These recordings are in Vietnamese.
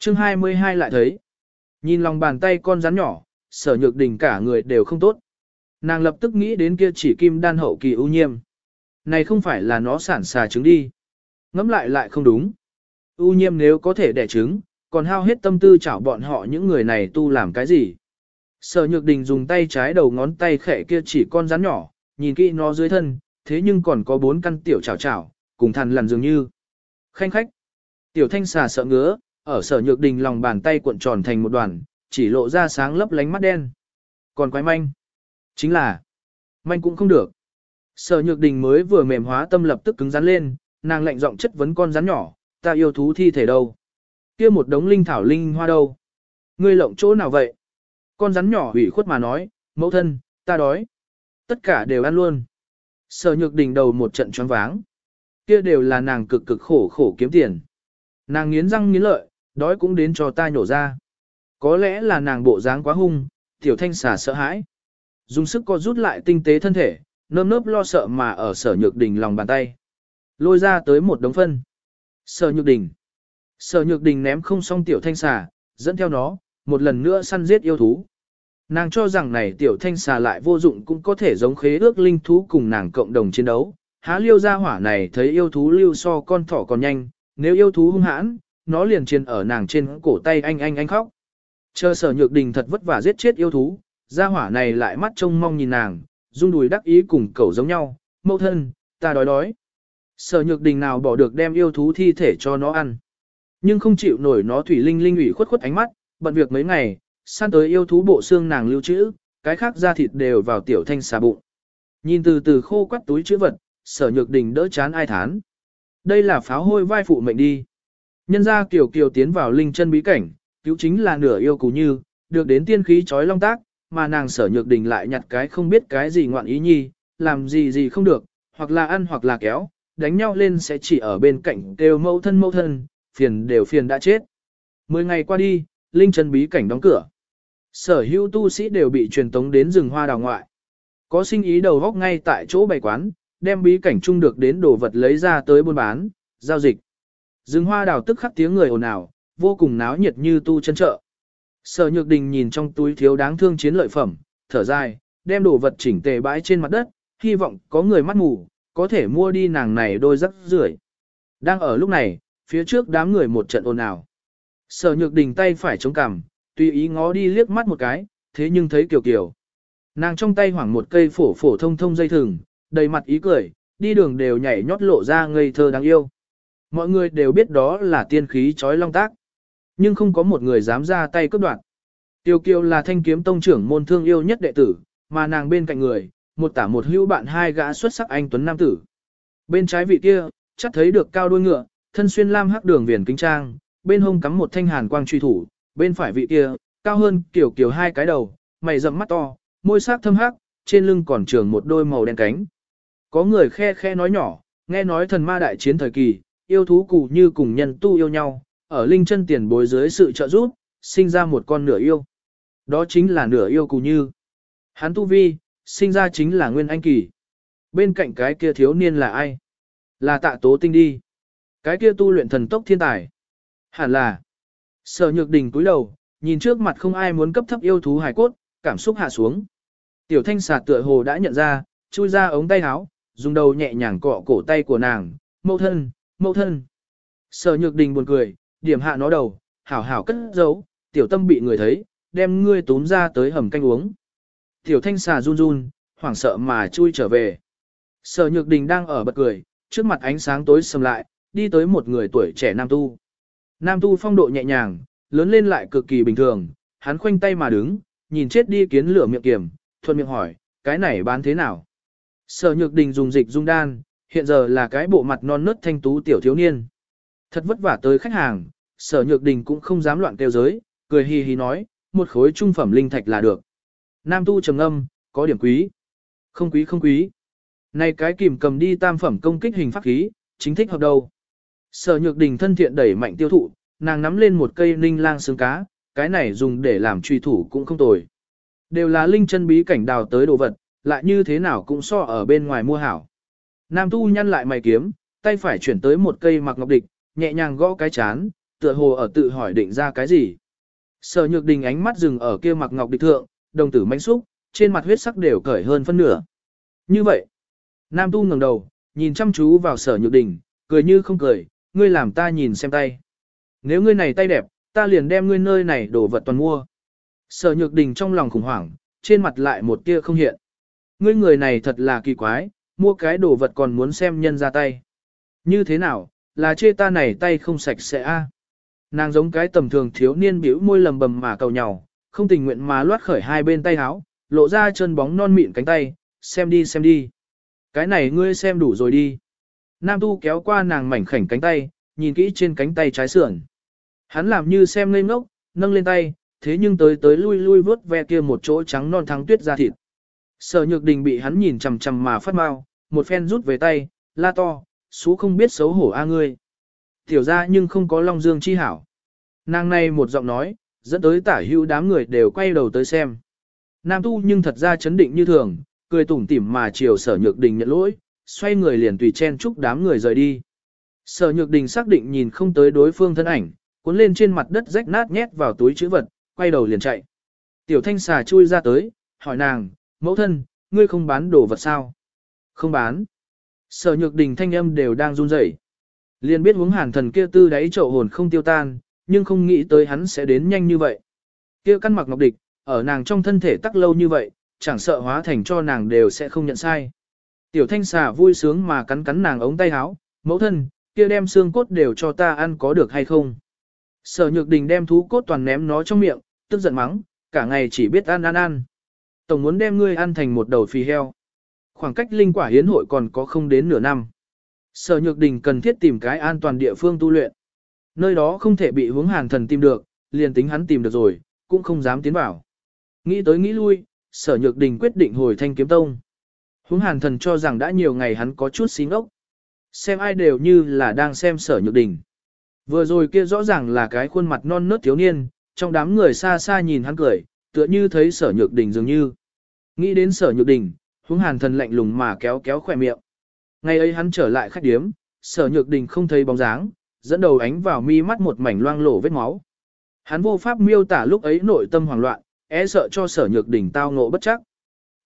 chương 22 lại thấy, nhìn lòng bàn tay con rắn nhỏ, sở nhược đình cả người đều không tốt. Nàng lập tức nghĩ đến kia chỉ kim đan hậu kỳ ưu nhiêm. Này không phải là nó sản xà trứng đi. Ngắm lại lại không đúng. ưu nhiêm nếu có thể đẻ trứng, còn hao hết tâm tư chảo bọn họ những người này tu làm cái gì. Sở nhược đình dùng tay trái đầu ngón tay khẽ kia chỉ con rắn nhỏ, nhìn kỹ nó dưới thân, thế nhưng còn có bốn căn tiểu chảo chảo, cùng thằn lằn dường như. Khanh khách. Tiểu thanh xà sợ ngứa, ở sở nhược đình lòng bàn tay cuộn tròn thành một đoàn, chỉ lộ ra sáng lấp lánh mắt đen. Còn quái manh. Chính là, manh cũng không được. Sở nhược đình mới vừa mềm hóa tâm lập tức cứng rắn lên, nàng lạnh giọng chất vấn con rắn nhỏ, ta yêu thú thi thể đâu? kia một đống linh thảo linh hoa đâu? Ngươi lộng chỗ nào vậy? Con rắn nhỏ hủy khuất mà nói, mẫu thân, ta đói. Tất cả đều ăn luôn. Sở nhược đình đầu một trận choáng váng. Kia đều là nàng cực cực khổ khổ kiếm tiền. Nàng nghiến răng nghiến lợi, đói cũng đến cho ta nhổ ra. Có lẽ là nàng bộ dáng quá hung, tiểu thanh xà sợ hãi. Dùng sức co rút lại tinh tế thân thể, nơm nớp lo sợ mà ở sở nhược đình lòng bàn tay. Lôi ra tới một đống phân. Sở nhược đình. Sở nhược đình ném không xong tiểu thanh xà, dẫn theo nó, một lần nữa săn giết yêu thú. Nàng cho rằng này tiểu thanh xà lại vô dụng cũng có thể giống khế ước linh thú cùng nàng cộng đồng chiến đấu. Há liêu ra hỏa này thấy yêu thú lưu so con thỏ còn nhanh, nếu yêu thú hung hãn, nó liền chiến ở nàng trên cổ tay anh anh anh khóc. Chờ sở nhược đình thật vất vả giết chết yêu thú, gia hỏa này lại mắt trông mong nhìn nàng, rung đùi đắc ý cùng cẩu giống nhau, mẫu thân, ta đói đói. Sở nhược đình nào bỏ được đem yêu thú thi thể cho nó ăn. Nhưng không chịu nổi nó thủy linh linh ủy khuất khuất ánh mắt, bận việc mấy ngày, san tới yêu thú bộ xương nàng lưu trữ, cái khác da thịt đều vào tiểu thanh xà bụng. Nhìn từ từ khô quắt túi chữ vật, sở nhược đình đỡ chán ai thán. Đây là pháo hôi vai phụ mệnh đi. Nhân ra kiều kiều tiến vào linh chân bí cảnh, cứu chính là nửa yêu cú như, được đến tiên khí trói long tác, mà nàng sở nhược đình lại nhặt cái không biết cái gì ngoạn ý nhi, làm gì gì không được, hoặc là ăn hoặc là kéo, đánh nhau lên sẽ chỉ ở bên cạnh đều mẫu thân mẫu thân, phiền đều phiền đã chết. Mười ngày qua đi, linh chân bí cảnh đóng cửa. Sở hữu tu sĩ đều bị truyền tống đến rừng hoa đào ngoại. Có sinh ý đầu góc ngay tại chỗ bày quán, đem bí cảnh chung được đến đồ vật lấy ra tới buôn bán, giao dịch. Rừng hoa đào tức khắc tiếng người ồn ào, vô cùng náo nhiệt như tu chân chợ. Sở Nhược Đình nhìn trong túi thiếu đáng thương chiến lợi phẩm, thở dài, đem đồ vật chỉnh tề bãi trên mặt đất, hy vọng có người mắt ngủ, có thể mua đi nàng này đôi rắc rưởi. Đang ở lúc này, phía trước đám người một trận ồn ào. Sở Nhược Đình tay phải chống cằm, tùy ý ngó đi liếc mắt một cái, thế nhưng thấy Kiều Kiều. Nàng trong tay hoảng một cây phổ phổ thông thông dây thừng, đầy mặt ý cười, đi đường đều nhảy nhót lộ ra ngây thơ đáng yêu. Mọi người đều biết đó là tiên khí chói long tác. Nhưng không có một người dám ra tay cướp đoạt. Tiêu Kiều là thanh kiếm tông trưởng môn thương yêu nhất đệ tử, mà nàng bên cạnh người, một tả một hữu bạn hai gã xuất sắc anh tuấn nam tử. Bên trái vị kia, chắc thấy được cao đuôi ngựa, thân xuyên lam hắc đường viền kính trang, bên hông cắm một thanh hàn quang truy thủ, bên phải vị kia, cao hơn kiểu kiểu hai cái đầu, mày rậm mắt to, môi sắc thâm hắc, trên lưng còn trường một đôi màu đen cánh. Có người khe khe nói nhỏ, nghe nói thần ma đại chiến thời kỳ, yêu thú cụ như cùng nhân tu yêu nhau, ở linh chân tiền bối dưới sự trợ giúp, sinh ra một con nửa yêu. Đó chính là nửa yêu cụ như. Hắn tu vi, sinh ra chính là nguyên anh kỳ. Bên cạnh cái kia thiếu niên là ai? Là tạ tố tinh đi. Cái kia tu luyện thần tốc thiên tài. Hẳn là. Sở nhược đình cúi đầu, nhìn trước mặt không ai muốn cấp thấp yêu thú hải cốt, cảm xúc hạ xuống. Tiểu thanh xà tựa hồ đã nhận ra, chui ra ống tay áo, dùng đầu nhẹ nhàng cọ cổ tay của nàng, mẫu thân, mẫu thân. Sở nhược đình buồn cười, điểm hạ nó đầu, hảo hảo cất giấu, tiểu tâm bị người thấy, đem ngươi tốn ra tới hầm canh uống. Tiểu thanh xà run run, hoảng sợ mà chui trở về. Sở nhược đình đang ở bật cười, trước mặt ánh sáng tối sầm lại, đi tới một người tuổi trẻ nam tu. Nam tu phong độ nhẹ nhàng, lớn lên lại cực kỳ bình thường, hắn khoanh tay mà đứng, nhìn chết đi kiến lửa miệng kiểm, thuận miệng hỏi, cái này bán thế nào? Sở nhược đình dùng dịch dung đan, hiện giờ là cái bộ mặt non nớt thanh tú tiểu thiếu niên. Thật vất vả tới khách hàng, sở nhược đình cũng không dám loạn kêu giới, cười hì hì nói, một khối trung phẩm linh thạch là được. Nam tu trầm âm, có điểm quý. Không quý không quý. Này cái kìm cầm đi tam phẩm công kích hình pháp khí, chính thích hợp đâu. Sở nhược đình thân thiện đẩy mạnh tiêu thụ, nàng nắm lên một cây linh lang xương cá, cái này dùng để làm truy thủ cũng không tồi. Đều là linh chân bí cảnh đào tới đồ vật, lại như thế nào cũng so ở bên ngoài mua hảo. Nam tu nhăn lại mày kiếm, tay phải chuyển tới một cây mặc ngọc địch, nhẹ nhàng gõ cái chán, tựa hồ ở tự hỏi định ra cái gì. Sở nhược đình ánh mắt dừng ở kia mặc ngọc địch thượng, đồng tử manh xúc, trên mặt huyết sắc đều cởi hơn phân nửa. Như vậy, Nam Tu ngẩng đầu, nhìn chăm chú vào sở nhược đình, cười như không cười, ngươi làm ta nhìn xem tay. Nếu ngươi này tay đẹp, ta liền đem ngươi nơi này đổ vật toàn mua. Sở nhược đình trong lòng khủng hoảng, trên mặt lại một tia không hiện. Ngươi người này thật là kỳ quái, mua cái đồ vật còn muốn xem nhân ra tay. Như thế nào, là chê ta này tay không sạch sẽ a? Nàng giống cái tầm thường thiếu niên biểu môi lầm bầm mà cầu nhau, không tình nguyện mà loát khởi hai bên tay áo, lộ ra chân bóng non mịn cánh tay, xem đi xem đi. Cái này ngươi xem đủ rồi đi. Nam tu kéo qua nàng mảnh khảnh cánh tay, nhìn kỹ trên cánh tay trái sườn. Hắn làm như xem ngây ngốc, nâng lên tay, thế nhưng tới tới lui lui vớt ve kia một chỗ trắng non thắng tuyết ra thịt. Sở nhược đình bị hắn nhìn chằm chằm mà phát mau, một phen rút về tay, la to, xú không biết xấu hổ a ngươi. Tiểu ra nhưng không có long dương chi hảo. Nàng này một giọng nói, dẫn tới tả hữu đám người đều quay đầu tới xem. Nam tu nhưng thật ra chấn định như thường, cười tủm tỉm mà chiều sở nhược đình nhận lỗi, xoay người liền tùy chen chúc đám người rời đi. Sở nhược đình xác định nhìn không tới đối phương thân ảnh, cuốn lên trên mặt đất rách nát nhét vào túi chữ vật, quay đầu liền chạy. Tiểu thanh xà chui ra tới, hỏi nàng, mẫu thân, ngươi không bán đồ vật sao? Không bán. Sở nhược đình thanh âm đều đang run rẩy. Liền biết uống hàn thần kia tư đáy trậu hồn không tiêu tan, nhưng không nghĩ tới hắn sẽ đến nhanh như vậy. Kia căn mặc ngọc địch, ở nàng trong thân thể tắc lâu như vậy, chẳng sợ hóa thành cho nàng đều sẽ không nhận sai. Tiểu thanh xà vui sướng mà cắn cắn nàng ống tay áo, mẫu thân, kia đem xương cốt đều cho ta ăn có được hay không? Sở nhược đình đem thú cốt toàn ném nó trong miệng, tức giận mắng, cả ngày chỉ biết ăn ăn ăn. Tổng muốn đem ngươi ăn thành một đầu phì heo. Khoảng cách linh quả hiến hội còn có không đến nửa năm. Sở nhược đình cần thiết tìm cái an toàn địa phương tu luyện. Nơi đó không thể bị hướng hàn thần tìm được, liền tính hắn tìm được rồi, cũng không dám tiến vào. Nghĩ tới nghĩ lui, sở nhược đình quyết định hồi thanh kiếm tông. Hướng hàn thần cho rằng đã nhiều ngày hắn có chút xí ngốc. Xem ai đều như là đang xem sở nhược đình. Vừa rồi kia rõ ràng là cái khuôn mặt non nớt thiếu niên, trong đám người xa xa nhìn hắn cười, tựa như thấy sở nhược đình dường như. Nghĩ đến sở nhược đình, hướng hàn thần lạnh lùng mà kéo kéo khỏe miệng. Ngày ấy hắn trở lại khách điếm, sở nhược đình không thấy bóng dáng, dẫn đầu ánh vào mi mắt một mảnh loang lổ vết máu. Hắn vô pháp miêu tả lúc ấy nội tâm hoảng loạn, e sợ cho sở nhược đình tao ngộ bất chắc.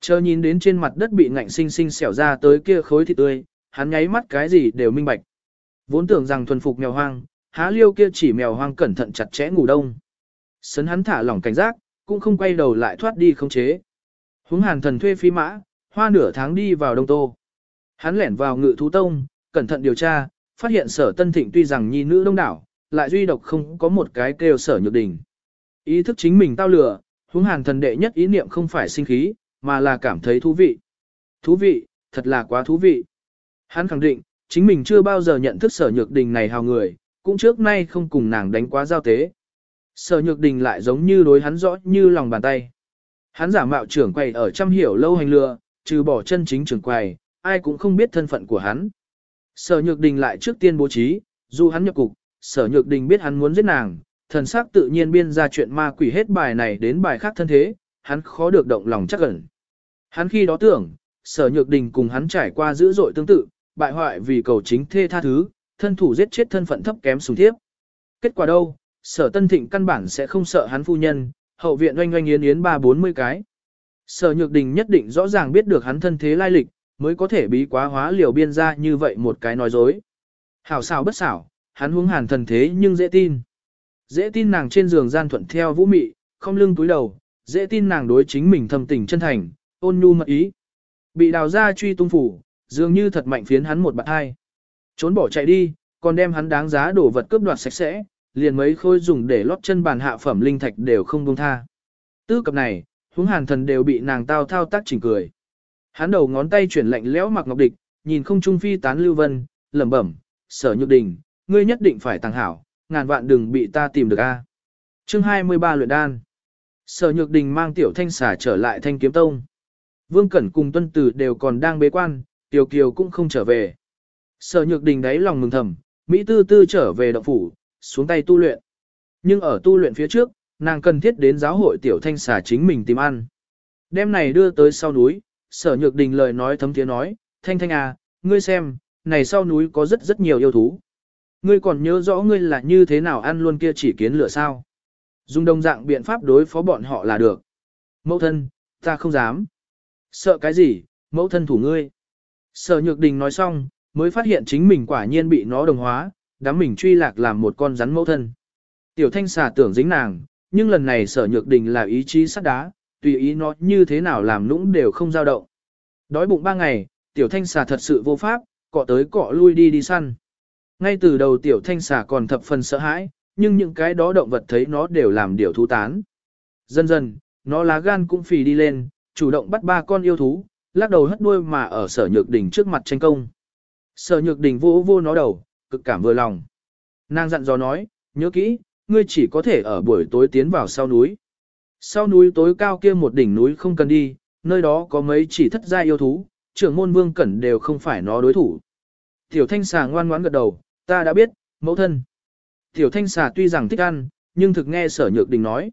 Chờ nhìn đến trên mặt đất bị ngạnh sinh sinh xẻo ra tới kia khối thịt tươi, hắn nháy mắt cái gì đều minh bạch. Vốn tưởng rằng thuần phục mèo hoang, há liêu kia chỉ mèo hoang cẩn thận chặt chẽ ngủ đông. Sấn hắn thả lỏng cảnh giác, cũng không quay đầu lại thoát đi không chế. Húng hàn thần thuê phi mã, hoa nửa tháng đi vào đông tô. Hắn lẻn vào ngự thú tông, cẩn thận điều tra, phát hiện sở tân thịnh tuy rằng nhi nữ đông đảo, lại duy độc không có một cái kêu sở nhược đình. Ý thức chính mình tao lừa, huống hàn thần đệ nhất ý niệm không phải sinh khí, mà là cảm thấy thú vị. Thú vị, thật là quá thú vị. Hắn khẳng định, chính mình chưa bao giờ nhận thức sở nhược đình này hào người, cũng trước nay không cùng nàng đánh quá giao tế. Sở nhược đình lại giống như đối hắn rõ như lòng bàn tay. Hắn giả mạo trưởng quầy ở trăm hiểu lâu hành lừa, trừ bỏ chân chính trưởng quầy, ai cũng không biết thân phận của hắn. Sở nhược đình lại trước tiên bố trí, dù hắn nhập cục, sở nhược đình biết hắn muốn giết nàng, thần sắc tự nhiên biên ra chuyện ma quỷ hết bài này đến bài khác thân thế, hắn khó được động lòng chắc ẩn. Hắn khi đó tưởng, sở nhược đình cùng hắn trải qua dữ dội tương tự, bại hoại vì cầu chính thê tha thứ, thân thủ giết chết thân phận thấp kém sùng thiếp. Kết quả đâu, sở tân thịnh căn bản sẽ không sợ hắn phu nhân, hậu viện oanh oanh yến yến ba bốn mươi cái. Sở nhược đình nhất định rõ ràng biết được hắn thân thế lai lịch, mới có thể bí quá hóa liều biên ra như vậy một cái nói dối. Hảo xảo bất xảo, hắn huống hàn thần thế nhưng dễ tin. Dễ tin nàng trên giường gian thuận theo vũ mị, không lưng túi đầu, dễ tin nàng đối chính mình thầm tình chân thành, ôn nhu mật ý. Bị đào ra truy tung phủ, dường như thật mạnh phiến hắn một bạn hai. Trốn bỏ chạy đi, còn đem hắn đáng giá đổ vật cướp đoạt sạch sẽ, liền mấy khôi dùng để lót chân bàn hạ phẩm linh thạch đều không buông tha. Tư cập này, huống hàn thần đều bị nàng tao thao tác chỉnh cười. Hắn đầu ngón tay chuyển lạnh lẽo mặc ngọc địch, nhìn không trung phi tán lưu vân, lẩm bẩm, sở nhược đình, ngươi nhất định phải tàng hảo, ngàn vạn đừng bị ta tìm được a. Chương 23 luyện đan. Sở nhược đình mang tiểu thanh xả trở lại thanh kiếm tông. Vương Cẩn cùng tuân tử đều còn đang bế quan, tiểu kiều cũng không trở về. Sở nhược đình đáy lòng mừng thầm, Mỹ tư tư trở về động phủ, xuống tay tu luyện. Nhưng ở tu luyện phía trước, nàng cần thiết đến giáo hội tiểu thanh xà chính mình tìm ăn. Đêm này đưa tới sau núi, sở nhược đình lời nói thấm tiếng nói, thanh thanh à, ngươi xem, này sau núi có rất rất nhiều yêu thú. Ngươi còn nhớ rõ ngươi là như thế nào ăn luôn kia chỉ kiến lửa sao? Dùng đồng dạng biện pháp đối phó bọn họ là được. Mẫu thân, ta không dám. Sợ cái gì, mẫu thân thủ ngươi. Sở nhược đình nói xong, mới phát hiện chính mình quả nhiên bị nó đồng hóa, đám mình truy lạc làm một con rắn mẫu thân. Tiểu thanh xà tưởng dính nàng, nhưng lần này sở nhược đình là ý chí sắt đá, tùy ý nó như thế nào làm nũng đều không dao động. Đói bụng ba ngày, tiểu thanh xà thật sự vô pháp, cọ tới cọ lui đi đi săn. Ngay từ đầu tiểu thanh xà còn thập phần sợ hãi, nhưng những cái đó động vật thấy nó đều làm điều thú tán. Dần dần, nó lá gan cũng phì đi lên, chủ động bắt ba con yêu thú, lắc đầu hất đuôi mà ở sở nhược đỉnh trước mặt tranh công. Sở nhược đỉnh vô vô nó đầu, cực cảm vừa lòng. Nàng dặn dò nói, nhớ kỹ, ngươi chỉ có thể ở buổi tối tiến vào sau núi. Sau núi tối cao kia một đỉnh núi không cần đi, nơi đó có mấy chỉ thất gia yêu thú, trưởng môn vương cẩn đều không phải nó đối thủ. Tiểu thanh xà ngoan ngoãn gật đầu, ta đã biết, mẫu thân. Tiểu thanh xà tuy rằng thích ăn, nhưng thực nghe sở nhược đình nói.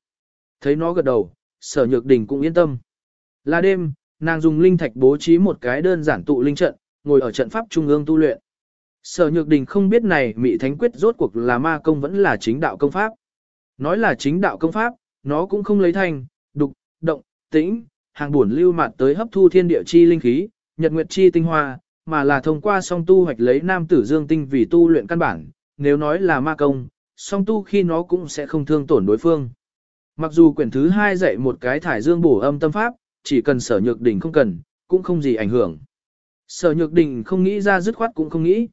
Thấy nó gật đầu, sở nhược đình cũng yên tâm. Là đêm, nàng dùng linh thạch bố trí một cái đơn giản tụ linh trận, ngồi ở trận pháp trung ương tu luyện. Sở nhược đình không biết này mị thánh quyết rốt cuộc là ma công vẫn là chính đạo công pháp. Nói là chính đạo công pháp, nó cũng không lấy thành, đục, động, tĩnh, hàng buồn lưu mạt tới hấp thu thiên địa chi linh khí, nhật nguyệt chi tinh hoa, mà là thông qua song tu hoạch lấy nam tử dương tinh vì tu luyện căn bản, nếu nói là ma công, song tu khi nó cũng sẽ không thương tổn đối phương. Mặc dù quyển thứ hai dạy một cái thải dương bổ âm tâm pháp, chỉ cần sở nhược đỉnh không cần, cũng không gì ảnh hưởng. Sở nhược đỉnh không nghĩ ra dứt khoát cũng không nghĩ.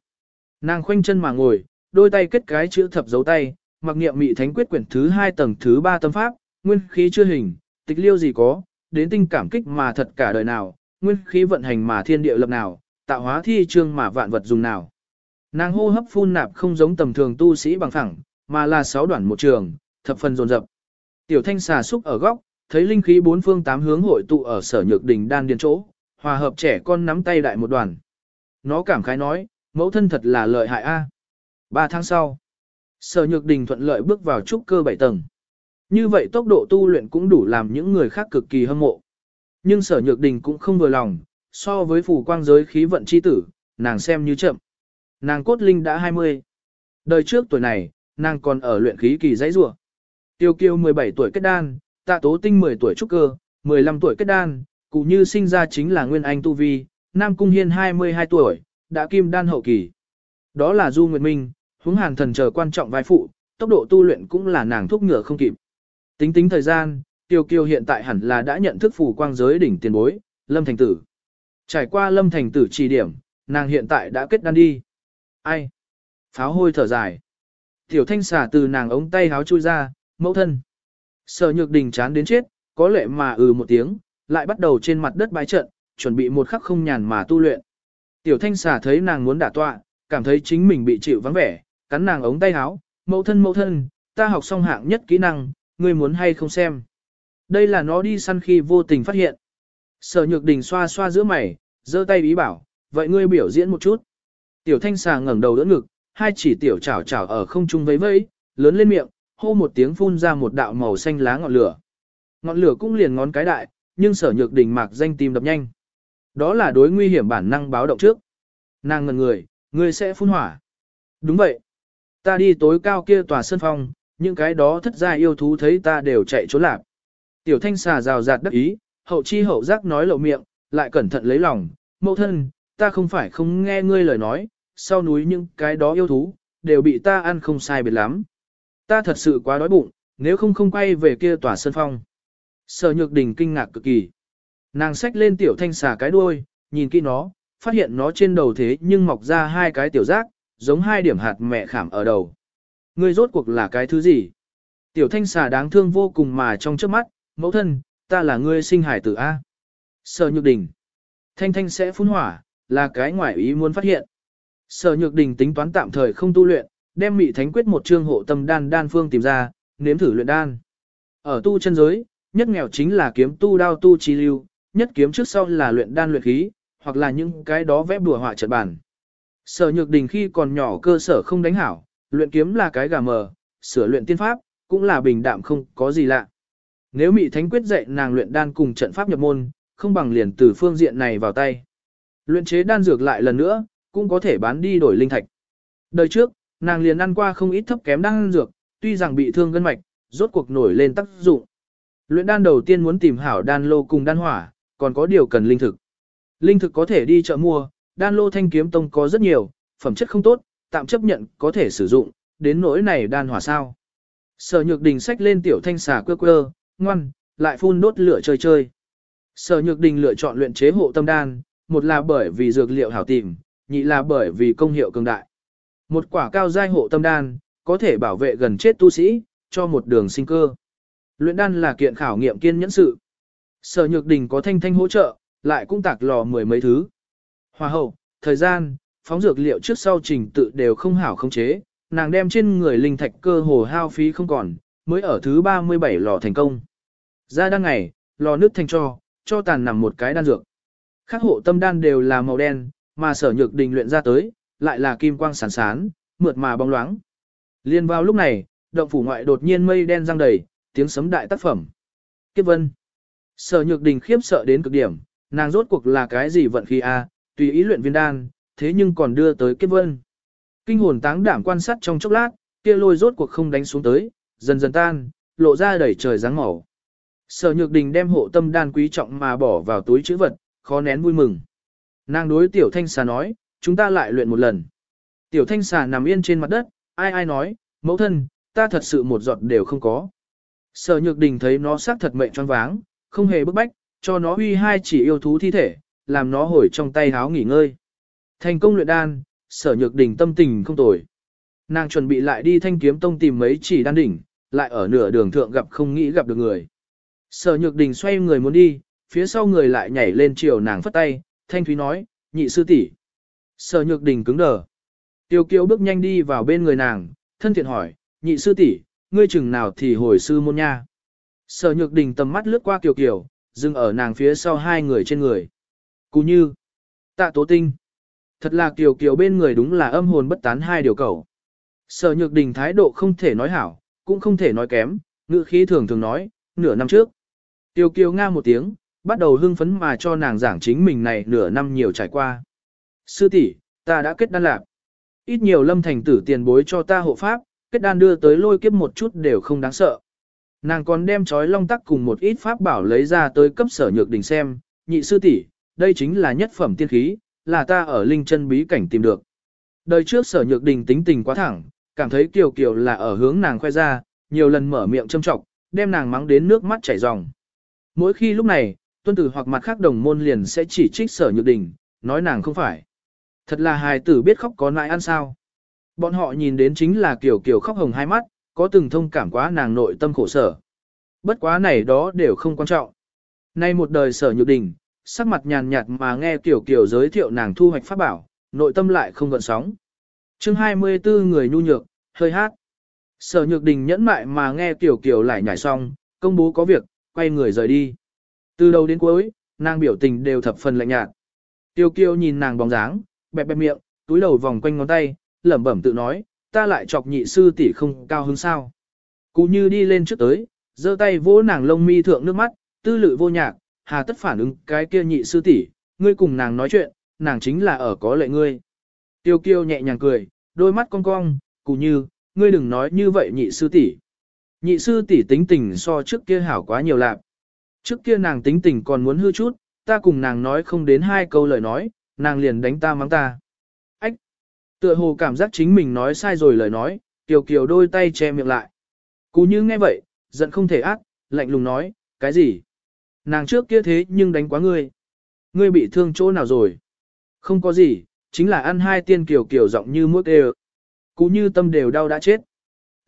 Nàng khoanh chân mà ngồi, đôi tay kết cái chữ thập dấu tay, mặc niệm mị thánh quyết quyển thứ hai tầng thứ ba tâm pháp, nguyên khí chưa hình, tịch liêu gì có, đến tinh cảm kích mà thật cả đời nào, nguyên khí vận hành mà thiên địa lập nào, tạo hóa thi trương mà vạn vật dùng nào. Nàng hô hấp phun nạp không giống tầm thường tu sĩ bằng phẳng, mà là sáu đoạn một trường, thập phần dồn dập. Tiểu thanh xà xúc ở góc, thấy linh khí bốn phương tám hướng hội tụ ở sở nhược đỉnh đan điền chỗ, hòa hợp trẻ con nắm tay đại một đoàn. Nó cảm khái nói, mẫu thân thật là lợi hại a. Ba tháng sau, sở nhược đình thuận lợi bước vào trúc cơ bảy tầng. Như vậy tốc độ tu luyện cũng đủ làm những người khác cực kỳ hâm mộ. Nhưng sở nhược đình cũng không vừa lòng, so với phù quang giới khí vận chi tử, nàng xem như chậm. Nàng cốt linh đã 20. Đời trước tuổi này, nàng còn ở luyện khí kỳ dãy rủa. Tiêu kiêu 17 tuổi kết đan, tạ tố tinh 10 tuổi trúc cơ, 15 tuổi kết đan, cụ như sinh ra chính là Nguyên Anh Tu Vi, Nam Cung Hiên 22 tuổi, đã kim đan hậu kỳ. Đó là Du Nguyệt Minh, huống hàn thần chờ quan trọng vai phụ, tốc độ tu luyện cũng là nàng thúc ngựa không kịp. Tính tính thời gian, Tiêu Kiêu hiện tại hẳn là đã nhận thức phù quang giới đỉnh tiền bối, Lâm Thành Tử. Trải qua Lâm Thành Tử chỉ điểm, nàng hiện tại đã kết đan đi. Ai? Pháo hôi thở dài. Tiểu thanh xả từ nàng ống tay háo chui ra, mẫu thân. Sở nhược đình chán đến chết, có lệ mà ừ một tiếng, lại bắt đầu trên mặt đất bái trận, chuẩn bị một khắc không nhàn mà tu luyện. Tiểu thanh xà thấy nàng muốn đả tọa, cảm thấy chính mình bị chịu vắng vẻ, cắn nàng ống tay áo, mẫu thân mẫu thân, ta học xong hạng nhất kỹ năng, ngươi muốn hay không xem. Đây là nó đi săn khi vô tình phát hiện. Sở nhược đình xoa xoa giữa mày, giơ tay ý bảo, vậy ngươi biểu diễn một chút. Tiểu thanh xà ngẩng đầu đỡ ngực, hai chỉ tiểu chảo chảo ở không trung vẫy vẫy, lớn lên miệng, hô một tiếng phun ra một đạo màu xanh lá ngọn lửa. Ngọn lửa cũng liền ngón cái đại, nhưng sở nhược đình mạc danh tim đập nhanh. Đó là đối nguy hiểm bản năng báo động trước. Nàng ngần người, ngươi sẽ phun hỏa. Đúng vậy. Ta đi tối cao kia tòa sân phong, những cái đó thất gia yêu thú thấy ta đều chạy trốn lạc. Tiểu thanh xà rào rạt đắc ý, hậu chi hậu giác nói lộ miệng, lại cẩn thận lấy lòng, mẫu thân, ta không phải không nghe ngươi lời nói, sau núi những cái đó yêu thú, đều bị ta ăn không sai biệt lắm. Ta thật sự quá đói bụng, nếu không không quay về kia tòa sân phong. Sở nhược đình kinh ngạc cực kỳ. Nàng xách lên tiểu thanh xà cái đuôi, nhìn kỹ nó, phát hiện nó trên đầu thế nhưng mọc ra hai cái tiểu giác, giống hai điểm hạt mẹ khảm ở đầu. Ngươi rốt cuộc là cái thứ gì? Tiểu thanh xà đáng thương vô cùng mà trong trước mắt, mẫu thân, ta là ngươi sinh hải tử A. Sở nhược đình. Thanh thanh sẽ phun hỏa, là cái ngoại ý muốn phát hiện. Sở nhược đình tính toán tạm thời không tu luyện, đem mị thánh quyết một chương hộ tâm đan đan phương tìm ra, nếm thử luyện đan. Ở tu chân giới, nhất nghèo chính là kiếm tu đao tu chi lưu, nhất kiếm trước sau là luyện đan luyện khí, hoặc là những cái đó vẽ bùa họa trận bản. Sở nhược đình khi còn nhỏ cơ sở không đánh hảo, luyện kiếm là cái gà mờ, sửa luyện tiên pháp, cũng là bình đạm không có gì lạ. Nếu Mị Thánh quyết dạy nàng luyện đan cùng trận pháp nhập môn, không bằng liền từ phương diện này vào tay. Luyện chế đan dược lại lần nữa, cũng có thể bán đi đổi linh thạch. Đời trước, nàng liền ăn qua không ít thấp kém đan dược, tuy rằng bị thương gân mạch, rốt cuộc nổi lên tác dụng. Luyện đan đầu tiên muốn tìm hảo đan lô cùng đan hỏa, còn có điều cần linh thực. Linh thực có thể đi chợ mua, đan lô thanh kiếm tông có rất nhiều, phẩm chất không tốt, tạm chấp nhận có thể sử dụng, đến nỗi này đan hỏa sao. Sở nhược đình sách lên tiểu thanh xà quơ quơ, ngoan, lại phun đốt lửa chơi chơi. Sở nhược đình lựa chọn luyện chế hộ tâm đan, một là bởi vì dược liệu hảo tìm, nhị là bởi vì công hiệu cường đại. Một quả cao giai hộ tâm đan, có thể bảo vệ gần chết tu sĩ, cho một đường sinh cơ. Luyện đan là kiện khảo nghiệm kiên nhẫn sự. Sở nhược đình có thanh thanh hỗ trợ, lại cũng tạc lò mười mấy thứ. Hòa hậu, thời gian, phóng dược liệu trước sau trình tự đều không hảo không chế, nàng đem trên người linh thạch cơ hồ hao phí không còn, mới ở thứ 37 lò thành công. Ra đăng ngày, lò nước thanh cho, cho tàn nằm một cái đan dược. Khác hộ tâm đan đều là màu đen, mà sở nhược đình luyện ra tới, lại là kim quang sản sán, mượt mà bóng loáng. Liên vào lúc này, động phủ ngoại đột nhiên mây đen răng đầy, tiếng sấm đại tác phẩm. Kiếp vân. Sở nhược đình khiếp sợ đến cực điểm, nàng rốt cuộc là cái gì vận khí a, tùy ý luyện viên đan, thế nhưng còn đưa tới kết vân. Kinh hồn táng đảm quan sát trong chốc lát, kia lôi rốt cuộc không đánh xuống tới, dần dần tan, lộ ra đầy trời dáng màu. Sở Nhược Đình đem hộ tâm đan quý trọng mà bỏ vào túi chữ vật, khó nén vui mừng. Nàng đối Tiểu Thanh Xà nói, chúng ta lại luyện một lần. Tiểu Thanh Xà nằm yên trên mặt đất, ai ai nói, mẫu thân, ta thật sự một giọt đều không có. Sở Nhược Đình thấy nó xác thật mệnh choáng váng, không hề bức bách, cho nó huy hai chỉ yêu thú thi thể, làm nó hồi trong tay háo nghỉ ngơi. Thành công luyện đan, Sở Nhược đỉnh tâm tình không tồi. Nàng chuẩn bị lại đi thanh kiếm tông tìm mấy chỉ đan đỉnh, lại ở nửa đường thượng gặp không nghĩ gặp được người. Sở Nhược Đình xoay người muốn đi, phía sau người lại nhảy lên chiều nàng phất tay, thanh thúy nói, nhị sư tỷ. Sở Nhược Đình cứng đờ. Tiêu Kiều bước nhanh đi vào bên người nàng, thân thiện hỏi, nhị sư tỷ, ngươi chừng nào thì hồi sư môn nha. Sở Nhược Đình tầm mắt lướt qua Kiều Kiều, dừng ở nàng phía sau hai người trên người. Cú như, tạ tố tinh. Thật là Kiều Kiều bên người đúng là âm hồn bất tán hai điều cầu. Sở Nhược Đình thái độ không thể nói hảo, cũng không thể nói kém, ngữ khí thường thường nói, nửa năm trước. Tiêu kiều nga một tiếng, bắt đầu hưng phấn mà cho nàng giảng chính mình này nửa năm nhiều trải qua. Sư tỷ, ta đã kết đan lạc. Ít nhiều lâm thành tử tiền bối cho ta hộ pháp, kết đan đưa tới lôi kiếp một chút đều không đáng sợ. Nàng còn đem chói long tắc cùng một ít pháp bảo lấy ra tới cấp sở nhược đình xem, nhị sư tỷ, đây chính là nhất phẩm tiên khí, là ta ở linh chân bí cảnh tìm được. Đời trước sở nhược đình tính tình quá thẳng, cảm thấy kiều kiều là ở hướng nàng khoe ra, nhiều lần mở miệng châm trọng, đem nàng mắng đến nước mắt chảy ròng. Mỗi khi lúc này, tuân tử hoặc mặt khác đồng môn liền sẽ chỉ trích sở nhược đình, nói nàng không phải. Thật là hài tử biết khóc có nại ăn sao. Bọn họ nhìn đến chính là kiểu kiểu khóc hồng hai mắt, có từng thông cảm quá nàng nội tâm khổ sở. Bất quá này đó đều không quan trọng. Nay một đời sở nhược đình, sắc mặt nhàn nhạt mà nghe tiểu kiểu giới thiệu nàng thu hoạch pháp bảo, nội tâm lại không gợn sóng. chương 24 người nhu nhược, hơi hát. Sở nhược đình nhẫn mại mà nghe tiểu kiểu lại nhảy xong, công bố có việc, quay người rời đi. Từ đầu đến cuối, nàng biểu tình đều thập phần lạnh nhạt. Tiêu kiều nhìn nàng bóng dáng, bẹp bẹp miệng, túi đầu vòng quanh ngón tay, lẩm bẩm tự nói, ta lại chọc nhị sư tỷ không cao hứng sao. Cú như đi lên trước tới, giơ tay vỗ nàng lông mi thượng nước mắt, tư lự vô nhạc, hà tất phản ứng cái kia nhị sư tỷ, ngươi cùng nàng nói chuyện, nàng chính là ở có lệ ngươi. Tiêu kiêu nhẹ nhàng cười, đôi mắt cong cong, cú như, ngươi đừng nói như vậy nhị sư tỷ. Nhị sư tỷ tính tình so trước kia hảo quá nhiều lạc. Trước kia nàng tính tình còn muốn hư chút, ta cùng nàng nói không đến hai câu lời nói, nàng liền đánh ta mắng ta. Tựa hồ cảm giác chính mình nói sai rồi lời nói, kiều kiều đôi tay che miệng lại. Cú như nghe vậy, giận không thể ác, lạnh lùng nói, cái gì? Nàng trước kia thế nhưng đánh quá ngươi. Ngươi bị thương chỗ nào rồi? Không có gì, chính là ăn hai tiên kiều kiều giọng như muốt đều. Cú như tâm đều đau đã chết.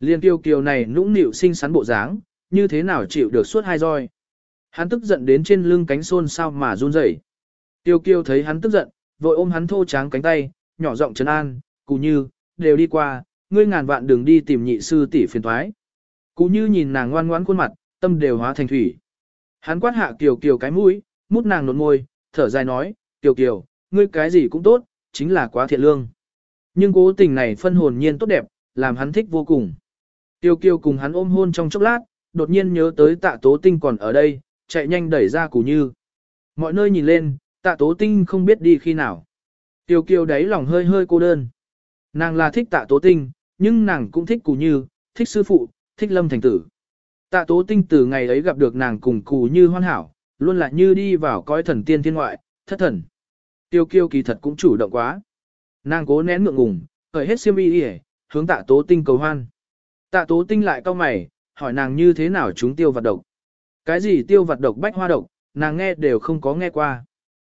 Liên kiều kiều này nũng nịu xinh xắn bộ dáng, như thế nào chịu được suốt hai roi. Hắn tức giận đến trên lưng cánh xôn sao mà run rẩy. Tiêu kiều thấy hắn tức giận, vội ôm hắn thô tráng cánh tay, nhỏ giọng trấn an, cú như, đều đi qua, ngươi ngàn vạn đường đi tìm nhị sư tỷ phiền thoái. Cú như nhìn nàng ngoan ngoãn khuôn mặt, tâm đều hóa thành thủy. Hắn quát hạ kiều kiều cái mũi, mút nàng nột môi, thở dài nói, kiều kiều, ngươi cái gì cũng tốt, chính là quá thiện lương. Nhưng cố tình này phân hồn nhiên tốt đẹp, làm hắn thích vô cùng. Tiêu kiều cùng hắn ôm hôn trong chốc lát, đột nhiên nhớ tới tạ tố tinh còn ở đây, chạy nhanh đẩy ra củ như. Mọi nơi nhìn lên, tạ tố tinh không biết đi khi nào. Tiêu kiêu đáy lòng hơi hơi cô đơn. Nàng là thích tạ tố tinh, nhưng nàng cũng thích cù như, thích sư phụ, thích lâm thành tử. Tạ tố tinh từ ngày ấy gặp được nàng cùng cù như hoan hảo, luôn là như đi vào coi thần tiên thiên ngoại, thất thần. Tiêu kiêu kỳ thật cũng chủ động quá. Nàng cố nén ngượng ngùng, khởi hết xiêm y đi hướng tạ tố tinh cầu hoan. Tạ tố tinh lại cau mày, hỏi nàng như thế nào chúng tiêu vật độc. Cái gì tiêu vật độc bách hoa độc, nàng nghe đều không có nghe qua.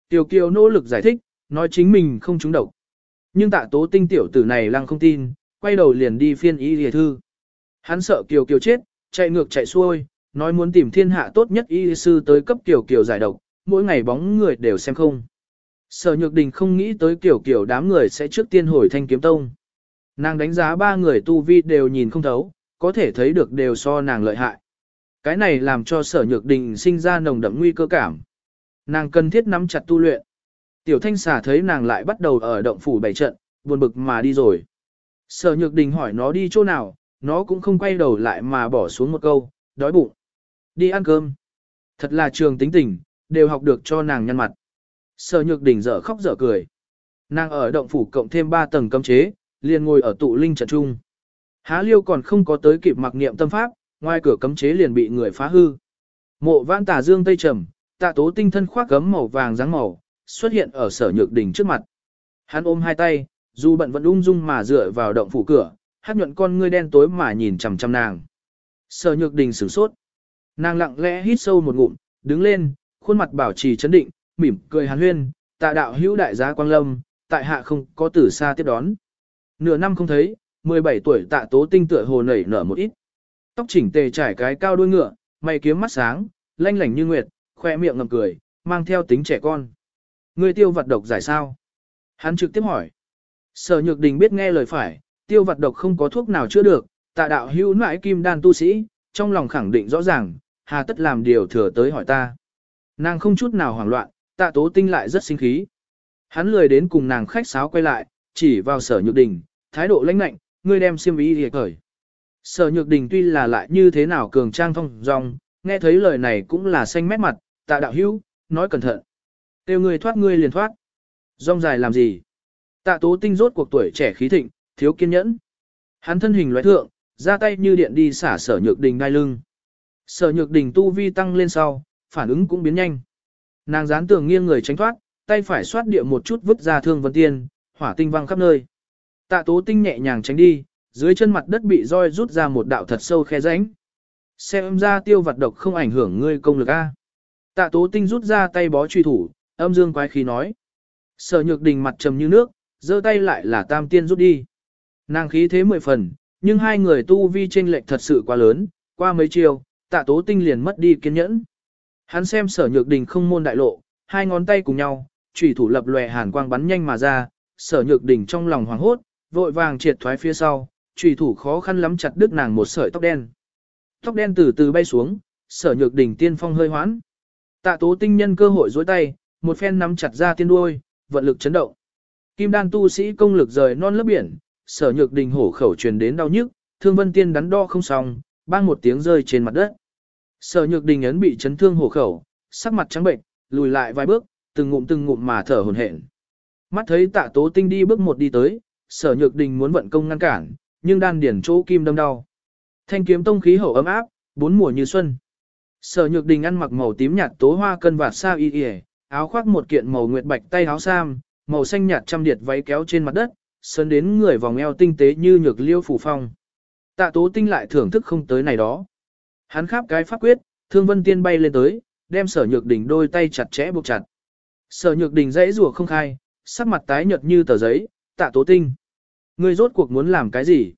Tiêu kiều nỗ lực giải thích, nói chính mình không trúng độc. Nhưng tạ tố tinh tiểu tử này lăng không tin, quay đầu liền đi phiên y lìa thư. Hắn sợ kiều kiều chết, chạy ngược chạy xuôi, nói muốn tìm thiên hạ tốt nhất y sư tới cấp kiều kiều giải độc, mỗi ngày bóng người đều xem không. Sở Nhược Đình không nghĩ tới kiểu kiểu đám người sẽ trước tiên hồi thanh kiếm tông. Nàng đánh giá ba người tu vi đều nhìn không thấu, có thể thấy được đều so nàng lợi hại. Cái này làm cho sở nhược đình sinh ra nồng đậm nguy cơ cảm. Nàng cần thiết nắm chặt tu luyện. Tiểu thanh xà thấy nàng lại bắt đầu ở động phủ bảy trận, buồn bực mà đi rồi. Sở nhược đình hỏi nó đi chỗ nào, nó cũng không quay đầu lại mà bỏ xuống một câu, đói bụng. Đi ăn cơm. Thật là trường tính tình, đều học được cho nàng nhăn mặt. Sở nhược đình dở khóc dở cười. Nàng ở động phủ cộng thêm 3 tầng cấm chế, liền ngồi ở tụ linh trận trung. Há liêu còn không có tới kịp mặc niệm tâm pháp, ngoài cửa cấm chế liền bị người phá hư. Mộ vãn tà dương tây trầm, tạ tố tinh thân khoác gấm màu vàng dáng màu, xuất hiện ở sở nhược đỉnh trước mặt. Hắn ôm hai tay, dù bận vẫn ung dung mà dựa vào động phủ cửa, hát nhuận con ngươi đen tối mà nhìn chằm chằm nàng. Sở nhược đình sửng sốt. Nàng lặng lẽ hít sâu một ngụm, đứng lên, khuôn mặt bảo trì chấn định, mỉm cười hàn huyên, tạ đạo hữu đại giá quang lâm, tại hạ không có tử xa tiếp đón. Nửa năm không thấy, 17 tuổi tạ tố tinh tựa hồ nảy nở một ít. Tóc chỉnh tề trải cái cao đuôi ngựa, mày kiếm mắt sáng, lanh lảnh như nguyệt, khoe miệng ngầm cười, mang theo tính trẻ con. Người tiêu vật độc giải sao? Hắn trực tiếp hỏi. Sở nhược đình biết nghe lời phải, tiêu vật độc không có thuốc nào chữa được, tạ đạo hữu nãi kim đan tu sĩ, trong lòng khẳng định rõ ràng, hà tất làm điều thừa tới hỏi ta. Nàng không chút nào hoảng loạn, tạ tố tinh lại rất sinh khí. Hắn lười đến cùng nàng khách sáo quay lại, chỉ vào sở nhược đình, thái độ lãnh lạnh, ngươi đem xiêm y thì khởi. Sở nhược đình tuy là lại như thế nào cường trang thông dong, nghe thấy lời này cũng là xanh mét mặt, tạ đạo hữu, nói cẩn thận. Tiêu ngươi thoát ngươi liền thoát. Rong dài làm gì? Tạ tố tinh rốt cuộc tuổi trẻ khí thịnh, thiếu kiên nhẫn. Hắn thân hình loại thượng, ra tay như điện đi xả sở nhược đình đai lưng. Sở nhược đình tu vi tăng lên sau, phản ứng cũng biến nhanh. Nàng dán tường nghiêng người tránh thoát, tay phải xoát địa một chút vứt ra thương vân tiên, hỏa tinh văng khắp nơi. Tạ tố tinh nhẹ nhàng tránh đi, dưới chân mặt đất bị roi rút ra một đạo thật sâu khe rãnh. Xem ra tiêu vật độc không ảnh hưởng ngươi công lực A. Tạ tố tinh rút ra tay bó truy thủ, âm dương quái khí nói. Sở nhược đình mặt trầm như nước, giơ tay lại là tam tiên rút đi. Nàng khí thế mười phần, nhưng hai người tu vi chênh lệch thật sự quá lớn, qua mấy chiều, tạ tố tinh liền mất đi kiên nhẫn. Hắn xem sở nhược đình không môn đại lộ, hai ngón tay cùng nhau, chủy thủ lập lòe hàn quang bắn nhanh mà ra, sở nhược đình trong lòng hoảng hốt, vội vàng triệt thoái phía sau, chủy thủ khó khăn lắm chặt đứt nàng một sợi tóc đen. Tóc đen từ từ bay xuống, sở nhược đình tiên phong hơi hoãn. Tạ tố tinh nhân cơ hội dối tay, một phen nắm chặt ra tiên đuôi, vận lực chấn động. Kim đan tu sĩ công lực rời non lớp biển, sở nhược đình hổ khẩu truyền đến đau nhức, thương vân tiên đắn đo không xong, bang một tiếng rơi trên mặt đất. Sở nhược đình ấn bị chấn thương hổ khẩu, sắc mặt trắng bệnh, lùi lại vài bước, từng ngụm từng ngụm mà thở hổn hển. Mắt thấy tạ tố tinh đi bước một đi tới, sở nhược đình muốn vận công ngăn cản, nhưng đan điển chỗ kim đâm đau. Thanh kiếm tông khí hậu ấm áp, bốn mùa như xuân. Sở nhược đình ăn mặc màu tím nhạt tố hoa cân vạt sa y y, áo khoác một kiện màu nguyệt bạch tay áo sam, màu xanh nhạt trăm điệt váy kéo trên mặt đất, sơn đến người vòng eo tinh tế như nhược liêu phủ phong. Tạ tố tinh lại thưởng thức không tới này đó. Hắn khắp cái pháp quyết, thương vân tiên bay lên tới, đem sở nhược đỉnh đôi tay chặt chẽ buộc chặt. Sở nhược đỉnh dãy rùa không khai, sắc mặt tái nhợt như tờ giấy, tạ tố tinh. Ngươi rốt cuộc muốn làm cái gì?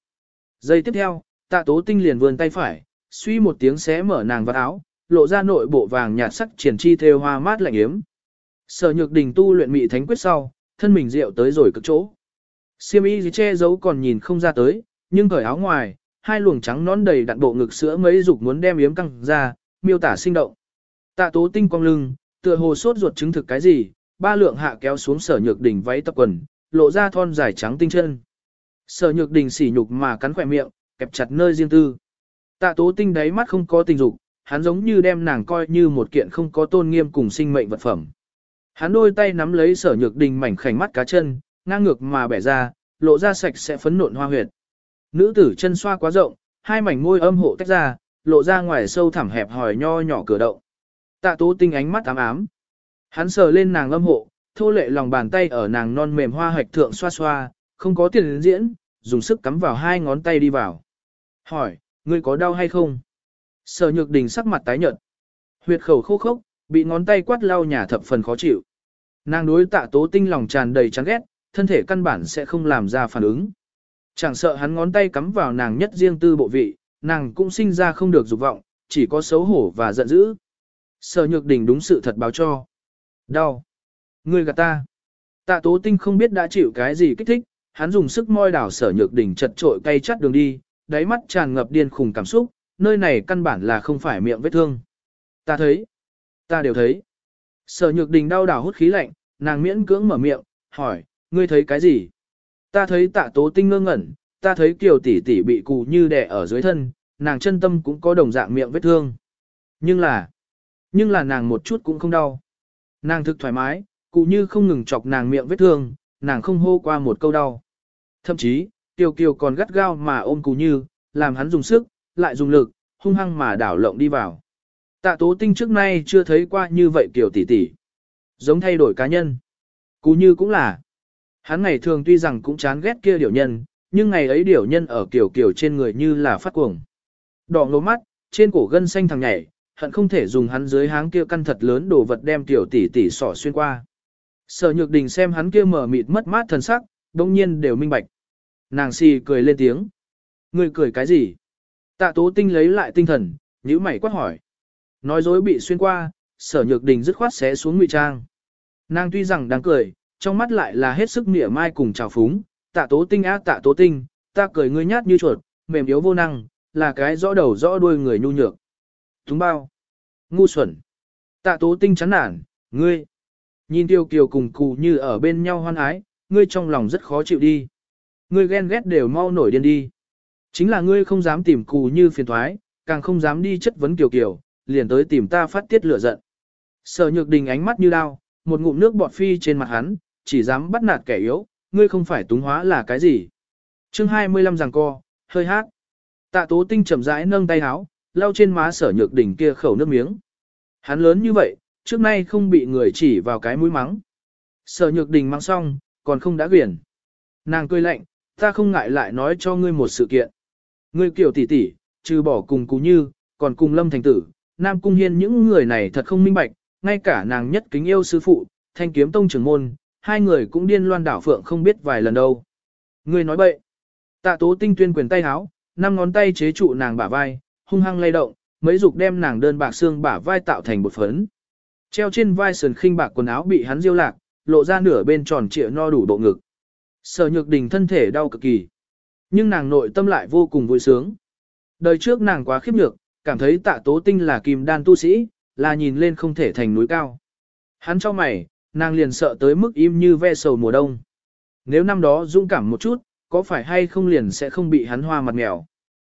Giây tiếp theo, tạ tố tinh liền vươn tay phải, suy một tiếng xé mở nàng vạt áo, lộ ra nội bộ vàng nhạt sắc triển chi theo hoa mát lạnh yếm. Sở nhược đình tu luyện mị thánh quyết sau, thân mình rượu tới rồi cực chỗ. Siêm y che giấu còn nhìn không ra tới, nhưng cởi áo ngoài, hai luồng trắng nón đầy đặn bộ ngực sữa mấy dục muốn đem yếm căng ra, miêu tả sinh động. Tạ tố tinh quang lưng, tựa hồ sốt ruột chứng thực cái gì, ba lượng hạ kéo xuống sở nhược đình váy tập quần, lộ ra thon dài trắng tinh chân. Sở nhược đình sỉ nhục mà cắn khỏe miệng, kẹp chặt nơi riêng tư. Tạ tố tinh đáy mắt không có tình dục, hắn giống như đem nàng coi như một kiện không có tôn nghiêm cùng sinh mệnh vật phẩm. Hắn đôi tay nắm lấy sở nhược đình mảnh khảnh mắt cá chân, ngang ngược mà bẻ ra, lộ ra sạch sẽ phấn nộn hoa huyệt. Nữ tử chân xoa quá rộng, hai mảnh môi âm hộ tách ra, lộ ra ngoài sâu thẳm hẹp hòi nho nhỏ cửa động. Tạ tố tinh ánh mắt ám ám. Hắn sờ lên nàng âm hộ, thô lệ lòng bàn tay ở nàng non mềm hoa hạch thượng xoa xoa, không có tiền diễn, dùng sức cắm vào hai ngón tay đi vào. Hỏi, ngươi có đau hay không? Sở nhược đình sắc mặt tái nhợt. Huyệt khẩu khô khốc, bị ngón tay quát lau nhà thập phần khó chịu. Nàng đối tạ tố tinh lòng tràn đầy chán ghét, thân thể căn bản sẽ không làm ra phản ứng. Chẳng sợ hắn ngón tay cắm vào nàng nhất riêng tư bộ vị, nàng cũng sinh ra không được dục vọng, chỉ có xấu hổ và giận dữ. Sở nhược đình đúng sự thật báo cho. Đau. Ngươi gạt ta. Tạ tố tinh không biết đã chịu cái gì kích thích, hắn dùng sức môi đảo sở nhược đình chật trội cay chắt đường đi, đáy mắt tràn ngập điên khùng cảm xúc, nơi này căn bản là không phải miệng vết thương. Ta thấy. Ta đều thấy. Sở nhược đình đau đảo hút khí lạnh, nàng miễn cưỡng mở miệng, hỏi, ngươi thấy cái gì? Ta thấy tạ tố tinh ngơ ngẩn, ta thấy kiều tỷ tỷ bị cù như đè ở dưới thân, nàng chân tâm cũng có đồng dạng miệng vết thương. Nhưng là, nhưng là nàng một chút cũng không đau. Nàng thực thoải mái, cụ như không ngừng chọc nàng miệng vết thương, nàng không hô qua một câu đau. Thậm chí, Kiều Kiều còn gắt gao mà ôm cụ như, làm hắn dùng sức, lại dùng lực, hung hăng mà đảo lộng đi vào. Tạ tố tinh trước nay chưa thấy qua như vậy kiểu tỷ tỷ. Giống thay đổi cá nhân. Cú như cũng là. Hắn ngày thường tuy rằng cũng chán ghét kia điểu nhân, nhưng ngày ấy điểu nhân ở kiểu kiểu trên người như là phát cuồng. Đỏ ngố mắt, trên cổ gân xanh thằng nhảy, hận không thể dùng hắn dưới háng kia căn thật lớn đồ vật đem tiểu tỷ tỷ sỏ xuyên qua. Sở nhược đình xem hắn kia mở mịt mất mát thần sắc, đông nhiên đều minh bạch. Nàng si cười lên tiếng. Ngươi cười cái gì? Tạ tố tinh lấy lại tinh thần, nhíu mày quát hỏi. Nói dối bị xuyên qua, sở nhược đình dứt khoát xé xuống ngụy trang. Nàng tuy rằng đang cười, trong mắt lại là hết sức mỉa mai cùng trào phúng. Tạ tố tinh á tạ tố tinh, ta cười ngươi nhát như chuột, mềm yếu vô năng, là cái rõ đầu rõ đuôi người nhu nhược. Túng bao. Ngu xuẩn. Tạ tố tinh chán nản, ngươi. Nhìn tiêu kiều cùng cụ như ở bên nhau hoan ái, ngươi trong lòng rất khó chịu đi. Ngươi ghen ghét đều mau nổi điên đi. Chính là ngươi không dám tìm cụ như phiền thoái, càng không dám đi chất vấn kiều kiều, liền tới tìm ta phát tiết lửa giận. Sở nhược đình ánh mắt như đao, một ngụm nước bọt phi trên mặt hắn, chỉ dám bắt nạt kẻ yếu, ngươi không phải túng hóa là cái gì. chương 25 rằng co, hơi hát. Tạ tố tinh chậm rãi nâng tay háo, lau trên má sở nhược đỉnh kia khẩu nước miếng. Hắn lớn như vậy, trước nay không bị người chỉ vào cái mũi mắng. Sở nhược đình mắng xong, còn không đã quyển. Nàng cười lạnh, ta không ngại lại nói cho ngươi một sự kiện. Ngươi kiểu tỷ tỷ, trừ bỏ cùng cú như, còn cùng lâm thành tử, nam cung hiên những người này thật không minh bạch, ngay cả nàng nhất kính yêu sư phụ, thanh kiếm tông trưởng môn, hai người cũng điên loan đảo phượng không biết vài lần đâu. Ngươi nói bậy. Tạ tố tinh tuyên quyền tay háo, năm ngón tay chế trụ nàng bả vai, hung hăng lay động, mấy dục đem nàng đơn bạc xương bả vai tạo thành một phấn. Treo trên vai sườn khinh bạc quần áo bị hắn diêu lạc, lộ ra nửa bên tròn trịa no đủ bộ ngực. Sở nhược đình thân thể đau cực kỳ. Nhưng nàng nội tâm lại vô cùng vui sướng. Đời trước nàng quá khiếp nhược, cảm thấy tạ tố tinh là kim đan tu sĩ, là nhìn lên không thể thành núi cao. Hắn cho mày, nàng liền sợ tới mức im như ve sầu mùa đông. Nếu năm đó dũng cảm một chút, có phải hay không liền sẽ không bị hắn hoa mặt mèo.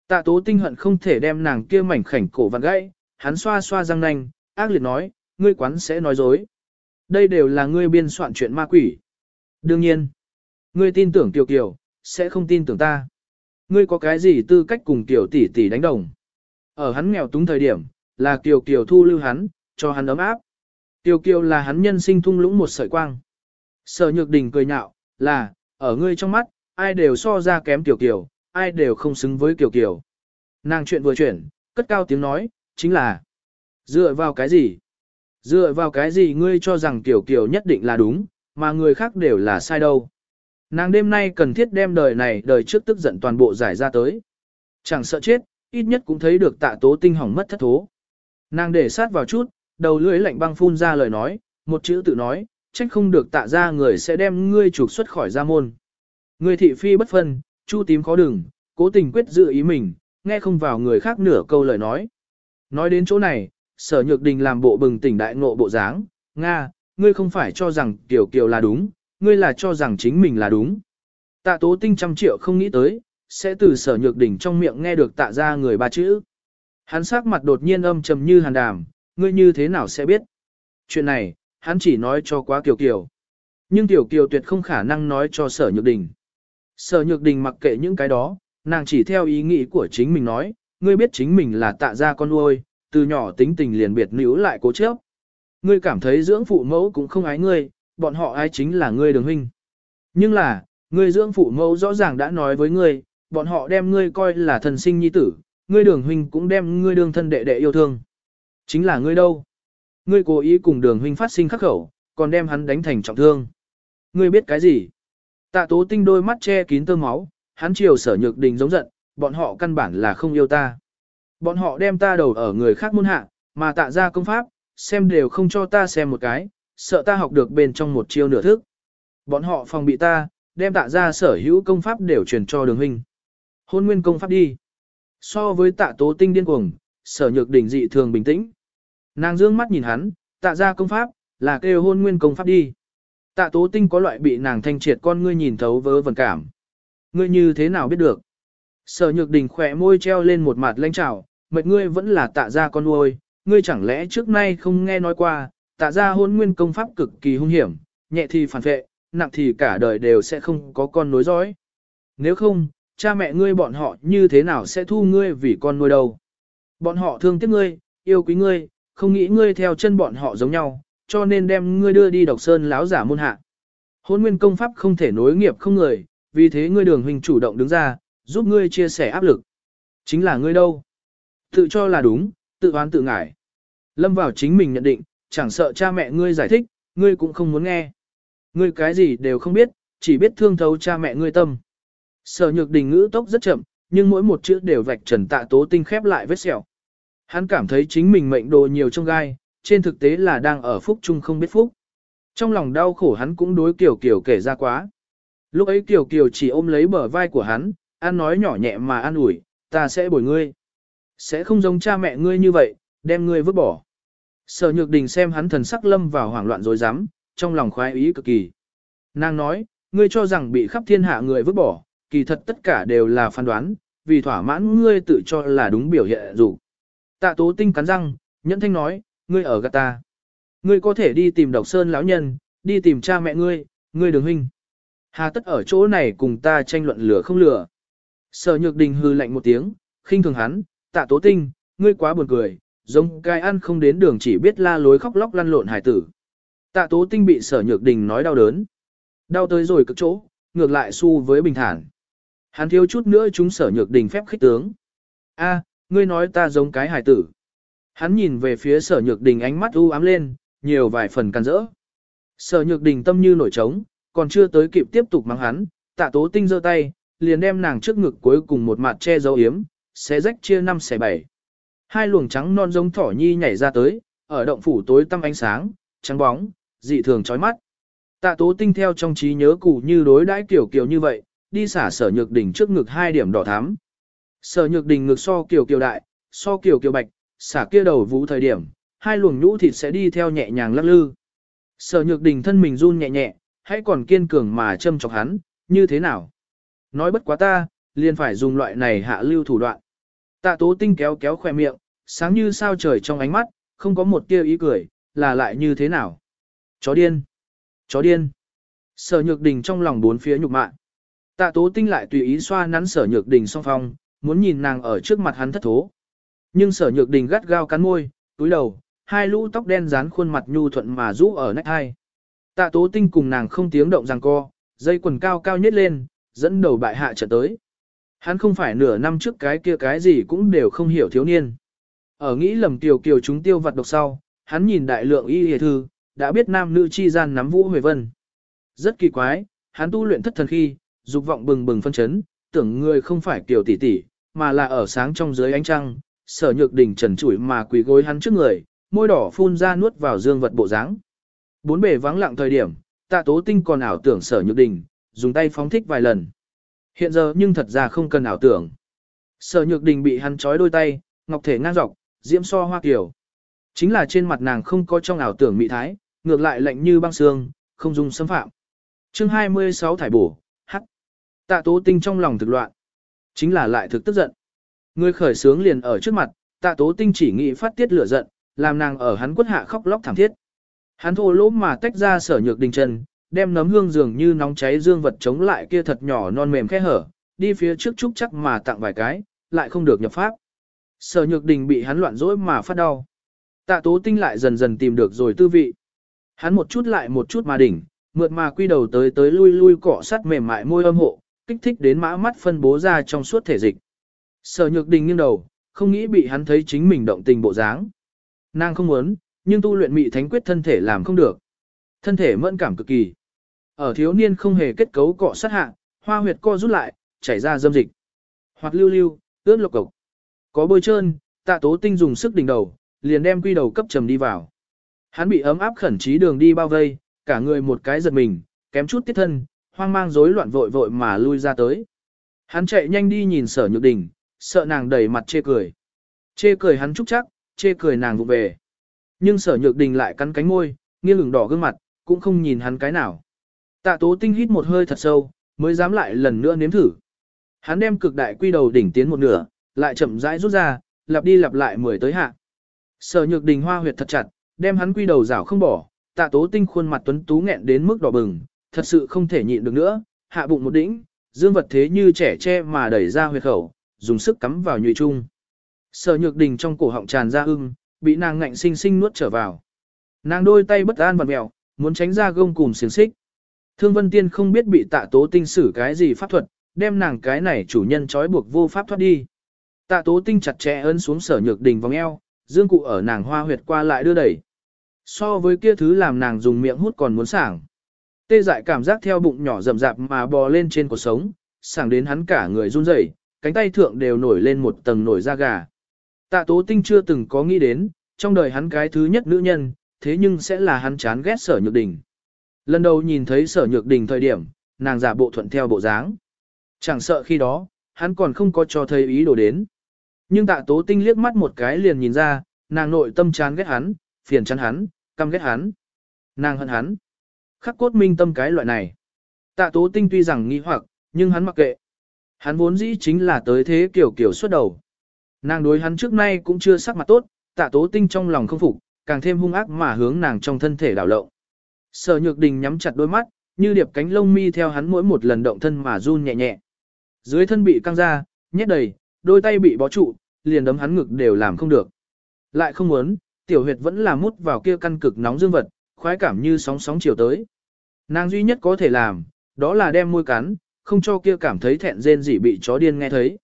Tạ tố tinh hận không thể đem nàng kia mảnh khảnh cổ vặn gãy, hắn xoa xoa răng nanh, ác liệt nói, ngươi quán sẽ nói dối. Đây đều là ngươi biên soạn chuyện ma quỷ. Đương nhiên, ngươi tin tưởng Tiểu Kiều, sẽ không tin tưởng ta. Ngươi có cái gì tư cách cùng Tiểu tỷ tỷ đánh đồng. Ở hắn nghèo túng thời điểm, là Kiều Kiều thu lưu hắn, cho hắn ấm áp. Tiểu Kiều là hắn nhân sinh thung lũng một sợi quang. Sở Nhược Đình cười nhạo, là, ở ngươi trong mắt, ai đều so ra kém Tiểu Kiều, ai đều không xứng với Kiều Kiều. Nàng chuyện vừa chuyển, cất cao tiếng nói, chính là, dựa vào cái gì? Dựa vào cái gì ngươi cho rằng Kiều Kiều nhất định là đúng, mà người khác đều là sai đâu. Nàng đêm nay cần thiết đem đời này đời trước tức giận toàn bộ giải ra tới. Chẳng sợ chết, ít nhất cũng thấy được tạ tố tinh hỏng mất thất thố. Nàng để sát vào chút, đầu lưỡi lạnh băng phun ra lời nói, một chữ tự nói, trách không được tạ ra người sẽ đem ngươi trục xuất khỏi gia môn. người thị phi bất phân, chu tím khó đừng, cố tình quyết dự ý mình, nghe không vào người khác nửa câu lời nói. Nói đến chỗ này, sở nhược đình làm bộ bừng tỉnh đại ngộ bộ dáng, Nga, ngươi không phải cho rằng tiểu Kiều là đúng, ngươi là cho rằng chính mình là đúng. Tạ tố tinh trăm triệu không nghĩ tới, sẽ từ sở nhược đỉnh trong miệng nghe được tạ ra người ba chữ. Hắn sắc mặt đột nhiên âm trầm như hàn đàm, ngươi như thế nào sẽ biết. Chuyện này, hắn chỉ nói cho quá Kiều Kiều. Nhưng tiểu Kiều tuyệt không khả năng nói cho sở nhược đình. Sở nhược đình mặc kệ những cái đó, Nàng chỉ theo ý nghĩ của chính mình nói, ngươi biết chính mình là tạ gia con nuôi, từ nhỏ tính tình liền biệt nữ lại cố chấp. Ngươi cảm thấy dưỡng phụ mẫu cũng không ái ngươi, bọn họ ai chính là ngươi đường huynh. Nhưng là, ngươi dưỡng phụ mẫu rõ ràng đã nói với ngươi, bọn họ đem ngươi coi là thần sinh nhi tử, ngươi đường huynh cũng đem ngươi đường thân đệ đệ yêu thương. Chính là ngươi đâu? Ngươi cố ý cùng đường huynh phát sinh khắc khẩu, còn đem hắn đánh thành trọng thương. Ngươi biết cái gì? Tạ tố tinh đôi mắt che kín tơ máu, hắn chiều sở nhược đình giống giận, bọn họ căn bản là không yêu ta. Bọn họ đem ta đầu ở người khác môn hạ, mà tạ ra công pháp, xem đều không cho ta xem một cái, sợ ta học được bên trong một chiêu nửa thức. Bọn họ phòng bị ta, đem tạ ra sở hữu công pháp đều truyền cho đường huynh. Hôn nguyên công pháp đi. So với tạ tố tinh điên cuồng, sở nhược đỉnh dị thường bình tĩnh. Nàng dương mắt nhìn hắn, tạ ra công pháp, là kêu hôn nguyên công pháp đi. Tạ tố tinh có loại bị nàng thanh triệt con ngươi nhìn thấu vớ vẩn cảm. Ngươi như thế nào biết được? Sở nhược đình khỏe môi treo lên một mặt lanh trào, mệt ngươi vẫn là tạ ra con nuôi, ngươi chẳng lẽ trước nay không nghe nói qua, tạ ra hôn nguyên công pháp cực kỳ hung hiểm, nhẹ thì phản vệ, nặng thì cả đời đều sẽ không có con nối dõi. Nếu không, cha mẹ ngươi bọn họ như thế nào sẽ thu ngươi vì con nuôi đâu? Bọn họ thương tiếc ngươi, yêu quý ngươi, không nghĩ ngươi theo chân bọn họ giống nhau, cho nên đem ngươi đưa đi độc sơn láo giả môn hạ. Hôn nguyên công pháp không thể nối nghiệp không người, vì thế ngươi đường huynh chủ động đứng ra, giúp ngươi chia sẻ áp lực. Chính là ngươi đâu? Tự cho là đúng, tự oán tự ngải. Lâm vào chính mình nhận định, chẳng sợ cha mẹ ngươi giải thích, ngươi cũng không muốn nghe. Ngươi cái gì đều không biết, chỉ biết thương thấu cha mẹ ngươi tâm. Sở nhược đình ngữ tốc rất chậm, nhưng mỗi một chữ đều vạch trần tạ tố tinh khép lại vết sẹo. Hắn cảm thấy chính mình mệnh đồ nhiều trong gai, trên thực tế là đang ở phúc chung không biết phúc. Trong lòng đau khổ hắn cũng đối Kiều Kiều kể ra quá. Lúc ấy Kiều Kiều chỉ ôm lấy bờ vai của hắn, an nói nhỏ nhẹ mà an ủi, ta sẽ bồi ngươi. Sẽ không giống cha mẹ ngươi như vậy, đem ngươi vứt bỏ. Sở nhược đình xem hắn thần sắc lâm vào hoảng loạn rồi dám, trong lòng khoái ý cực kỳ. Nàng nói, ngươi cho rằng bị khắp thiên hạ người vứt bỏ, kỳ thật tất cả đều là phán đoán, vì thỏa mãn ngươi tự cho là đúng biểu hiện dù. Tạ tố tinh cắn răng, nhẫn thanh nói, ngươi ở gạt ta. Ngươi có thể đi tìm độc sơn lão nhân, đi tìm cha mẹ ngươi, ngươi đường huynh. Hà tất ở chỗ này cùng ta tranh luận lửa không lửa. Sở nhược đình hư lạnh một tiếng, khinh thường hắn, tạ tố tinh, ngươi quá buồn cười, giống cai ăn không đến đường chỉ biết la lối khóc lóc lăn lộn hải tử. Tạ tố tinh bị sở nhược đình nói đau đớn. Đau tới rồi cực chỗ, ngược lại su với bình thản. Hắn thiếu chút nữa chúng sở nhược đình phép khích tướng. A, ngươi nói ta giống cái hải tử. Hắn nhìn về phía sở nhược đình ánh mắt u ám lên, nhiều vài phần can rỡ. Sở nhược đình tâm như nổi trống, còn chưa tới kịp tiếp tục mắng hắn, tạ tố tinh giơ tay, liền đem nàng trước ngực cuối cùng một mặt che dấu yếm, xé rách chia năm xẻ bảy. Hai luồng trắng non giống thỏ nhi nhảy ra tới, ở động phủ tối tăm ánh sáng, trắng bóng, dị thường chói mắt. Tạ tố tinh theo trong trí nhớ cũ như đối đãi kiểu kiểu như vậy, đi xả sở nhược đỉnh trước ngực hai điểm đỏ thắm. Sở nhược đỉnh ngực so kiều kiều đại, so kiều kiều bạch, xả kia đầu vũ thời điểm, hai luồng nhũ thịt sẽ đi theo nhẹ nhàng lắc lư. Sở nhược đỉnh thân mình run nhẹ nhẹ, hãy còn kiên cường mà châm chọc hắn, như thế nào? Nói bất quá ta, liền phải dùng loại này hạ lưu thủ đoạn. Tạ tố tinh kéo kéo khoe miệng, sáng như sao trời trong ánh mắt, không có một tia ý cười, là lại như thế nào? Chó điên! Chó điên! Sở nhược đình trong lòng bốn phía nhục mạ. Tạ tố tinh lại tùy ý xoa nắn sở nhược đình song phong, muốn nhìn nàng ở trước mặt hắn thất thố. Nhưng sở nhược đình gắt gao cắn môi, túi đầu, hai lũ tóc đen dán khuôn mặt nhu thuận mà rũ ở nách hai. Tạ tố tinh cùng nàng không tiếng động rằng co, dây quần cao cao nhất lên, dẫn đầu bại hạ trở tới. Hắn không phải nửa năm trước cái kia cái gì cũng đều không hiểu thiếu niên. Ở nghĩ lầm tiểu kiều chúng tiêu vật độc sau, hắn nhìn đại lượng y hề thư, đã biết nam nữ chi gian nắm vũ huệ vân. Rất kỳ quái, hắn tu luyện thất thần khi, dục vọng bừng bừng phân chấn, tưởng người không phải tiểu tỷ tỷ, mà là ở sáng trong dưới ánh trăng, sở nhược đỉnh trần trụi mà quỳ gối hắn trước người, môi đỏ phun ra nuốt vào dương vật bộ dáng. Bốn bề vắng lặng thời điểm, tạ tố tinh còn ảo tưởng sở nhược đình, dùng tay phóng thích vài lần. Hiện giờ nhưng thật ra không cần ảo tưởng. Sở nhược đình bị hắn trói đôi tay, ngọc thể ngang dọc, diễm so hoa kiểu. Chính là trên mặt nàng không có trong ảo tưởng mị thái, ngược lại lạnh như băng xương, không dung xâm phạm. chương 26 thải bổ. Tạ tố tinh trong lòng thực loạn. Chính là lại thực tức giận. Người khởi sướng liền ở trước mặt, tạ tố tinh chỉ nghĩ phát tiết lửa giận, làm nàng ở hắn quất hạ khóc lóc thảm thiết. Hắn thô lỗ mà tách ra sở nhược đình chân, đem nấm hương dường như nóng cháy dương vật chống lại kia thật nhỏ non mềm khe hở, đi phía trước trúc chắc mà tặng vài cái, lại không được nhập pháp. Sở nhược đình bị hắn loạn dỗi mà phát đau. Tạ tố tinh lại dần dần tìm được rồi tư vị. Hắn một chút lại một chút mà đỉnh, mượt mà quy đầu tới tới lui lui cọ sát mềm mại môi âm hộ, kích thích đến mã mắt phân bố ra trong suốt thể dịch. Sở nhược đình nghiêng đầu, không nghĩ bị hắn thấy chính mình động tình bộ dáng. Nàng không muốn, nhưng tu luyện mị thánh quyết thân thể làm không được. Thân thể mẫn cảm cực kỳ. Ở thiếu niên không hề kết cấu cọ sát hạ, hoa huyệt co rút lại, chảy ra dâm dịch. Hoặc lưu lưu, ướt lộc cộc. Có bôi trơn, tạ tố tinh dùng sức đỉnh đầu, liền đem quy đầu cấp trầm đi vào. Hắn bị ấm áp khẩn trí đường đi bao vây, cả người một cái giật mình, kém chút tiết thân, hoang mang rối loạn vội vội mà lui ra tới. Hắn chạy nhanh đi nhìn sở nhược đình, sợ nàng đầy mặt chê cười. Chê cười hắn chúc chắc, chê cười nàng vụ về. Nhưng sở nhược đình lại cắn cánh môi, nghiêng ửng đỏ gương mặt, cũng không nhìn hắn cái nào. Tạ tố tinh hít một hơi thật sâu, mới dám lại lần nữa nếm thử. Hắn đem cực đại quy đầu đỉnh tiến một nửa, lại chậm rãi rút ra, lặp đi lặp lại mười tới hạ. Sở nhược đình hoa huyệt thật chặt, đem hắn quy đầu rảo không bỏ, tạ tố tinh khuôn mặt tuấn tú nghẹn đến mức đỏ bừng, thật sự không thể nhịn được nữa, hạ bụng một đỉnh, dương vật thế như trẻ tre mà đẩy ra huyệt khẩu, dùng sức cắm vào nhụy trung. Sở nhược đình trong cổ họng tràn ra ưng, bị nàng ngạnh sinh sinh nuốt trở vào. Nàng đôi tay bất an vặn mèo, muốn tránh ra gông cùm xiềng xích. Thương Vân Tiên không biết bị tạ tố tinh xử cái gì pháp thuật, đem nàng cái này chủ nhân trói buộc vô pháp thoát đi. Tạ tố tinh chặt chẽ ấn xuống sở nhược đình vòng eo, dương cụ ở nàng hoa huyệt qua lại đưa đẩy. So với kia thứ làm nàng dùng miệng hút còn muốn sảng. Tê dại cảm giác theo bụng nhỏ rầm rạp mà bò lên trên cuộc sống, sảng đến hắn cả người run rẩy, cánh tay thượng đều nổi lên một tầng nổi da gà. Tạ tố tinh chưa từng có nghĩ đến, trong đời hắn cái thứ nhất nữ nhân, thế nhưng sẽ là hắn chán ghét sở nhược đình. Lần đầu nhìn thấy sở nhược đình thời điểm, nàng giả bộ thuận theo bộ dáng. Chẳng sợ khi đó, hắn còn không có cho thấy ý đồ đến. Nhưng tạ tố tinh liếc mắt một cái liền nhìn ra, nàng nội tâm chán ghét hắn, phiền chán hắn, căm ghét hắn. Nàng hận hắn. Khắc cốt minh tâm cái loại này. Tạ tố tinh tuy rằng nghi hoặc, nhưng hắn mặc kệ. Hắn vốn dĩ chính là tới thế kiểu kiểu xuất đầu. Nàng đối hắn trước nay cũng chưa sắc mặt tốt, tạ tố tinh trong lòng không phục, càng thêm hung ác mà hướng nàng trong thân thể đảo lộn. Sở nhược đình nhắm chặt đôi mắt, như điệp cánh lông mi theo hắn mỗi một lần động thân mà run nhẹ nhẹ. Dưới thân bị căng ra, nhét đầy, đôi tay bị bó trụ, liền đấm hắn ngực đều làm không được. Lại không muốn, tiểu huyệt vẫn là mút vào kia căn cực nóng dương vật, khoái cảm như sóng sóng chiều tới. Nàng duy nhất có thể làm, đó là đem môi cắn, không cho kia cảm thấy thẹn rên gì bị chó điên nghe thấy.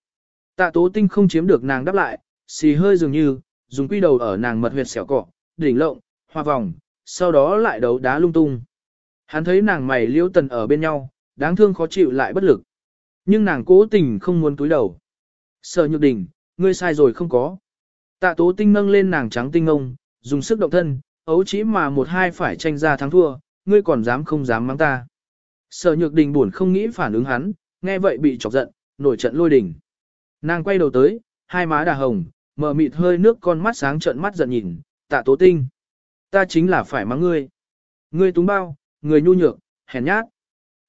Tạ tố tinh không chiếm được nàng đáp lại, xì hơi dường như, dùng quy đầu ở nàng mật huyệt xẻo cọ, đỉnh lộng, hoa vòng, sau đó lại đấu đá lung tung. Hắn thấy nàng mày liêu tần ở bên nhau, đáng thương khó chịu lại bất lực. Nhưng nàng cố tình không muốn túi đầu. Sở nhược đình, ngươi sai rồi không có. Tạ tố tinh nâng lên nàng trắng tinh ngông, dùng sức động thân, ấu chỉ mà một hai phải tranh ra thắng thua, ngươi còn dám không dám mắng ta. Sở nhược đình buồn không nghĩ phản ứng hắn, nghe vậy bị chọc giận, nổi trận lôi đình. Nàng quay đầu tới, hai má đà hồng, mở mịt hơi nước con mắt sáng trận mắt giận nhìn, tạ tố tinh. Ta chính là phải mắng ngươi. Ngươi túng bao, ngươi nhu nhược, hèn nhát.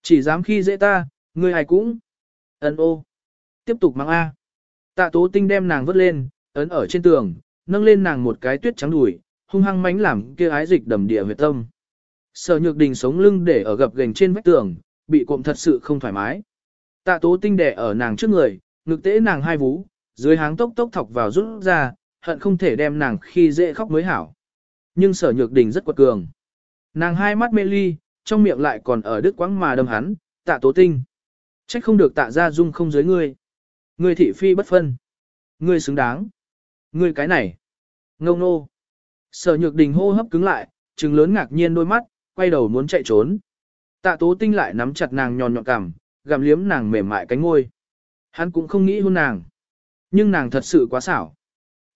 Chỉ dám khi dễ ta, ngươi ai cũng. Ấn ô. Tiếp tục mắng A. Tạ tố tinh đem nàng vớt lên, ấn ở trên tường, nâng lên nàng một cái tuyết trắng đùi, hung hăng mánh làm kia ái dịch đầm địa huyệt tâm. Sở nhược đình sống lưng để ở gập gành trên vách tường, bị cộm thật sự không thoải mái. Tạ tố tinh đẻ ở nàng trước người, ngực tễ nàng hai vú, dưới háng tốc tốc thọc vào rút ra, hận không thể đem nàng khi dễ khóc mới hảo. Nhưng sở nhược đình rất quật cường. Nàng hai mắt mê ly, trong miệng lại còn ở đứt quãng mà đâm hắn, tạ tố tinh. Trách không được tạ ra dung không dưới ngươi. Ngươi thị phi bất phân. Ngươi xứng đáng. Ngươi cái này. Ngông nô. Sở nhược đình hô hấp cứng lại, trừng lớn ngạc nhiên đôi mắt, quay đầu muốn chạy trốn. Tạ tố tinh lại nắm chặt nàng nhòn nhọn cằm, gặm liếm nàng mềm mại cánh ngôi. Hắn cũng không nghĩ hôn nàng. Nhưng nàng thật sự quá xảo.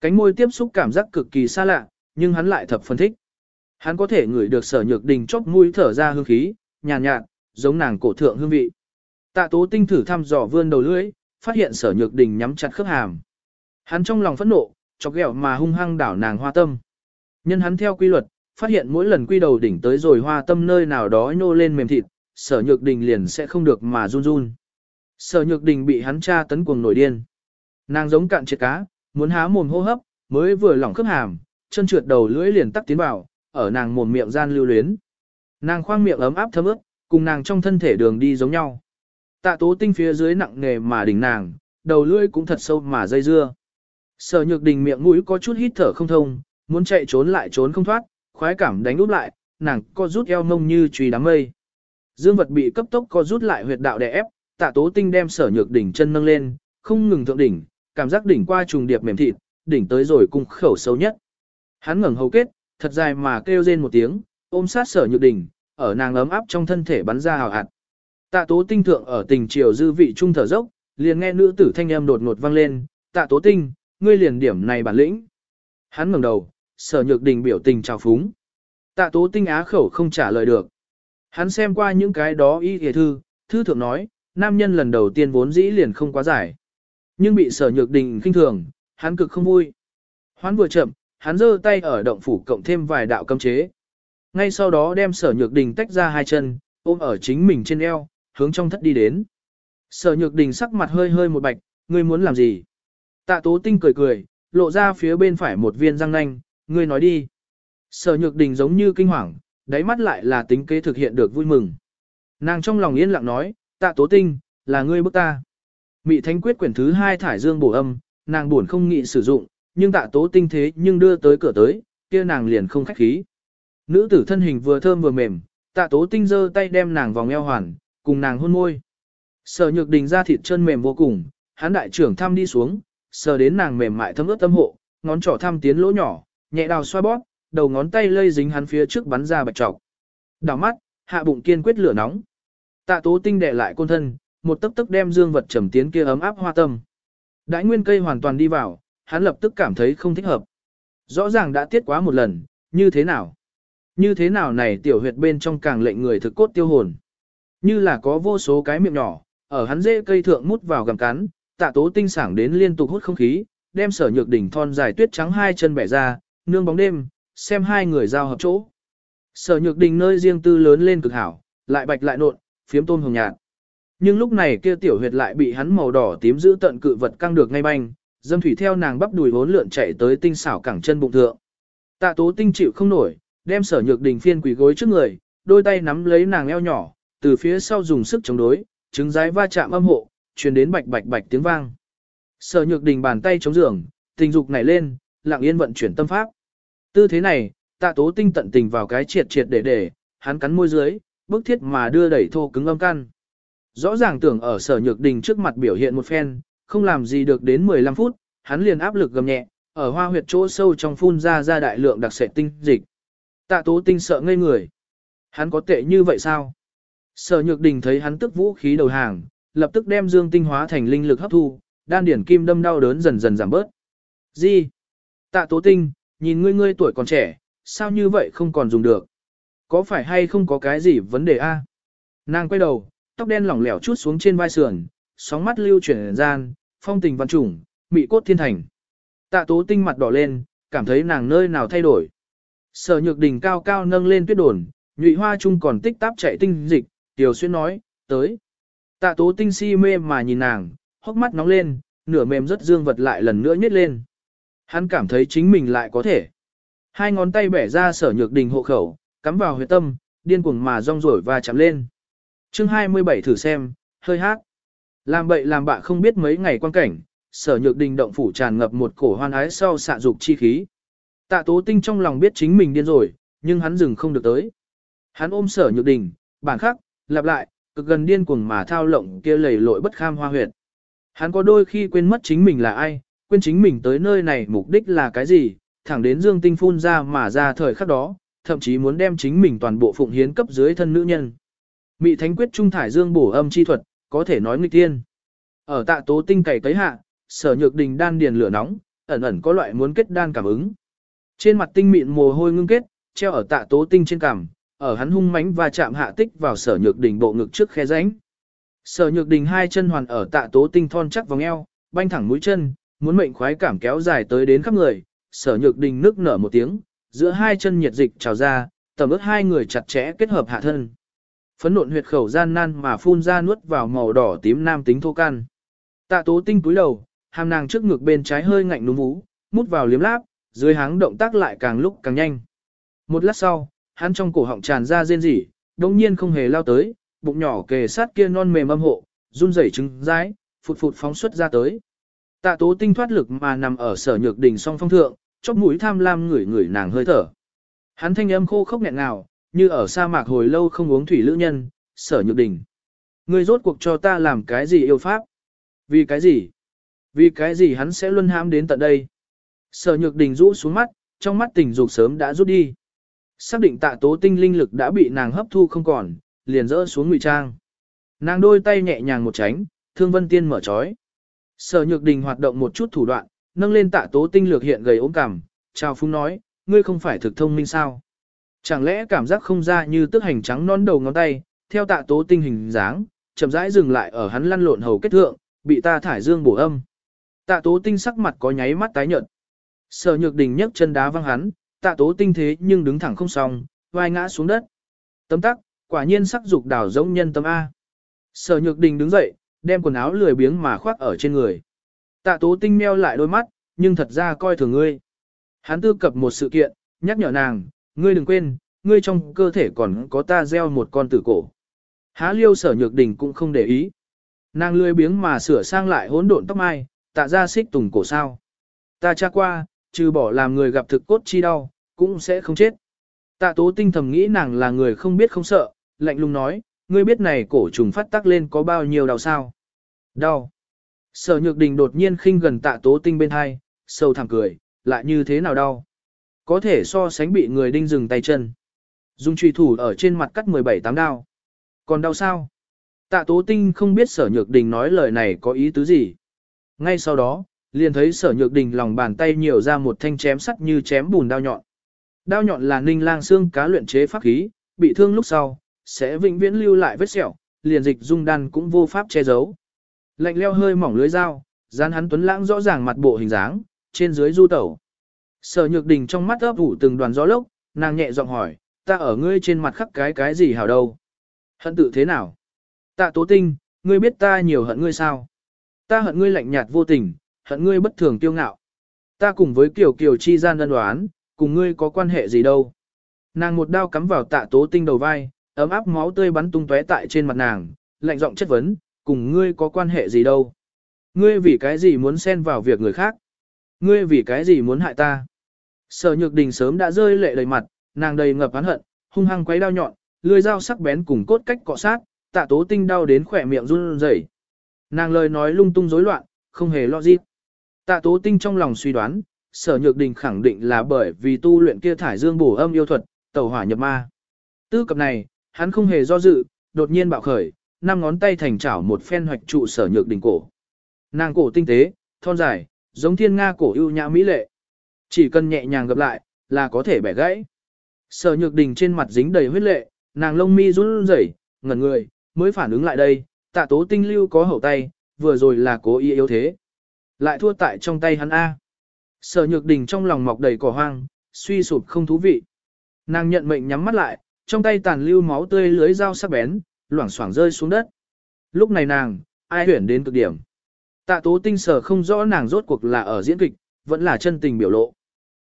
Cánh môi tiếp xúc cảm giác cực kỳ xa lạ, nhưng hắn lại thập phân thích. Hắn có thể ngửi được sở nhược đình chốc mũi thở ra hương khí, nhàn nhạt, nhạt, giống nàng cổ thượng hương vị. Tạ tố tinh thử thăm dò vươn đầu lưỡi, phát hiện sở nhược đình nhắm chặt khớp hàm. Hắn trong lòng phẫn nộ, chọc ghẹo mà hung hăng đảo nàng hoa tâm. Nhân hắn theo quy luật, phát hiện mỗi lần quy đầu đỉnh tới rồi hoa tâm nơi nào đó nhô lên mềm thịt, sở nhược đình liền sẽ không được mà run run. Sở nhược đình bị hắn tra tấn cuồng nổi điên. Nàng giống cạn triệt cá, muốn há mồm hô hấp, mới vừa lỏng khớp hàm, chân trượt đầu lưỡi liền tắc tiến vào, ở nàng mồm miệng gian lưu luyến. Nàng khoang miệng ấm áp thấm ướt, cùng nàng trong thân thể đường đi giống nhau. Tạ tố tinh phía dưới nặng nghề mà đỉnh nàng, đầu lưỡi cũng thật sâu mà dây dưa. Sở nhược đình miệng mũi có chút hít thở không thông, muốn chạy trốn lại trốn không thoát, khoái cảm đánh úp lại, nàng co rút eo mông như truy đám mây. Dương vật bị cấp tốc co rút lại huyệt đạo đè ép, tạ tố tinh đem sở nhược đỉnh chân nâng lên, không ngừng thượng đỉnh, cảm giác đỉnh qua trùng điệp mềm thịt, đỉnh tới rồi cung khẩu sâu nhất. Hắn ngẩng hầu kết, thật dài mà kêu rên một tiếng, ôm sát sở nhược đỉnh, ở nàng ấm áp trong thân thể bắn ra hào hạt. Tạ tố tinh thượng ở tình triều dư vị trung thở dốc, liền nghe nữ tử thanh âm đột ngột vang lên, tạ tố tinh, ngươi liền điểm này bản lĩnh. Hắn ngẩng đầu, sở nhược đình biểu tình trào phúng. Tạ tố tinh á khẩu không trả lời được. Hắn xem qua những cái đó y hề thư, thư thượng nói, nam nhân lần đầu tiên vốn dĩ liền không quá giải. Nhưng bị sở nhược đình khinh thường, hắn cực không vui. Hoán vừa chậm, hắn giơ tay ở động phủ cộng thêm vài đạo cấm chế. Ngay sau đó đem sở nhược đình tách ra hai chân, ôm ở chính mình trên eo, hướng trong thất đi đến. Sở nhược đình sắc mặt hơi hơi một bạch, ngươi muốn làm gì? Tạ tố tinh cười cười, lộ ra phía bên phải một viên răng nanh, ngươi nói đi. Sở nhược đình giống như kinh hoàng, đáy mắt lại là tính kế thực hiện được vui mừng. Nàng trong lòng yên lặng nói, tạ tố tinh, là ngươi bức ta. Mị thánh quyết quyển thứ hai thải dương bổ âm, nàng buồn không nghị sử dụng, nhưng tạ tố tinh thế nhưng đưa tới cửa tới, kia nàng liền không khách khí. Nữ tử thân hình vừa thơm vừa mềm, tạ tố tinh giơ tay đem nàng vòng eo hoàn, cùng nàng hôn môi. Sở nhược đình ra thịt chân mềm vô cùng, hắn đại trưởng thăm đi xuống, sờ đến nàng mềm mại thấm ướt tâm hộ, ngón trỏ thăm tiến lỗ nhỏ, nhẹ đào xoa bóp, đầu ngón tay lây dính hắn phía trước bắn ra bạch trọc. Đảo mắt, hạ bụng kiên quyết lửa nóng. Tạ tố tinh đè lại côn thân, một tấc tấc đem dương vật trầm tiến kia ấm áp hoa tâm. Đại nguyên cây hoàn toàn đi vào, hắn lập tức cảm thấy không thích hợp. Rõ ràng đã tiết quá một lần, như thế nào? Như thế nào này tiểu huyệt bên trong càng lệnh người thực cốt tiêu hồn. Như là có vô số cái miệng nhỏ, ở hắn dễ cây thượng mút vào gầm cắn, tạ tố tinh sảng đến liên tục hút không khí, đem sở nhược đỉnh thon dài tuyết trắng hai chân bẻ ra, nương bóng đêm, xem hai người giao hợp chỗ. Sở nhược đình nơi riêng tư lớn lên cực hảo, lại bạch lại nộn, phiếm tôm hồng nhạt. Nhưng lúc này kia tiểu huyệt lại bị hắn màu đỏ tím giữ tận cự vật căng được ngay banh, dâm thủy theo nàng bắp đùi vốn lượn chạy tới tinh xảo cẳng chân bụng thượng. Tạ tố tinh chịu không nổi, đem sở nhược đình phiên quỳ gối trước người, đôi tay nắm lấy nàng eo nhỏ, từ phía sau dùng sức chống đối, trứng dái va chạm âm hộ, truyền đến bạch bạch bạch tiếng vang. Sở nhược đình bàn tay chống giường, tình dục nảy lên, lặng yên vận chuyển tâm pháp. Tư thế này, tạ tố tinh tận tình vào cái triệt triệt để để, hắn cắn môi dưới, bức thiết mà đưa đẩy thô cứng âm căn. Rõ ràng tưởng ở sở nhược đình trước mặt biểu hiện một phen, không làm gì được đến 15 phút, hắn liền áp lực gầm nhẹ, ở hoa huyệt chỗ sâu trong phun ra ra đại lượng đặc sệt tinh dịch. Tạ tố tinh sợ ngây người. Hắn có tệ như vậy sao? Sở nhược đình thấy hắn tức vũ khí đầu hàng, lập tức đem dương tinh hóa thành linh lực hấp thu, đan điển kim đâm đau đớn dần dần giảm bớt. Gì? Tạ tố tinh, nhìn ngươi ngươi tuổi còn trẻ, sao như vậy không còn dùng được? Có phải hay không có cái gì vấn đề a? Nàng quay đầu, tóc đen lỏng lẻo chút xuống trên vai sườn, sóng mắt lưu chuyển gian, phong tình văn trùng, mị cốt thiên thành. Tạ tố tinh mặt đỏ lên, cảm thấy nàng nơi nào thay đổi. Sở nhược đỉnh cao cao nâng lên tuyết đồn, nhụy hoa chung còn tích táp chạy tinh dịch, tiểu xuyên nói, tới. Tạ tố tinh si mê mà nhìn nàng, hốc mắt nóng lên, nửa mềm rất dương vật lại lần nữa nhét lên. Hắn cảm thấy chính mình lại có thể. Hai ngón tay bẻ ra sở nhược đình hộ khẩu, cắm vào huyệt tâm, điên cuồng mà rong rổi và chạm lên. chương 27 thử xem, hơi hát. Làm bậy làm bạ không biết mấy ngày quan cảnh, sở nhược đình động phủ tràn ngập một cổ hoan ái sau xạ dục chi khí. Tạ tố tinh trong lòng biết chính mình điên rồi, nhưng hắn dừng không được tới. Hắn ôm sở nhược đình, bản khắc, lặp lại, cực gần điên cuồng mà thao lộng kia lầy lội bất kham hoa huyệt. Hắn có đôi khi quên mất chính mình là ai, quên chính mình tới nơi này mục đích là cái gì, thẳng đến dương tinh phun ra mà ra thời khắc đó, thậm chí muốn đem chính mình toàn bộ phụng hiến cấp dưới thân nữ nhân. Mị thánh quyết trung thải dương bổ âm chi thuật, có thể nói nghịch tiên. Ở tạ tố tinh cày cấy hạ, sở nhược đình đan điền lửa nóng, ẩn ẩn có loại muốn kết đan cảm ứng. Trên mặt tinh mịn mồ hôi ngưng kết, treo ở tạ tố tinh trên cằm, ở hắn hung mãnh và chạm hạ tích vào sở nhược đình bộ ngực trước khe rãnh. Sở nhược đình hai chân hoàn ở tạ tố tinh thon chắc vòng eo, banh thẳng mũi chân, muốn mệnh khoái cảm kéo dài tới đến khắp người, sở nhược đình nước nở một tiếng, giữa hai chân nhiệt dịch trào ra, tầm ướt hai người chặt chẽ kết hợp hạ thân. Phấn nộn huyệt khẩu gian nan mà phun ra nuốt vào màu đỏ tím nam tính thô can. Tạ tố tinh túi đầu, hàm nàng trước ngực bên trái hơi ngạnh núm vú, mút vào liếm láp, dưới háng động tác lại càng lúc càng nhanh. Một lát sau, hắn trong cổ họng tràn ra rên rỉ, đồng nhiên không hề lao tới, bụng nhỏ kề sát kia non mềm âm hộ, run rẩy trứng rái, phụt phụt phóng xuất ra tới. Tạ tố tinh thoát lực mà nằm ở sở nhược đỉnh song phong thượng, chóp mũi tham lam ngửi ngửi nàng hơi thở. Hắn thanh âm khô khốc nghẹn ngào, như ở sa mạc hồi lâu không uống thủy lữ nhân, sở nhược đỉnh. Ngươi rốt cuộc cho ta làm cái gì yêu pháp? Vì cái gì? Vì cái gì hắn sẽ luân hãm đến tận đây? Sở nhược đình rũ xuống mắt, trong mắt tình dục sớm đã rút đi. Xác định tạ tố tinh linh lực đã bị nàng hấp thu không còn, liền rỡ xuống ngụy trang. Nàng đôi tay nhẹ nhàng một tránh, thương vân tiên mở trói. Sở nhược đình hoạt động một chút thủ đoạn, nâng lên tạ tố tinh lược hiện gầy ốm cằm, chào phúng nói, ngươi không phải thực thông minh sao? Chẳng lẽ cảm giác không ra như tức hành trắng non đầu ngón tay, theo tạ tố tinh hình dáng, chậm rãi dừng lại ở hắn lăn lộn hầu kết thượng, bị ta thải dương bổ âm. Tạ tố tinh sắc mặt có nháy mắt tái nhợt. Sở nhược đình nhấc chân đá văng hắn, tạ tố tinh thế nhưng đứng thẳng không xong, vai ngã xuống đất. Tấm tắc, quả nhiên sắc dục đảo giống nhân tâm A. Sở nhược đình đứng dậy, đem quần áo lười biếng mà khoác ở trên người. Tạ tố tinh meo lại đôi mắt, nhưng thật ra coi thường ngươi. Hắn tư cập một sự kiện, nhắc nhở nàng, ngươi đừng quên, ngươi trong cơ thể còn có ta gieo một con tử cổ. Há liêu sở nhược đình cũng không để ý. Nàng lười biếng mà sửa sang lại hỗn độn tóc mai, tạ ra xích tùng cổ sao. Ta tra qua, trừ bỏ làm người gặp thực cốt chi đau, cũng sẽ không chết. Tạ tố tinh thầm nghĩ nàng là người không biết không sợ, lạnh lùng nói, ngươi biết này cổ trùng phát tắc lên có bao nhiêu đau sao? Đau. Sở nhược đình đột nhiên khinh gần tạ tố tinh bên hai, sâu thẳm cười, lại như thế nào đau? Có thể so sánh bị người đinh dừng tay chân. Dung truy thủ ở trên mặt cắt 17 tám đao, Còn đau sao? Tạ tố tinh không biết sở nhược đình nói lời này có ý tứ gì. Ngay sau đó, liền thấy sở nhược đình lòng bàn tay nhiều ra một thanh chém sắt như chém bùn đao nhọn. Đao nhọn là ninh lang xương cá luyện chế pháp khí, bị thương lúc sau, sẽ vĩnh viễn lưu lại vết sẹo, liền dịch dung đan cũng vô pháp che giấu. Lạnh leo hơi mỏng lưới dao, gian hắn tuấn lãng rõ ràng mặt bộ hình dáng, trên dưới du tẩu. Sở nhược đình trong mắt ấp ủ từng đoàn gió lốc, nàng nhẹ giọng hỏi, ta ở ngươi trên mặt khắc cái cái gì hảo đâu? Hận tự thế nào? Tạ tố tinh, ngươi biết ta nhiều hận ngươi sao? Ta hận ngươi lạnh nhạt vô tình, hận ngươi bất thường tiêu ngạo. Ta cùng với Kiều Kiều chi gian đơn đoán, cùng ngươi có quan hệ gì đâu. Nàng một đao cắm vào tạ tố tinh đầu vai, ấm áp máu tươi bắn tung tóe tại trên mặt nàng, lạnh giọng chất vấn, cùng ngươi có quan hệ gì đâu. Ngươi vì cái gì muốn xen vào việc người khác? Ngươi vì cái gì muốn hại ta? Sở nhược đình sớm đã rơi lệ đầy mặt, nàng đầy ngập oán hận, hung hăng quấy đao nhọn, lưỡi dao sắc bén cùng cốt cách cọ sát, tạ tố tinh đau đến khỏe miệng run rẩy. Nàng lời nói lung tung rối loạn, không hề lo gì. Tạ tố tinh trong lòng suy đoán, sở nhược đình khẳng định là bởi vì tu luyện kia thải dương bổ âm yêu thuật, tẩu hỏa nhập ma. Tư cập này, hắn không hề do dự, đột nhiên bạo khởi, năm ngón tay thành chảo một phen hoạch trụ sở nhược đỉnh cổ. Nàng cổ tinh tế, thon dài, giống thiên nga cổ ưu nhã mỹ lệ. Chỉ cần nhẹ nhàng gặp lại, là có thể bẻ gãy. Sở nhược đình trên mặt dính đầy huyết lệ, nàng lông mi run rẩy, ngẩn người, mới phản ứng lại đây, tạ tố tinh lưu có hậu tay, vừa rồi là cố ý yếu thế. Lại thua tại trong tay hắn A. Sở nhược đình trong lòng mọc đầy cỏ hoang, suy sụp không thú vị. Nàng nhận mệnh nhắm mắt lại, trong tay tàn lưu máu tươi lưới dao sắc bén, loảng xoảng rơi xuống đất. Lúc này nàng, ai huyển đến cực điểm. Tạ tố tinh sở không rõ nàng rốt cuộc là ở diễn kịch, vẫn là chân tình biểu lộ.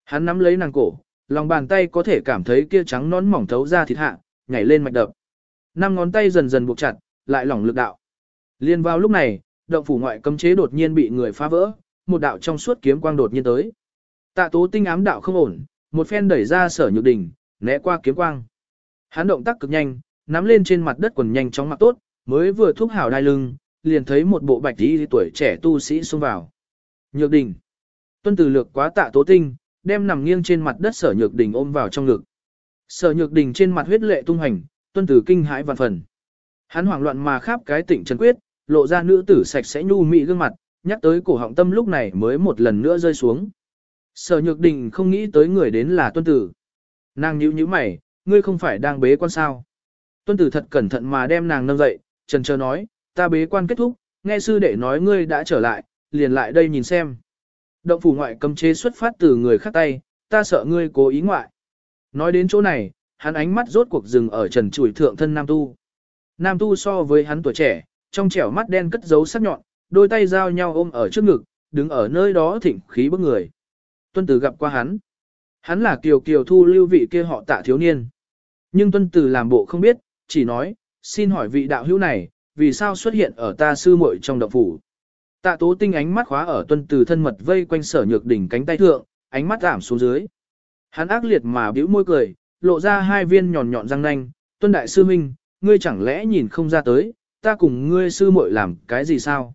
Hắn nắm lấy nàng cổ, lòng bàn tay có thể cảm thấy kia trắng nón mỏng thấu ra thịt hạ, nhảy lên mạch đập. Năm ngón tay dần dần buộc chặt, lại lỏng lực đạo. Liên vào lúc này, động phủ ngoại cấm chế đột nhiên bị người phá vỡ, một đạo trong suốt kiếm quang đột nhiên tới. Tạ tố tinh ám đạo không ổn, một phen đẩy ra sở nhược đỉnh, né qua kiếm quang. Hắn động tác cực nhanh, nắm lên trên mặt đất quần nhanh chóng mặc tốt, mới vừa thúc hảo đai lưng, liền thấy một bộ bạch y tuổi trẻ tu sĩ xông vào. Nhược đỉnh. Tuân tử lược quá tạ tố tinh, đem nằm nghiêng trên mặt đất sở nhược đỉnh ôm vào trong ngực. Sở nhược đỉnh trên mặt huyết lệ tung hành, tuân tử kinh hãi vạn phần. Hắn hoảng loạn mà khắp cái tỉnh trần quyết, lộ ra nữ tử sạch sẽ nhu mị gương mặt, nhắc tới cổ họng tâm lúc này mới một lần nữa rơi xuống. Sở nhược đình không nghĩ tới người đến là tuân tử. Nàng nhíu nhíu mày, ngươi không phải đang bế quan sao. Tuân tử thật cẩn thận mà đem nàng nâng dậy, trần chờ nói, ta bế quan kết thúc, nghe sư đệ nói ngươi đã trở lại, liền lại đây nhìn xem. Động phủ ngoại cấm chế xuất phát từ người khác tay, ta sợ ngươi cố ý ngoại. Nói đến chỗ này, hắn ánh mắt rốt cuộc dừng ở trần chủi thượng thân nam tu. Nam tu so với hắn tuổi trẻ, trong trẻo mắt đen cất giấu sắc nhọn, đôi tay giao nhau ôm ở trước ngực, đứng ở nơi đó thỉnh khí bức người. Tuân tử gặp qua hắn. Hắn là kiều kiều thu lưu vị kia họ tạ thiếu niên. Nhưng tuân tử làm bộ không biết, chỉ nói, xin hỏi vị đạo hữu này, vì sao xuất hiện ở ta sư muội trong động phủ. Tạ tố tinh ánh mắt khóa ở tuân từ thân mật vây quanh sở nhược đỉnh cánh tay thượng, ánh mắt giảm xuống dưới. Hắn ác liệt mà bĩu môi cười, lộ ra hai viên nhọn nhọn răng nanh, tuân đại sư minh, ngươi chẳng lẽ nhìn không ra tới, ta cùng ngươi sư muội làm cái gì sao?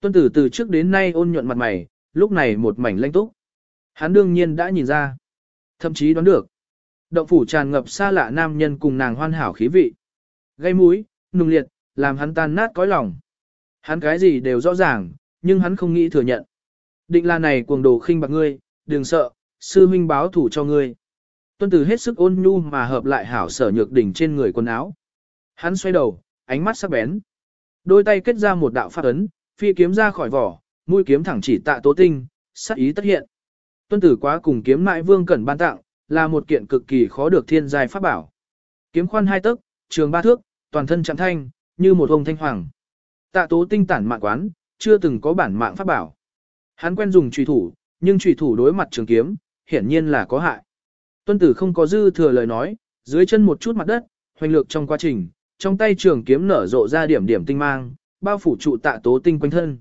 Tuân tử từ trước đến nay ôn nhuận mặt mày, lúc này một mảnh lanh túc. Hắn đương nhiên đã nhìn ra, thậm chí đoán được. Động phủ tràn ngập xa lạ nam nhân cùng nàng hoan hảo khí vị. Gây mũi, nung liệt, làm hắn tan nát cõi lòng. Hắn cái gì đều rõ ràng, nhưng hắn không nghĩ thừa nhận. Định là này cuồng đồ khinh bạc ngươi, đừng sợ, sư huynh báo thủ cho ngươi. Tuân tử hết sức ôn nhu mà hợp lại hảo sở nhược đỉnh trên người quần áo. Hắn xoay đầu, ánh mắt sắc bén. Đôi tay kết ra một đạo pháp ấn, phi kiếm ra khỏi vỏ, mũi kiếm thẳng chỉ tạ tố tinh, sắc ý tất hiện. Tuân tử quá cùng kiếm mại vương cẩn ban tặng, là một kiện cực kỳ khó được thiên giai pháp bảo. Kiếm khoan hai tấc, trường ba thước, toàn thân trắng thanh, như một ông thanh hoàng. Tạ tố tinh tản mạng quán, chưa từng có bản mạng pháp bảo. Hắn quen dùng trùy thủ, nhưng trùy thủ đối mặt trường kiếm, hiển nhiên là có hại. Tuân tử không có dư thừa lời nói, dưới chân một chút mặt đất, hoành lược trong quá trình, trong tay trường kiếm nở rộ ra điểm điểm tinh mang, bao phủ trụ tạ tố tinh quanh thân.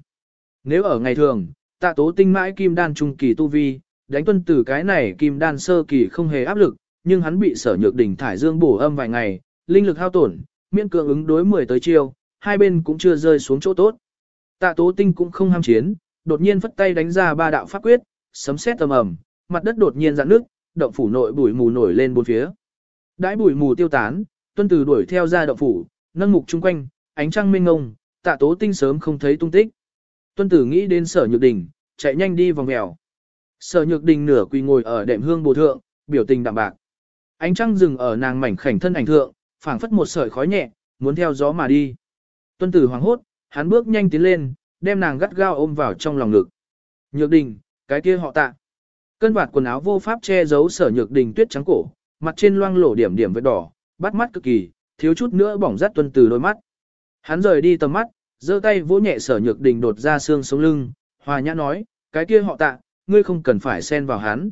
Nếu ở ngày thường, tạ tố tinh mãi kim đan trung kỳ tu vi, đánh tuân tử cái này kim đan sơ kỳ không hề áp lực, nhưng hắn bị sở nhược đỉnh thải dương bổ âm vài ngày, linh lực hao tổn, miễn cường ứng đối 10 tới chiêu, hai bên cũng chưa rơi xuống chỗ tốt. Tạ tố tinh cũng không ham chiến, đột nhiên phất tay đánh ra ba đạo pháp quyết, sấm sét tầm ầm, mặt đất đột nhiên giãn nước, động phủ nội bụi mù nổi lên bốn phía. Đãi bụi mù tiêu tán, tuân tử đuổi theo ra động phủ, nâng mục chung quanh, ánh trăng mênh ngông, tạ tố tinh sớm không thấy tung tích. Tuân tử nghĩ đến sở nhược đình, chạy nhanh đi vòng mèo. Sở nhược đình nửa quỳ ngồi ở đệm hương bồ thượng, biểu tình đạm bạc. Ánh trăng dừng ở nàng mảnh khảnh thân ảnh thượng, phảng phất một sợi khói nhẹ, muốn theo gió mà đi. Tuân tử hoàng hốt, hắn bước nhanh tiến lên, đem nàng gắt gao ôm vào trong lòng ngực. Nhược đình, cái kia họ tạ. Cân vạt quần áo vô pháp che giấu sở nhược đình tuyết trắng cổ, mặt trên loang lổ điểm điểm vết đỏ, bắt mắt cực kỳ, thiếu chút nữa bỏng rát tuân từ đôi mắt. Hắn rời đi tầm mắt, giơ tay vỗ nhẹ sở nhược đình đột ra xương sống lưng, hòa nhã nói, cái kia họ tạ, ngươi không cần phải xen vào hắn.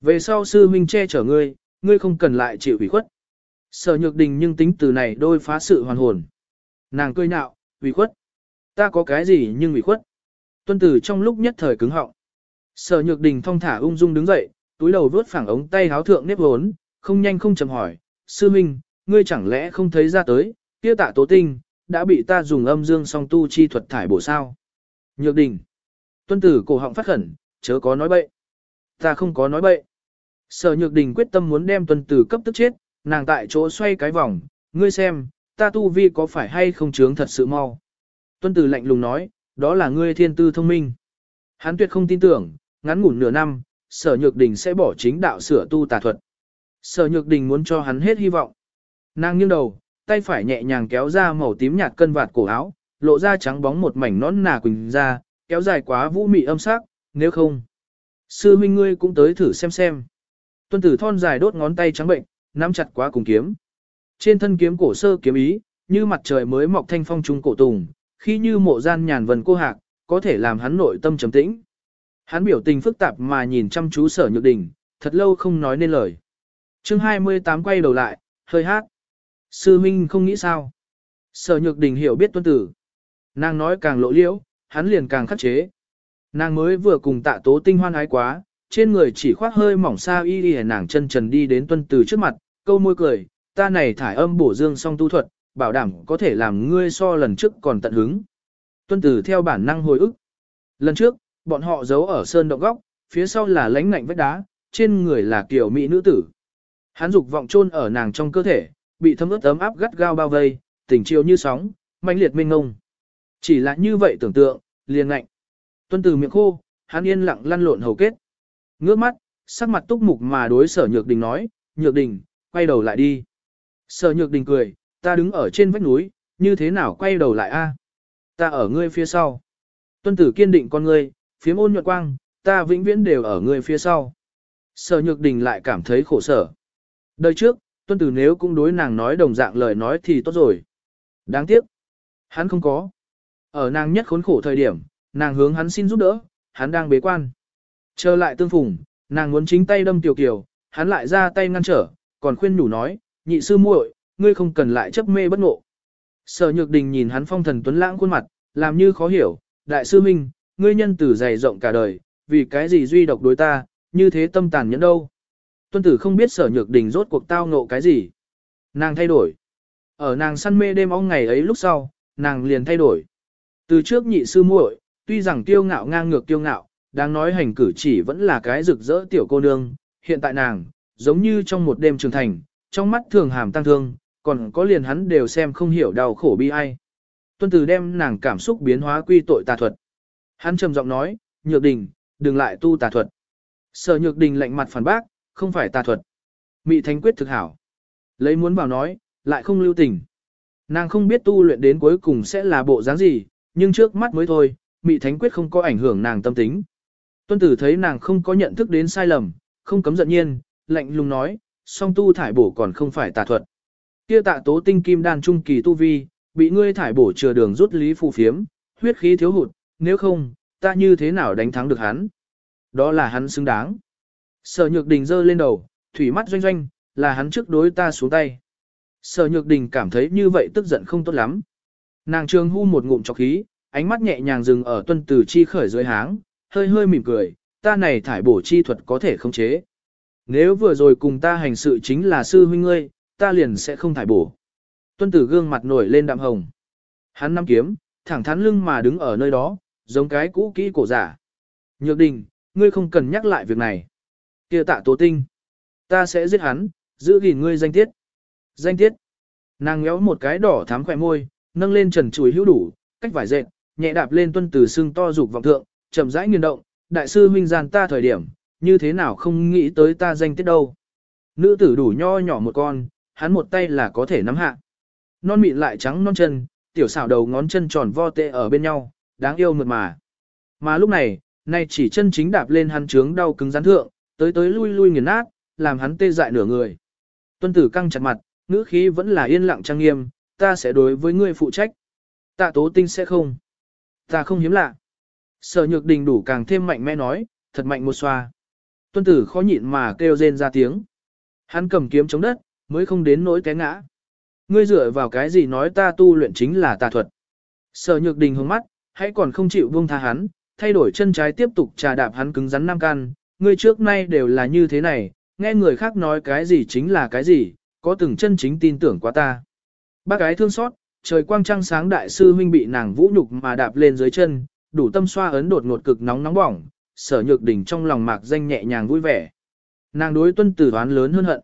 Về sau sư huynh che chở ngươi, ngươi không cần lại chịu ủy khuất. Sở nhược đình nhưng tính từ này đôi phá sự hoàn hồn. Nàng cười nhạo, ủy khuất. Ta có cái gì nhưng ủy khuất. Tuân tử trong lúc nhất thời cứng họng. Sở nhược đình thong thả ung dung đứng dậy, túi đầu vướt phẳng ống tay háo thượng nếp vốn không nhanh không chậm hỏi, sư minh, ngươi chẳng lẽ không thấy ra tới, kia tạ tố tinh, đã bị ta dùng âm dương song tu chi thuật thải bổ sao. Nhược đình. Tuân tử cổ họng phát khẩn, chớ có nói bậy. Ta không có nói bậy. Sở nhược đình quyết tâm muốn đem tuân tử cấp tức chết, nàng tại chỗ xoay cái vòng, ngươi xem, ta tu vi có phải hay không chướng thật sự mau. Tuân tử lạnh lùng nói, đó là ngươi thiên tư thông minh. Hắn tuyệt không tin tưởng, ngắn ngủn nửa năm, sở nhược đình sẽ bỏ chính đạo sửa tu tà thuật. Sở nhược đình muốn cho hắn hết hy vọng. Nàng nghiêng đầu, tay phải nhẹ nhàng kéo ra màu tím nhạt cân vạt cổ áo, lộ ra trắng bóng một mảnh nón nà quỳnh ra, kéo dài quá vũ mị âm sắc, nếu không. Sư huynh ngươi cũng tới thử xem xem. Tuân tử thon dài đốt ngón tay trắng bệnh, nắm chặt quá cùng kiếm. Trên thân kiếm cổ sơ kiếm ý, như mặt trời mới mọc thanh phong trung cổ tùng, khi như mộ gian nhàn vần cô hạc, có thể làm hắn nội tâm trầm tĩnh. Hắn biểu tình phức tạp mà nhìn chăm chú sở nhược đình, thật lâu không nói nên lời. chương 28 quay đầu lại, hơi hát. Sư Minh không nghĩ sao. Sở nhược đình hiểu biết tuân tử. Nàng nói càng lộ liễu, hắn liền càng khắc chế. Nàng mới vừa cùng tạ tố tinh hoan ái quá, trên người chỉ khoác hơi mỏng xa y y nàng chân trần đi đến tuân tử trước mặt, câu môi cười, ta này thải âm bổ dương song tu thuật, bảo đảm có thể làm ngươi so lần trước còn tận hứng. Tuân tử theo bản năng hồi ức. Lần trước, bọn họ giấu ở sơn động góc, phía sau là lánh ngạnh vách đá, trên người là kiểu mỹ nữ tử. Hắn dục vọng chôn ở nàng trong cơ thể, bị thấm ướt ấm áp gắt gao bao vây, tình chiều như sóng, mãnh liệt mênh ngông. Chỉ là như vậy tưởng tượng, liền ngạnh. Tuân từ miệng khô, hắn yên lặng lăn lộn hầu kết. Ngước mắt, sắc mặt túc mục mà đối sở nhược đình nói, nhược đình, quay đầu lại đi. Sở nhược đình cười, ta đứng ở trên vách núi, như thế nào quay đầu lại a? Ta ở ngươi phía sau. Tuân tử kiên định con ngươi, phía môn nhuận quang, ta vĩnh viễn đều ở ngươi phía sau. Sở nhược đình lại cảm thấy khổ sở. Đời trước, tuân tử nếu cũng đối nàng nói đồng dạng lời nói thì tốt rồi. Đáng tiếc. Hắn không có. Ở nàng nhất khốn khổ thời điểm, nàng hướng hắn xin giúp đỡ, hắn đang bế quan. Trở lại tương phùng, nàng muốn chính tay đâm tiểu kiều, hắn lại ra tay ngăn trở, còn khuyên nhủ nói, nhị sư muội, ngươi không cần lại chấp mê bất ngộ. Sở Nhược Đình nhìn hắn phong thần tuấn lãng khuôn mặt, làm như khó hiểu, đại sư minh, ngươi nhân tử dày rộng cả đời, vì cái gì duy độc đối ta, như thế tâm tàn nhẫn đâu. Tuân tử không biết sở nhược đình rốt cuộc tao ngộ cái gì. Nàng thay đổi. Ở nàng săn mê đêm ong ngày ấy lúc sau, nàng liền thay đổi. Từ trước nhị sư muội, tuy rằng tiêu ngạo ngang ngược tiêu ngạo, đang nói hành cử chỉ vẫn là cái rực rỡ tiểu cô nương, hiện tại nàng, giống như trong một đêm trưởng thành, trong mắt thường hàm tăng thương, còn có liền hắn đều xem không hiểu đau khổ bi ai. Tuân tử đem nàng cảm xúc biến hóa quy tội tà thuật. Hắn trầm giọng nói, nhược đình, đừng lại tu tà thuật. Sở nhược đình lạnh mặt phản bác, không phải tà thuật. Mị thánh quyết thực hảo. Lấy muốn bảo nói, lại không lưu tình. Nàng không biết tu luyện đến cuối cùng sẽ là bộ dáng gì, nhưng trước mắt mới thôi, mị thánh quyết không có ảnh hưởng nàng tâm tính. Tuân tử thấy nàng không có nhận thức đến sai lầm, không cấm giận nhiên, lạnh lùng nói, song tu thải bổ còn không phải tà thuật. Kia tạ tố tinh kim đan trung kỳ tu vi, bị ngươi thải bổ chừa đường rút lý phù phiếm, huyết khí thiếu hụt, nếu không, ta như thế nào đánh thắng được hắn? Đó là hắn xứng đáng. Sở nhược đình giơ lên đầu, thủy mắt doanh doanh, là hắn trước đối ta xuống tay. Sở nhược đình cảm thấy như vậy tức giận không tốt lắm. Nàng trường hu một ngụm chọc khí, ánh mắt nhẹ nhàng dừng ở tuân tử chi khởi dưới háng, hơi hơi mỉm cười, ta này thải bổ chi thuật có thể không chế. Nếu vừa rồi cùng ta hành sự chính là sư huynh ngươi, ta liền sẽ không thải bổ. Tuân tử gương mặt nổi lên đạm hồng. Hắn nắm kiếm, thẳng thắn lưng mà đứng ở nơi đó, giống cái cũ kỹ cổ giả. Nhược đình, ngươi không cần nhắc lại việc này. kia tạ tố tinh. Ta sẽ giết hắn, giữ gìn ngươi danh tiết. Danh tiết. Nàng ngéo một cái đỏ thắm khỏe môi, nâng lên trần chuối hữu đủ, cách vải dệt, nhẹ đạp lên tuân từ xương to dục vọng thượng, chậm rãi nghiền động, đại sư huynh gian ta thời điểm, như thế nào không nghĩ tới ta danh tiết đâu. Nữ tử đủ nho nhỏ một con, hắn một tay là có thể nắm hạ. Non mịn lại trắng non chân, tiểu xảo đầu ngón chân tròn vo tệ ở bên nhau, đáng yêu mượt mà. Mà lúc này, nay chỉ chân chính đạp lên hắn trướng đau cứng rắn thượng, tới tới lui lui nghiền nát, làm hắn tê dại nửa người. Tuân tử căng chặt mặt, ngữ khí vẫn là yên lặng trang nghiêm, ta sẽ đối với ngươi phụ trách. Tạ tố tinh sẽ không. Ta không hiếm lạ. Sở nhược đình đủ càng thêm mạnh mẽ nói, thật mạnh một xoa. Tuân tử khó nhịn mà kêu rên ra tiếng. Hắn cầm kiếm chống đất, mới không đến nỗi té ngã. Ngươi dựa vào cái gì nói ta tu luyện chính là tà thuật. Sở nhược đình hướng mắt, hãy còn không chịu buông tha hắn, thay đổi chân trái tiếp tục trà đạp hắn cứng rắn nam can. Ngươi trước nay đều là như thế này, nghe người khác nói cái gì chính là cái gì, có từng chân chính tin tưởng quá ta. Bác gái thương xót, trời quang trăng sáng đại sư huynh bị nàng vũ nhục mà đạp lên dưới chân, đủ tâm xoa ấn đột ngột cực nóng nóng bỏng, sở nhược đỉnh trong lòng mạc danh nhẹ nhàng vui vẻ. Nàng đối tuân tử đoán lớn hơn hận.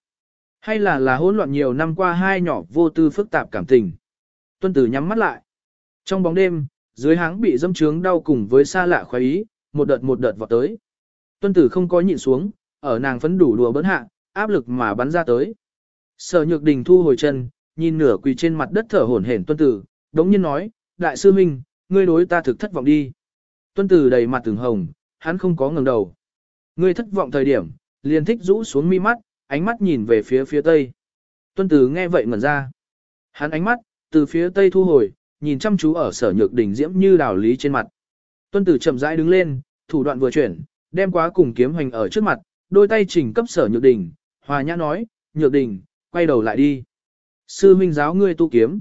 Hay là là hỗn loạn nhiều năm qua hai nhỏ vô tư phức tạp cảm tình. Tuân tử nhắm mắt lại. Trong bóng đêm, dưới háng bị dâm trướng đau cùng với xa lạ khoái ý, một đợt một đợt vọt tới. Tuân tử không có nhịn xuống, ở nàng phấn đủ đùa bấn hạ, áp lực mà bắn ra tới. Sở nhược đình thu hồi chân, nhìn nửa quỳ trên mặt đất thở hổn hển tuân tử, đống nhiên nói, đại sư huynh, ngươi đối ta thực thất vọng đi. Tuân tử đầy mặt từng hồng, hắn không có ngừng đầu. Ngươi thất vọng thời điểm, liền thích rũ xuống mi mắt, ánh mắt nhìn về phía phía tây. Tuân tử nghe vậy ngẩn ra. Hắn ánh mắt, từ phía tây thu hồi, nhìn chăm chú ở sở nhược đỉnh diễm như đào lý trên mặt. Tuân tử chậm rãi đứng lên, thủ đoạn vừa chuyển, đem quá cùng kiếm hoành ở trước mặt, đôi tay chỉnh cấp sở nhược đỉnh, hòa nhã nói, nhược đỉnh, quay đầu lại đi. Sư minh giáo ngươi tu kiếm.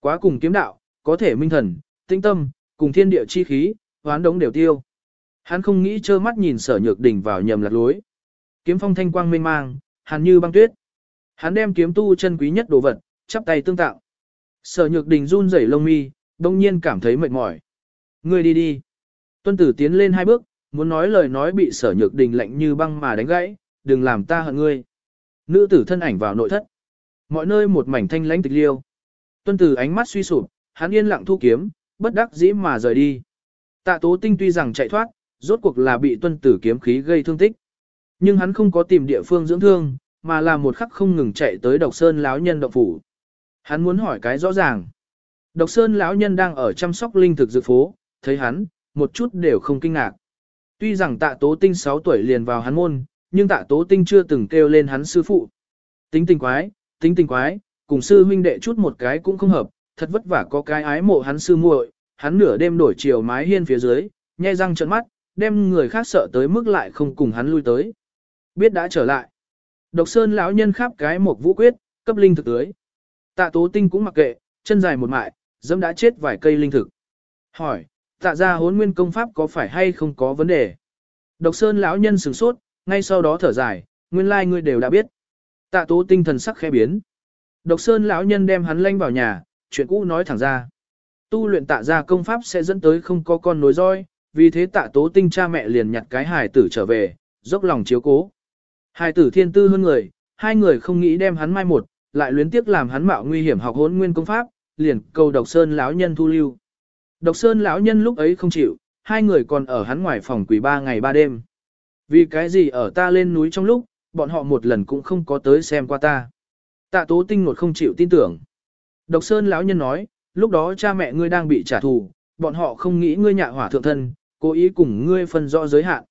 Quá cùng kiếm đạo, có thể minh thần, tinh tâm, cùng thiên địa chi khí, hoán đống đều tiêu. Hắn không nghĩ trơ mắt nhìn sở nhược đỉnh vào nhầm lạc lối. Kiếm phong thanh quang mênh mang, hàn như băng tuyết. Hắn đem kiếm tu chân quý nhất đồ vật, chắp tay tương tạo. Sở nhược đình run rẩy lông mi, đông nhiên cảm thấy mệt mỏi. Ngươi đi đi. Tuân tử tiến lên hai bước, muốn nói lời nói bị sở nhược đình lạnh như băng mà đánh gãy, đừng làm ta hận ngươi. Nữ tử thân ảnh vào nội thất. Mọi nơi một mảnh thanh lãnh tịch liêu. Tuân tử ánh mắt suy sụp, hắn yên lặng thu kiếm, bất đắc dĩ mà rời đi. Tạ tố tinh tuy rằng chạy thoát, rốt cuộc là bị tuân tử kiếm khí gây thương tích. Nhưng hắn không có tìm địa phương dưỡng thương, mà là một khắc không ngừng chạy tới độc sơn lão nhân động phủ. Hắn muốn hỏi cái rõ ràng. Độc sơn lão nhân đang ở chăm sóc linh thực dự phố, thấy hắn, một chút đều không kinh ngạc. Tuy rằng tạ tố tinh 6 tuổi liền vào hắn môn, nhưng tạ tố tinh chưa từng kêu lên hắn sư phụ. Tính tình quái, tính tình quái, cùng sư huynh đệ chút một cái cũng không hợp, thật vất vả có cái ái mộ hắn sư muội, hắn nửa đêm đổi chiều mái hiên phía dưới, nhai răng trợn mắt, đem người khác sợ tới mức lại không cùng hắn lui tới. Biết đã trở lại. Độc Sơn lão nhân khắp cái một vũ quyết, cấp linh thực tưới. Tạ Tố Tinh cũng mặc kệ, chân dài một mại, dẫm đã chết vài cây linh thực. Hỏi, tạ ra hốn nguyên công pháp có phải hay không có vấn đề? Độc Sơn lão nhân sửng sốt, ngay sau đó thở dài, nguyên lai like ngươi đều đã biết. Tạ tố tinh thần sắc khẽ biến. Độc Sơn lão nhân đem hắn lanh vào nhà, chuyện cũ nói thẳng ra. Tu luyện tạ ra công pháp sẽ dẫn tới không có con nối roi, vì thế tạ tố tinh cha mẹ liền nhặt cái hài tử trở về, dốc lòng chiếu cố. Hài tử thiên tư hơn người, hai người không nghĩ đem hắn mai một, lại luyến tiếc làm hắn mạo nguy hiểm học hốn nguyên công pháp, liền cầu Độc Sơn lão nhân thu lưu. Độc Sơn lão nhân lúc ấy không chịu, hai người còn ở hắn ngoài phòng quỷ ba ngày ba đêm. Vì cái gì ở ta lên núi trong lúc, bọn họ một lần cũng không có tới xem qua ta. Tạ tố tinh nột không chịu tin tưởng. Độc Sơn lão nhân nói, lúc đó cha mẹ ngươi đang bị trả thù, bọn họ không nghĩ ngươi nhạ hỏa thượng thân, cố ý cùng ngươi phân rõ giới hạn.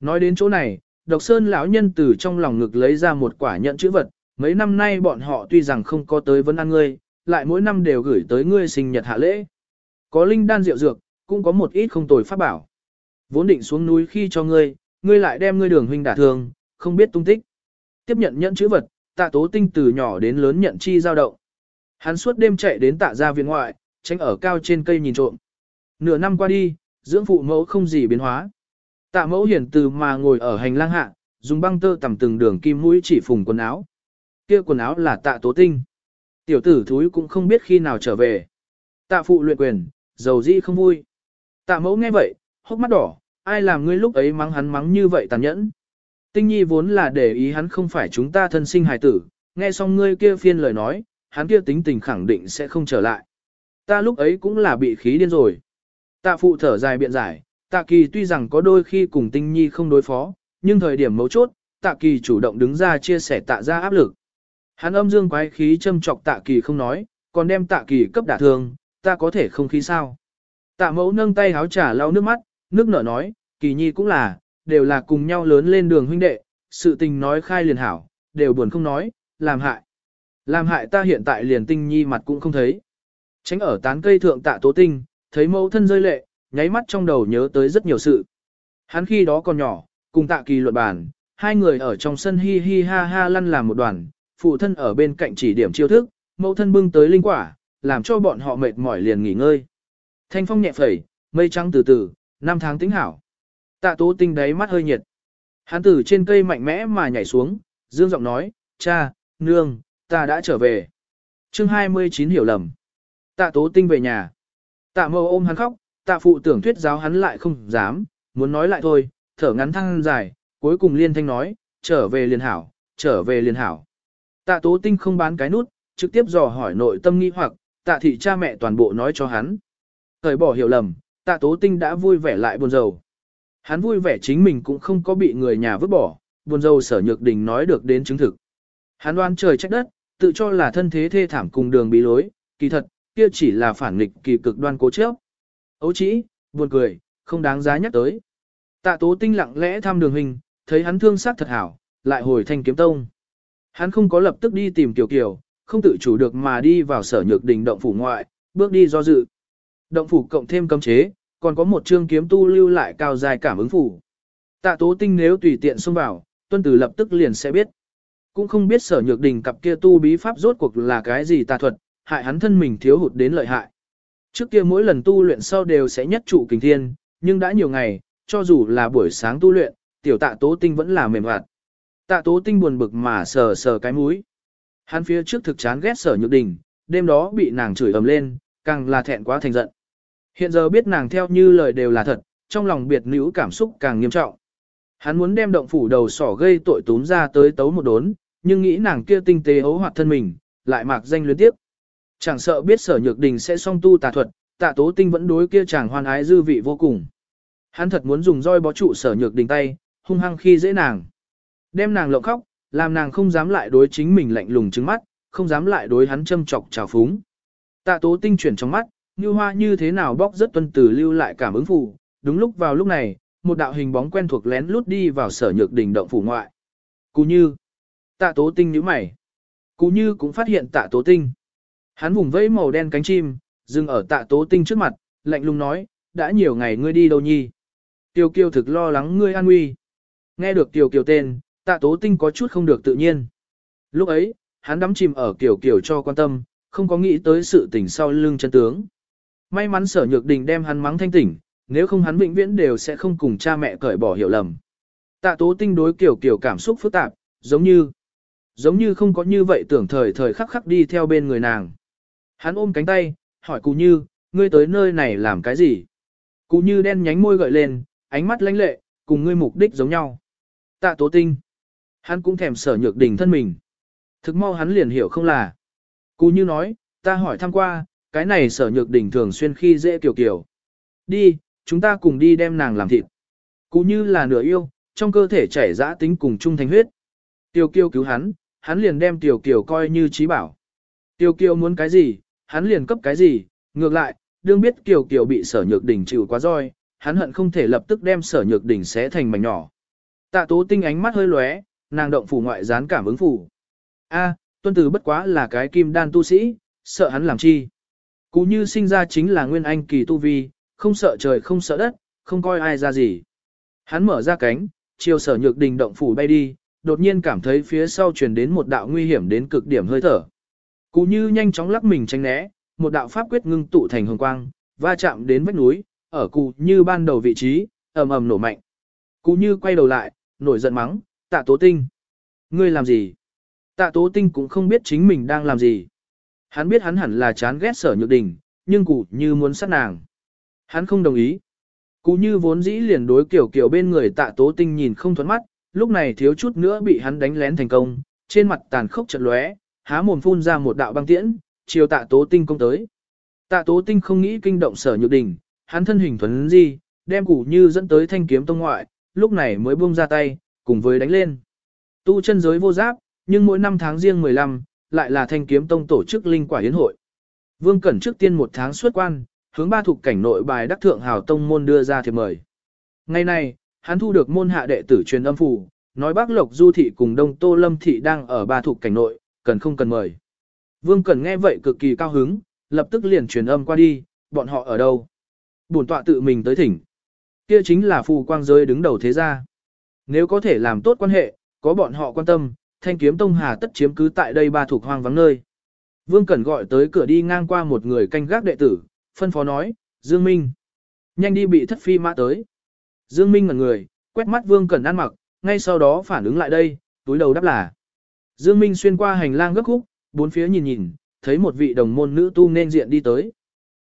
Nói đến chỗ này, Độc Sơn lão nhân từ trong lòng ngực lấy ra một quả nhận chữ vật, mấy năm nay bọn họ tuy rằng không có tới vấn ăn ngươi, lại mỗi năm đều gửi tới ngươi sinh nhật hạ lễ. Có linh đan rượu dược, cũng có một ít không tồi pháp bảo. Vốn định xuống núi khi cho ngươi, ngươi lại đem ngươi đường huynh đả thương, không biết tung tích. Tiếp nhận nhận chữ vật, tạ tố tinh từ nhỏ đến lớn nhận chi giao động. Hắn suốt đêm chạy đến tạ gia viện ngoại, tránh ở cao trên cây nhìn trộm. Nửa năm qua đi, dưỡng phụ mẫu không gì biến hóa. Tạ mẫu hiển từ mà ngồi ở hành lang hạ, dùng băng tơ tầm từng đường kim mũi chỉ phùng quần áo. Kia quần áo là tạ tố tinh. Tiểu tử thúi cũng không biết khi nào trở về. Tạ phụ luyện quyền, dầu dĩ không vui. Tạ mẫu nghe vậy, hốc mắt đỏ, ai làm ngươi lúc ấy mắng hắn mắng như vậy tàn nhẫn. Tinh nhi vốn là để ý hắn không phải chúng ta thân sinh hài tử, nghe xong ngươi kia phiên lời nói, hắn kia tính tình khẳng định sẽ không trở lại. Ta lúc ấy cũng là bị khí điên rồi. Tạ phụ thở dài biện giải, tạ kỳ tuy rằng có đôi khi cùng tinh nhi không đối phó, nhưng thời điểm mấu chốt, tạ kỳ chủ động đứng ra chia sẻ tạ ra áp lực. Hắn âm dương quái khí châm chọc tạ kỳ không nói, còn đem tạ kỳ cấp đả thương, ta có thể không khí sao. Tạ mẫu nâng tay háo trả lau nước mắt, nước nở nói, kỳ nhi cũng là, đều là cùng nhau lớn lên đường huynh đệ, sự tình nói khai liền hảo, đều buồn không nói, làm hại. Làm hại ta hiện tại liền tinh nhi mặt cũng không thấy. Tránh ở tán cây thượng tạ tố tinh, thấy mẫu thân rơi lệ, nháy mắt trong đầu nhớ tới rất nhiều sự. Hắn khi đó còn nhỏ, cùng tạ kỳ luận bàn, hai người ở trong sân hi hi ha ha lăn làm một đoàn, phụ thân ở bên cạnh chỉ điểm chiêu thức, mẫu thân bưng tới linh quả, làm cho bọn họ mệt mỏi liền nghỉ ngơi. Thanh phong nhẹ phẩy, mây trắng từ từ, năm tháng tính hảo. Tạ tố tinh đáy mắt hơi nhiệt. Hắn từ trên cây mạnh mẽ mà nhảy xuống, dương giọng nói, cha, nương, ta đã trở về. chương 29 hiểu lầm. Tạ tố tinh về nhà. Tạ mâu ôm hắn khóc, tạ phụ tưởng thuyết giáo hắn lại không dám, muốn nói lại thôi, thở ngắn thăng dài, cuối cùng liên thanh nói, trở về liền hảo, trở về liền hảo. Tạ tố tinh không bán cái nút, trực tiếp dò hỏi nội tâm nghi hoặc, tạ thị cha mẹ toàn bộ nói cho hắn. Thời bỏ hiểu lầm, tạ tố tinh đã vui vẻ lại buồn rầu. Hắn vui vẻ chính mình cũng không có bị người nhà vứt bỏ, buồn rầu sở nhược đình nói được đến chứng thực. Hắn đoan trời trách đất, tự cho là thân thế thê thảm cùng đường bị lối, kỳ thật, kia chỉ là phản nghịch kỳ cực đoan cố chấp. Ấu chỉ, buồn cười, không đáng giá nhắc tới. Tạ tố tinh lặng lẽ thăm đường hình, thấy hắn thương sắc thật hảo, lại hồi thanh kiếm tông. Hắn không có lập tức đi tìm Kiều Kiều, không tự chủ được mà đi vào sở nhược đình động phủ ngoại, bước đi do dự. Động phủ cộng thêm cấm chế, còn có một chương kiếm tu lưu lại cao dài cảm ứng phủ. Tạ tố tinh nếu tùy tiện xông vào, tuân tử lập tức liền sẽ biết. Cũng không biết sở nhược đình cặp kia tu bí pháp rốt cuộc là cái gì tà thuật, hại hắn thân mình thiếu hụt đến lợi hại. Trước kia mỗi lần tu luyện sau đều sẽ nhất trụ kình thiên, nhưng đã nhiều ngày, cho dù là buổi sáng tu luyện, tiểu tạ tố tinh vẫn là mềm hoạt. Tạ tố tinh buồn bực mà sờ sờ cái mũi. Hắn phía trước thực chán ghét sở nhược đình, đêm đó bị nàng chửi ầm lên, càng là thẹn quá thành giận. Hiện giờ biết nàng theo như lời đều là thật, trong lòng biệt nữ cảm xúc càng nghiêm trọng. Hắn muốn đem động phủ đầu sỏ gây tội tốn ra tới tấu một đốn, nhưng nghĩ nàng kia tinh tế ấu hoạt thân mình, lại mạc danh luyến tiếp. Chẳng sợ biết sở nhược đình sẽ song tu tà thuật, tạ tố tinh vẫn đối kia chàng hoan ái dư vị vô cùng. Hắn thật muốn dùng roi bó trụ sở nhược đình tay, hung hăng khi dễ nàng. Đem nàng lộng khóc, làm nàng không dám lại đối chính mình lạnh lùng trứng mắt, không dám lại đối hắn châm chọc trào phúng. Tạ tố tinh chuyển trong mắt, như hoa như thế nào bóc rất tuân tử lưu lại cảm ứng phù. Đúng lúc vào lúc này, một đạo hình bóng quen thuộc lén lút đi vào sở nhược đình động phủ ngoại. Cú như. Tạ tố tinh nhíu mày. Cú như cũng phát hiện tạ tố tinh. Hắn vùng vẫy màu đen cánh chim, dừng ở tạ tố tinh trước mặt, lạnh lùng nói, đã nhiều ngày ngươi đi đâu nhi. Tiêu kiều thực lo lắng ngươi an nguy. Nghe được Tiêu kiều tên, tạ tố tinh có chút không được tự nhiên. Lúc ấy, hắn đắm chìm ở kiểu kiểu cho quan tâm, không có nghĩ tới sự tình sau lưng chân tướng. May mắn sở nhược đình đem hắn mắng thanh tỉnh, nếu không hắn vĩnh viễn đều sẽ không cùng cha mẹ cởi bỏ hiểu lầm. Tạ tố tinh đối kiểu kiểu cảm xúc phức tạp, giống như, giống như không có như vậy tưởng thời thời khắc khắc đi theo bên người nàng. Hắn ôm cánh tay, hỏi Cú như, ngươi tới nơi này làm cái gì? Cú như đen nhánh môi gợi lên, ánh mắt lãnh lệ, cùng ngươi mục đích giống nhau. Tạ tố tinh. Hắn cũng thèm sở nhược đình thân mình. Thực mau hắn liền hiểu không là. Cú như nói, ta hỏi thăm qua, cái này sở nhược đình thường xuyên khi dễ kiểu kiểu. Đi, chúng ta cùng đi đem nàng làm thịt. Cú như là nửa yêu, trong cơ thể chảy dã tính cùng trung thành huyết. Tiêu kiêu cứu hắn, hắn liền đem tiểu kiều coi như trí bảo. Tiêu kiều muốn cái gì, hắn liền cấp cái gì, ngược lại, đương biết kiều kiều bị sở nhược đỉnh chịu quá roi, hắn hận không thể lập tức đem sở nhược đỉnh xé thành mảnh nhỏ. Tạ tố tinh ánh mắt hơi lóe, nàng động phủ ngoại gián cảm ứng phủ. A, tuân tử bất quá là cái kim đan tu sĩ, sợ hắn làm chi. Cú như sinh ra chính là nguyên anh kỳ tu vi, không sợ trời không sợ đất, không coi ai ra gì. Hắn mở ra cánh, chiều sở nhược đình động phủ bay đi, đột nhiên cảm thấy phía sau truyền đến một đạo nguy hiểm đến cực điểm hơi thở. Cú như nhanh chóng lắc mình tránh né, một đạo pháp quyết ngưng tụ thành hồng quang, va chạm đến vách núi, ở cú như ban đầu vị trí, ầm ầm nổ mạnh. Cú như quay đầu lại, nổi giận mắng, tạ tố tinh. Ngươi làm gì? Tạ tố tinh cũng không biết chính mình đang làm gì. Hắn biết hắn hẳn là chán ghét sở nhược đình, nhưng cụ như muốn sát nàng. Hắn không đồng ý. Cụ như vốn dĩ liền đối kiểu kiểu bên người tạ tố tinh nhìn không thoát mắt, lúc này thiếu chút nữa bị hắn đánh lén thành công, trên mặt tàn khốc chật lóe, há mồm phun ra một đạo băng tiễn, chiều tạ tố tinh công tới. Tạ tố tinh không nghĩ kinh động sở nhược đình, hắn thân hình thuấn di, đem củ như dẫn tới thanh kiếm tông ngoại, lúc này mới buông ra tay, cùng với đánh lên. Tu chân giới vô giáp, nhưng mỗi năm tháng riêng 15, lại là thanh kiếm tông tổ chức linh quả hiến hội. Vương Cẩn trước tiên một tháng xuất quan, hướng ba thuộc cảnh nội bài đắc thượng hào tông môn đưa ra thiệp mời. Ngày nay, hắn thu được môn hạ đệ tử truyền âm phủ, nói bác Lộc Du Thị cùng Đông Tô Lâm Thị đang ở ba thuộc cảnh nội, cần không cần mời. Vương Cẩn nghe vậy cực kỳ cao hứng, lập tức liền truyền âm qua đi, bọn họ ở đâu. Bổn tọa tự mình tới thỉnh. Kia chính là phù quang giới đứng đầu thế gia. Nếu có thể làm tốt quan hệ, có bọn họ quan tâm, thanh kiếm tông hà tất chiếm cứ tại đây ba thuộc hoang vắng nơi. Vương Cẩn gọi tới cửa đi ngang qua một người canh gác đệ tử, phân phó nói, Dương Minh. Nhanh đi bị thất phi mã tới. Dương Minh ngẩn người, quét mắt Vương Cẩn ăn mặc, ngay sau đó phản ứng lại đây, túi đầu đáp là. Dương Minh xuyên qua hành lang gấp khúc, bốn phía nhìn nhìn, thấy một vị đồng môn nữ tu nên diện đi tới.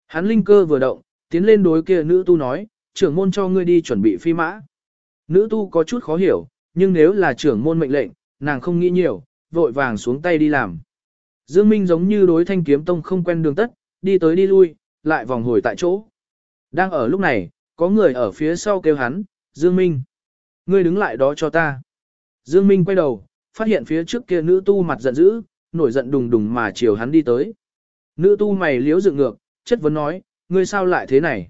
Hắn linh cơ vừa động, tiến lên đối kia nữ tu nói, trưởng môn cho ngươi đi chuẩn bị phi mã. Nữ tu có chút khó hiểu, nhưng nếu là trưởng môn mệnh lệnh, nàng không nghĩ nhiều, vội vàng xuống tay đi làm. Dương Minh giống như đối thanh kiếm tông không quen đường tất, đi tới đi lui, lại vòng hồi tại chỗ. Đang ở lúc này, có người ở phía sau kêu hắn, Dương Minh. Ngươi đứng lại đó cho ta. Dương Minh quay đầu, phát hiện phía trước kia nữ tu mặt giận dữ, nổi giận đùng đùng mà chiều hắn đi tới. Nữ tu mày liếu dựng ngược, chất vấn nói, ngươi sao lại thế này?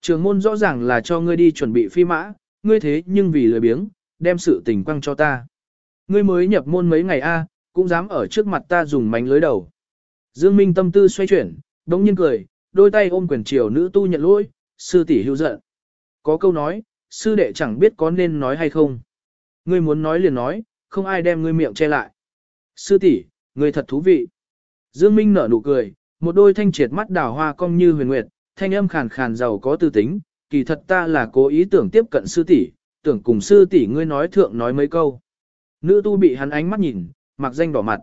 Trường môn rõ ràng là cho ngươi đi chuẩn bị phi mã, ngươi thế nhưng vì lười biếng, đem sự tình quăng cho ta. Ngươi mới nhập môn mấy ngày a, cũng dám ở trước mặt ta dùng mánh lưới đầu. Dương Minh tâm tư xoay chuyển, đống nhiên cười, đôi tay ôm quyền triều nữ tu nhận lỗi, sư tỷ hưu giận. Có câu nói, sư đệ chẳng biết có nên nói hay không. Ngươi muốn nói liền nói, không ai đem ngươi miệng che lại. Sư tỷ, ngươi thật thú vị. Dương Minh nở nụ cười, một đôi thanh triệt mắt đào hoa cong như huyền nguyệt, thanh âm khàn khàn giàu có tư tính, kỳ thật ta là cố ý tưởng tiếp cận sư tỷ, tưởng cùng sư tỷ ngươi nói thượng nói mấy câu. Nữ tu bị hắn ánh mắt nhìn, mặc danh đỏ mặt.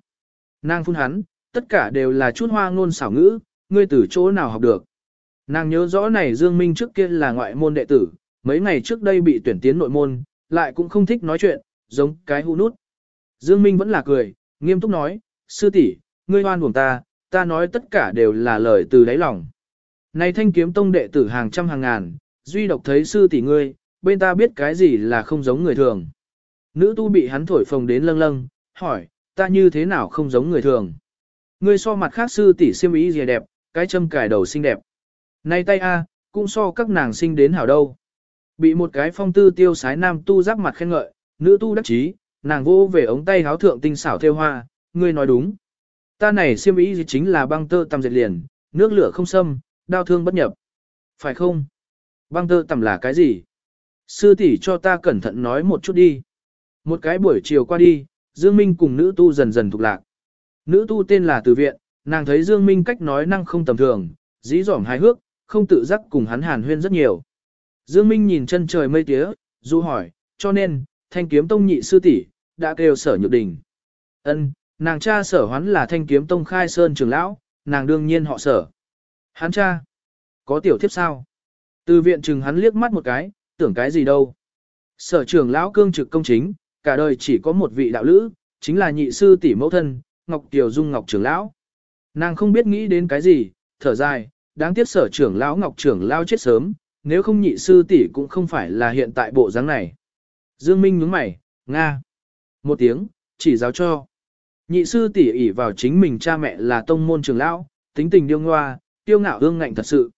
Nàng phun hắn, tất cả đều là chút hoa ngôn xảo ngữ, ngươi từ chỗ nào học được. Nàng nhớ rõ này Dương Minh trước kia là ngoại môn đệ tử, mấy ngày trước đây bị tuyển tiến nội môn, lại cũng không thích nói chuyện, giống cái hũ nút. Dương Minh vẫn là cười, nghiêm túc nói, sư tỷ, ngươi hoan buồn ta, ta nói tất cả đều là lời từ đáy lòng. Này thanh kiếm tông đệ tử hàng trăm hàng ngàn, duy độc thấy sư tỷ ngươi, bên ta biết cái gì là không giống người thường. Nữ tu bị hắn thổi phồng đến lâng lâng, hỏi, ta như thế nào không giống người thường. Ngươi so mặt khác sư tỷ siêm ý gì đẹp, cái châm cài đầu xinh đẹp. này tay a, cũng so các nàng sinh đến hảo đâu. Bị một cái phong tư tiêu sái nam tu giáp mặt khen ngợi, nữ tu đắc chí, nàng vô về ống tay háo thượng tinh xảo theo hoa, ngươi nói đúng. Ta này siêm ý gì chính là băng tơ tầm dệt liền, nước lửa không xâm, đau thương bất nhập. Phải không? Băng tơ tầm là cái gì? Sư tỷ cho ta cẩn thận nói một chút đi. Một cái buổi chiều qua đi, Dương Minh cùng nữ tu dần dần thuộc lạc. Nữ tu tên là Từ Viện, nàng thấy Dương Minh cách nói năng không tầm thường, dĩ dỏm hài hước, không tự giác cùng hắn hàn huyên rất nhiều. Dương Minh nhìn chân trời mây tía, du hỏi, cho nên, thanh kiếm tông nhị sư tỷ đã kêu sở nhược đình. Ân, nàng cha sở hoán là thanh kiếm tông khai sơn trường lão, nàng đương nhiên họ sở. Hắn cha, có tiểu thiếp sao? Từ viện trừng hắn liếc mắt một cái, tưởng cái gì đâu. Sở trưởng lão cương trực công chính, cả đời chỉ có một vị đạo lữ, chính là nhị sư tỷ mẫu thân, Ngọc Tiểu Dung Ngọc trưởng lão. Nàng không biết nghĩ đến cái gì, thở dài, đáng tiếc sở trưởng lão Ngọc trưởng lão chết sớm, nếu không nhị sư tỷ cũng không phải là hiện tại bộ dáng này. Dương Minh nhướng mày, Nga. Một tiếng, chỉ giáo cho. Nhị sư tỷ ỉ vào chính mình cha mẹ là tông môn trưởng lão, tính tình điêu ngoa, tiêu ngạo ương ngạnh thật sự.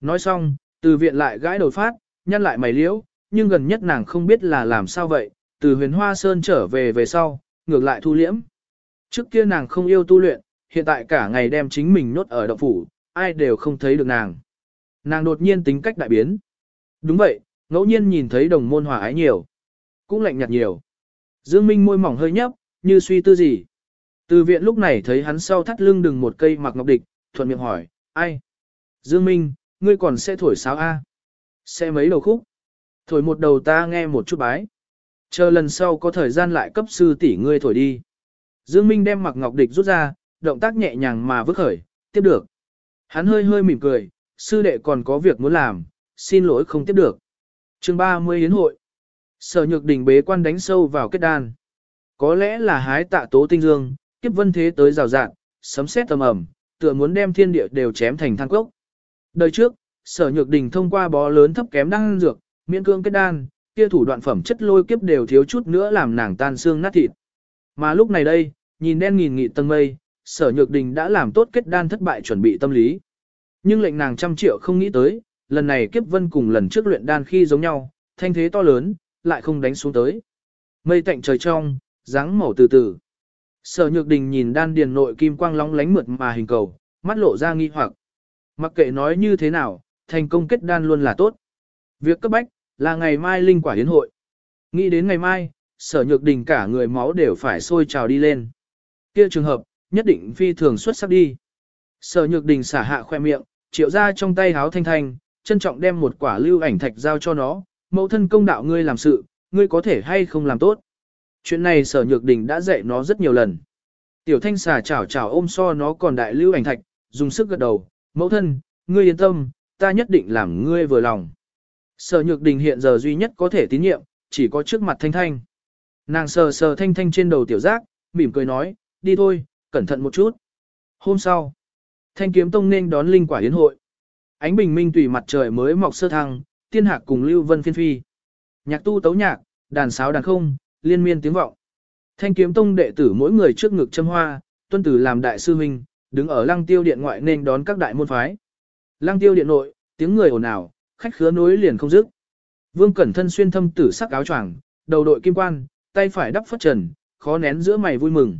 Nói xong, từ viện lại gãi đầu phát, nhăn lại mày liễu, nhưng gần nhất nàng không biết là làm sao vậy, từ huyền hoa sơn trở về về sau, ngược lại thu liễm. Trước kia nàng không yêu tu luyện, hiện tại cả ngày đem chính mình nốt ở động phủ, ai đều không thấy được nàng. Nàng đột nhiên tính cách đại biến. Đúng vậy, ngẫu nhiên nhìn thấy đồng môn hòa ái nhiều. Cũng lạnh nhạt nhiều. Dương Minh môi mỏng hơi nhấp, như suy tư gì. Từ viện lúc này thấy hắn sau thắt lưng đừng một cây mặc ngọc địch, thuận miệng hỏi, ai? Dương Minh, ngươi còn sẽ thổi sáo A? Sẽ mấy đầu khúc? Thổi một đầu ta nghe một chút bái. Chờ lần sau có thời gian lại cấp sư tỷ ngươi thổi đi. Dương Minh đem mặc ngọc địch rút ra, động tác nhẹ nhàng mà vứt khởi, tiếp được. Hắn hơi hơi mỉm cười, sư đệ còn có việc muốn làm, xin lỗi không tiếp được. chương 30 Yến hội. Sở nhược đỉnh bế quan đánh sâu vào kết đan. Có lẽ là hái tạ tố tinh dương, kiếp vân thế tới rào rạng, sấm sét tầm ẩm, tựa muốn đem thiên địa đều chém thành than cốc. Đời trước, sở nhược đình thông qua bó lớn thấp kém đan dược, miễn cương kết đan, kia thủ đoạn phẩm chất lôi kiếp đều thiếu chút nữa làm nàng tan xương nát thịt. Mà lúc này đây, nhìn đen nghìn nghị tầng mây, sở nhược đình đã làm tốt kết đan thất bại chuẩn bị tâm lý. Nhưng lệnh nàng trăm triệu không nghĩ tới, lần này kiếp vân cùng lần trước luyện đan khi giống nhau, thanh thế to lớn, lại không đánh xuống tới. Mây tạnh trời trong, dáng màu từ từ. Sở nhược đình nhìn đan điền nội kim quang lóng lánh mượt mà hình cầu, mắt lộ ra nghi hoặc. Mặc kệ nói như thế nào, thành công kết đan luôn là tốt. Việc cấp bách, là ngày mai linh quả hiến hội. Nghĩ đến ngày mai, sở nhược đình cả người máu đều phải sôi trào đi lên. Kia trường hợp, nhất định phi thường xuất sắc đi. Sở nhược đình xả hạ khoe miệng, triệu ra trong tay háo thanh thanh, trân trọng đem một quả lưu ảnh thạch giao cho nó, mẫu thân công đạo ngươi làm sự, ngươi có thể hay không làm tốt. Chuyện này sở nhược đình đã dạy nó rất nhiều lần. Tiểu thanh xà chảo chảo ôm so nó còn đại lưu ảnh thạch, dùng sức gật đầu, mẫu thân, ngươi yên tâm, ta nhất định làm ngươi vừa lòng. Sở nhược đình hiện giờ duy nhất có thể tín nhiệm, chỉ có trước mặt thanh thanh. Nàng sờ sờ thanh thanh trên đầu tiểu giác, mỉm cười nói, đi thôi, cẩn thận một chút. Hôm sau, thanh kiếm tông nên đón linh quả yến hội. Ánh bình minh tùy mặt trời mới mọc sơ thăng, tiên hạc cùng lưu vân phiên phi. Nhạc tu tấu nhạc, đàn sáo đàn không, liên miên tiếng vọng. Thanh kiếm tông đệ tử mỗi người trước ngực châm hoa, tuân tử làm đại sư huynh, đứng ở lăng tiêu điện ngoại nên đón các đại môn phái. Lăng tiêu điện nội, tiếng người ồn ào, khách khứa nối liền không dứt. Vương Cẩn Thân xuyên thâm tử sắc áo choàng, đầu đội kim quan, tay phải đắp phất trần, khó nén giữa mày vui mừng.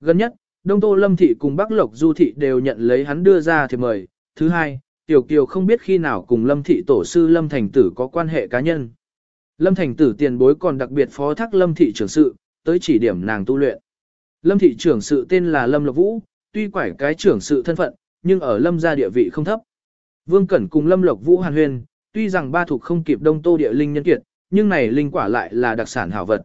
Gần nhất, Đông Tô Lâm Thị cùng Bắc Lộc Du Thị đều nhận lấy hắn đưa ra thiệp mời. Thứ hai, Tiểu Kiều không biết khi nào cùng Lâm Thị tổ sư Lâm Thành Tử có quan hệ cá nhân. Lâm Thành Tử tiền bối còn đặc biệt phó thác Lâm Thị trưởng sự, tới chỉ điểm nàng tu luyện. Lâm Thị trưởng sự tên là Lâm Lộc Vũ, tuy quải cái trưởng sự thân phận, nhưng ở Lâm gia địa vị không thấp. Vương Cẩn cùng Lâm Lộc Vũ Hàn huyên, tuy rằng ba thuộc không kịp Đông Tô địa linh nhân kiệt, nhưng này linh quả lại là đặc sản hảo vật.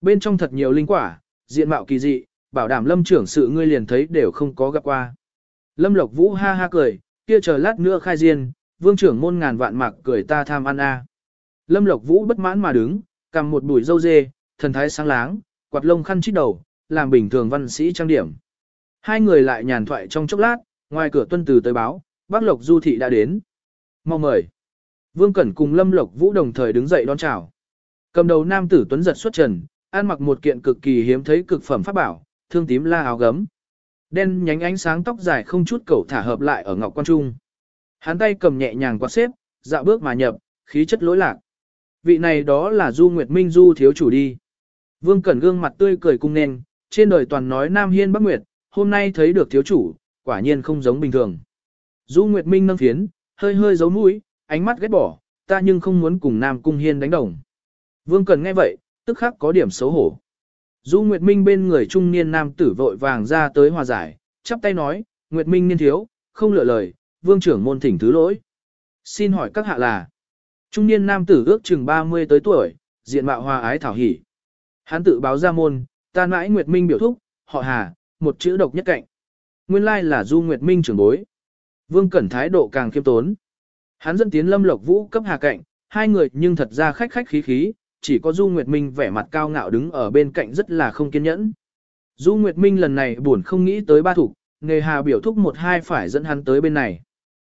Bên trong thật nhiều linh quả, diện mạo kỳ dị, bảo đảm Lâm trưởng sự ngươi liền thấy đều không có gặp qua. Lâm Lộc Vũ ha ha cười, kia chờ lát nữa khai diên, vương trưởng môn ngàn vạn mạc cười ta tham ăn a. Lâm Lộc Vũ bất mãn mà đứng, cầm một bụi dâu dê, thần thái sáng láng, quạt lông khăn chít đầu, làm bình thường văn sĩ trang điểm. Hai người lại nhàn thoại trong chốc lát, ngoài cửa tuân từ tới báo, bác Lộc Du Thị đã đến. Mau mời. Vương Cẩn cùng Lâm Lộc Vũ đồng thời đứng dậy đón chào. Cầm đầu nam tử tuấn giật xuất trần, ăn mặc một kiện cực kỳ hiếm thấy cực phẩm pháp bảo, thương tím la áo gấm. Đen nhánh ánh sáng tóc dài không chút cầu thả hợp lại ở ngọc quan trung. Hắn tay cầm nhẹ nhàng quạt xếp, dạo bước mà nhập, khí chất lỗi lạc. Vị này đó là Du Nguyệt Minh Du thiếu chủ đi. Vương Cẩn gương mặt tươi cười cung nền, trên đời toàn nói Nam Hiên Bắc Nguyệt, hôm nay thấy được thiếu chủ, quả nhiên không giống bình thường. Du Nguyệt Minh nâng phiến, hơi hơi giấu mũi, ánh mắt ghét bỏ, ta nhưng không muốn cùng Nam Cung Hiên đánh đồng. Vương cẩn nghe vậy, tức khắc có điểm xấu hổ. Du Nguyệt Minh bên người trung niên nam tử vội vàng ra tới hòa giải, chắp tay nói, Nguyệt Minh niên thiếu, không lựa lời, vương trưởng môn thỉnh thứ lỗi. Xin hỏi các hạ là, trung niên nam tử ước chừng 30 tới tuổi, diện mạo hòa ái thảo hỉ. Hắn tự báo ra môn, ta mãi Nguyệt Minh biểu thúc, họ hà, một chữ độc nhất cạnh. Nguyên lai là Du Nguyệt Minh trưởng bối. Vương Cẩn thái độ càng khiêm tốn. Hắn dẫn tiến Lâm Lộc Vũ cấp hà cạnh, hai người nhưng thật ra khách khách khí khí, chỉ có Du Nguyệt Minh vẻ mặt cao ngạo đứng ở bên cạnh rất là không kiên nhẫn. Du Nguyệt Minh lần này buồn không nghĩ tới ba thủ, nghề hà biểu thúc một hai phải dẫn hắn tới bên này.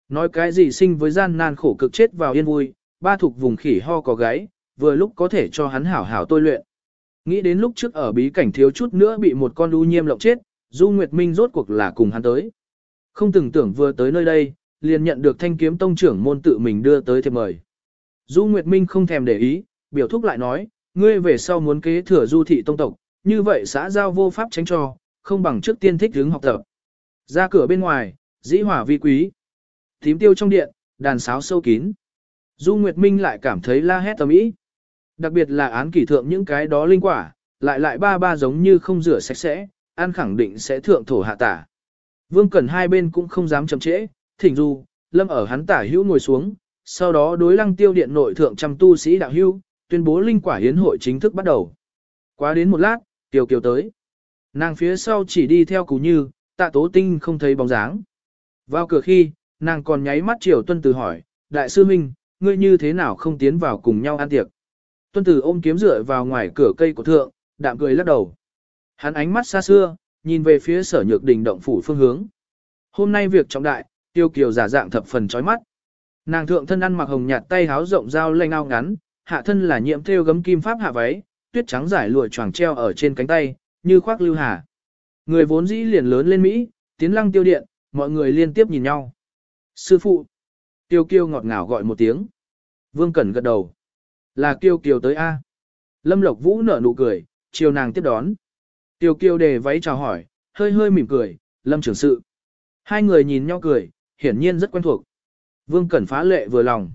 Nói cái gì sinh với gian nan khổ cực chết vào yên vui, ba thuộc vùng khỉ ho có gáy, vừa lúc có thể cho hắn hảo hảo tôi luyện. Nghĩ đến lúc trước ở bí cảnh thiếu chút nữa bị một con đu nhiêm lộng chết, Du Nguyệt Minh rốt cuộc là cùng hắn tới. Không từng tưởng vừa tới nơi đây, liền nhận được thanh kiếm tông trưởng môn tự mình đưa tới thiệp mời. Du Nguyệt Minh không thèm để ý, biểu thúc lại nói, ngươi về sau muốn kế thừa du thị tông tộc, như vậy xã giao vô pháp tránh cho, không bằng trước tiên thích hướng học tập. Ra cửa bên ngoài, dĩ hỏa vi quý. Tím tiêu trong điện, đàn sáo sâu kín. Du Nguyệt Minh lại cảm thấy la hét tầm ý. Đặc biệt là án kỷ thượng những cái đó linh quả, lại lại ba ba giống như không rửa sạch sẽ, an khẳng định sẽ thượng thổ hạ tả. Vương Cẩn hai bên cũng không dám chậm trễ, thỉnh du, lâm ở hắn tả hữu ngồi xuống, sau đó đối lăng tiêu điện nội thượng trăm tu sĩ đạo hữu, tuyên bố linh quả hiến hội chính thức bắt đầu. Quá đến một lát, Kiều Kiều tới. Nàng phía sau chỉ đi theo cú như, tạ tố tinh không thấy bóng dáng. Vào cửa khi, nàng còn nháy mắt chiều tuân Tử hỏi, đại sư huynh, ngươi như thế nào không tiến vào cùng nhau ăn tiệc. Tuân tử ôm kiếm rửa vào ngoài cửa cây của thượng, đạm cười lắc đầu. Hắn ánh mắt xa xưa, nhìn về phía sở nhược đình động phủ phương hướng. Hôm nay việc trọng đại, tiêu kiều giả dạng thập phần chói mắt. Nàng thượng thân ăn mặc hồng nhạt tay háo rộng dao lanh ao ngắn, hạ thân là nhiễm thêu gấm kim pháp hạ váy, tuyết trắng giải lụa choàng treo ở trên cánh tay, như khoác lưu hà. Người vốn dĩ liền lớn lên Mỹ, tiến lăng tiêu điện, mọi người liên tiếp nhìn nhau. Sư phụ. Tiêu kiêu ngọt ngào gọi một tiếng. Vương Cẩn gật đầu. Là kiêu kiều tới A. Lâm Lộc Vũ nở nụ cười, chiều nàng tiếp đón. Tiêu kiêu đề váy chào hỏi, hơi hơi mỉm cười, Lâm trưởng sự. Hai người nhìn nhau cười, hiển nhiên rất quen thuộc. Vương Cẩn phá lệ vừa lòng.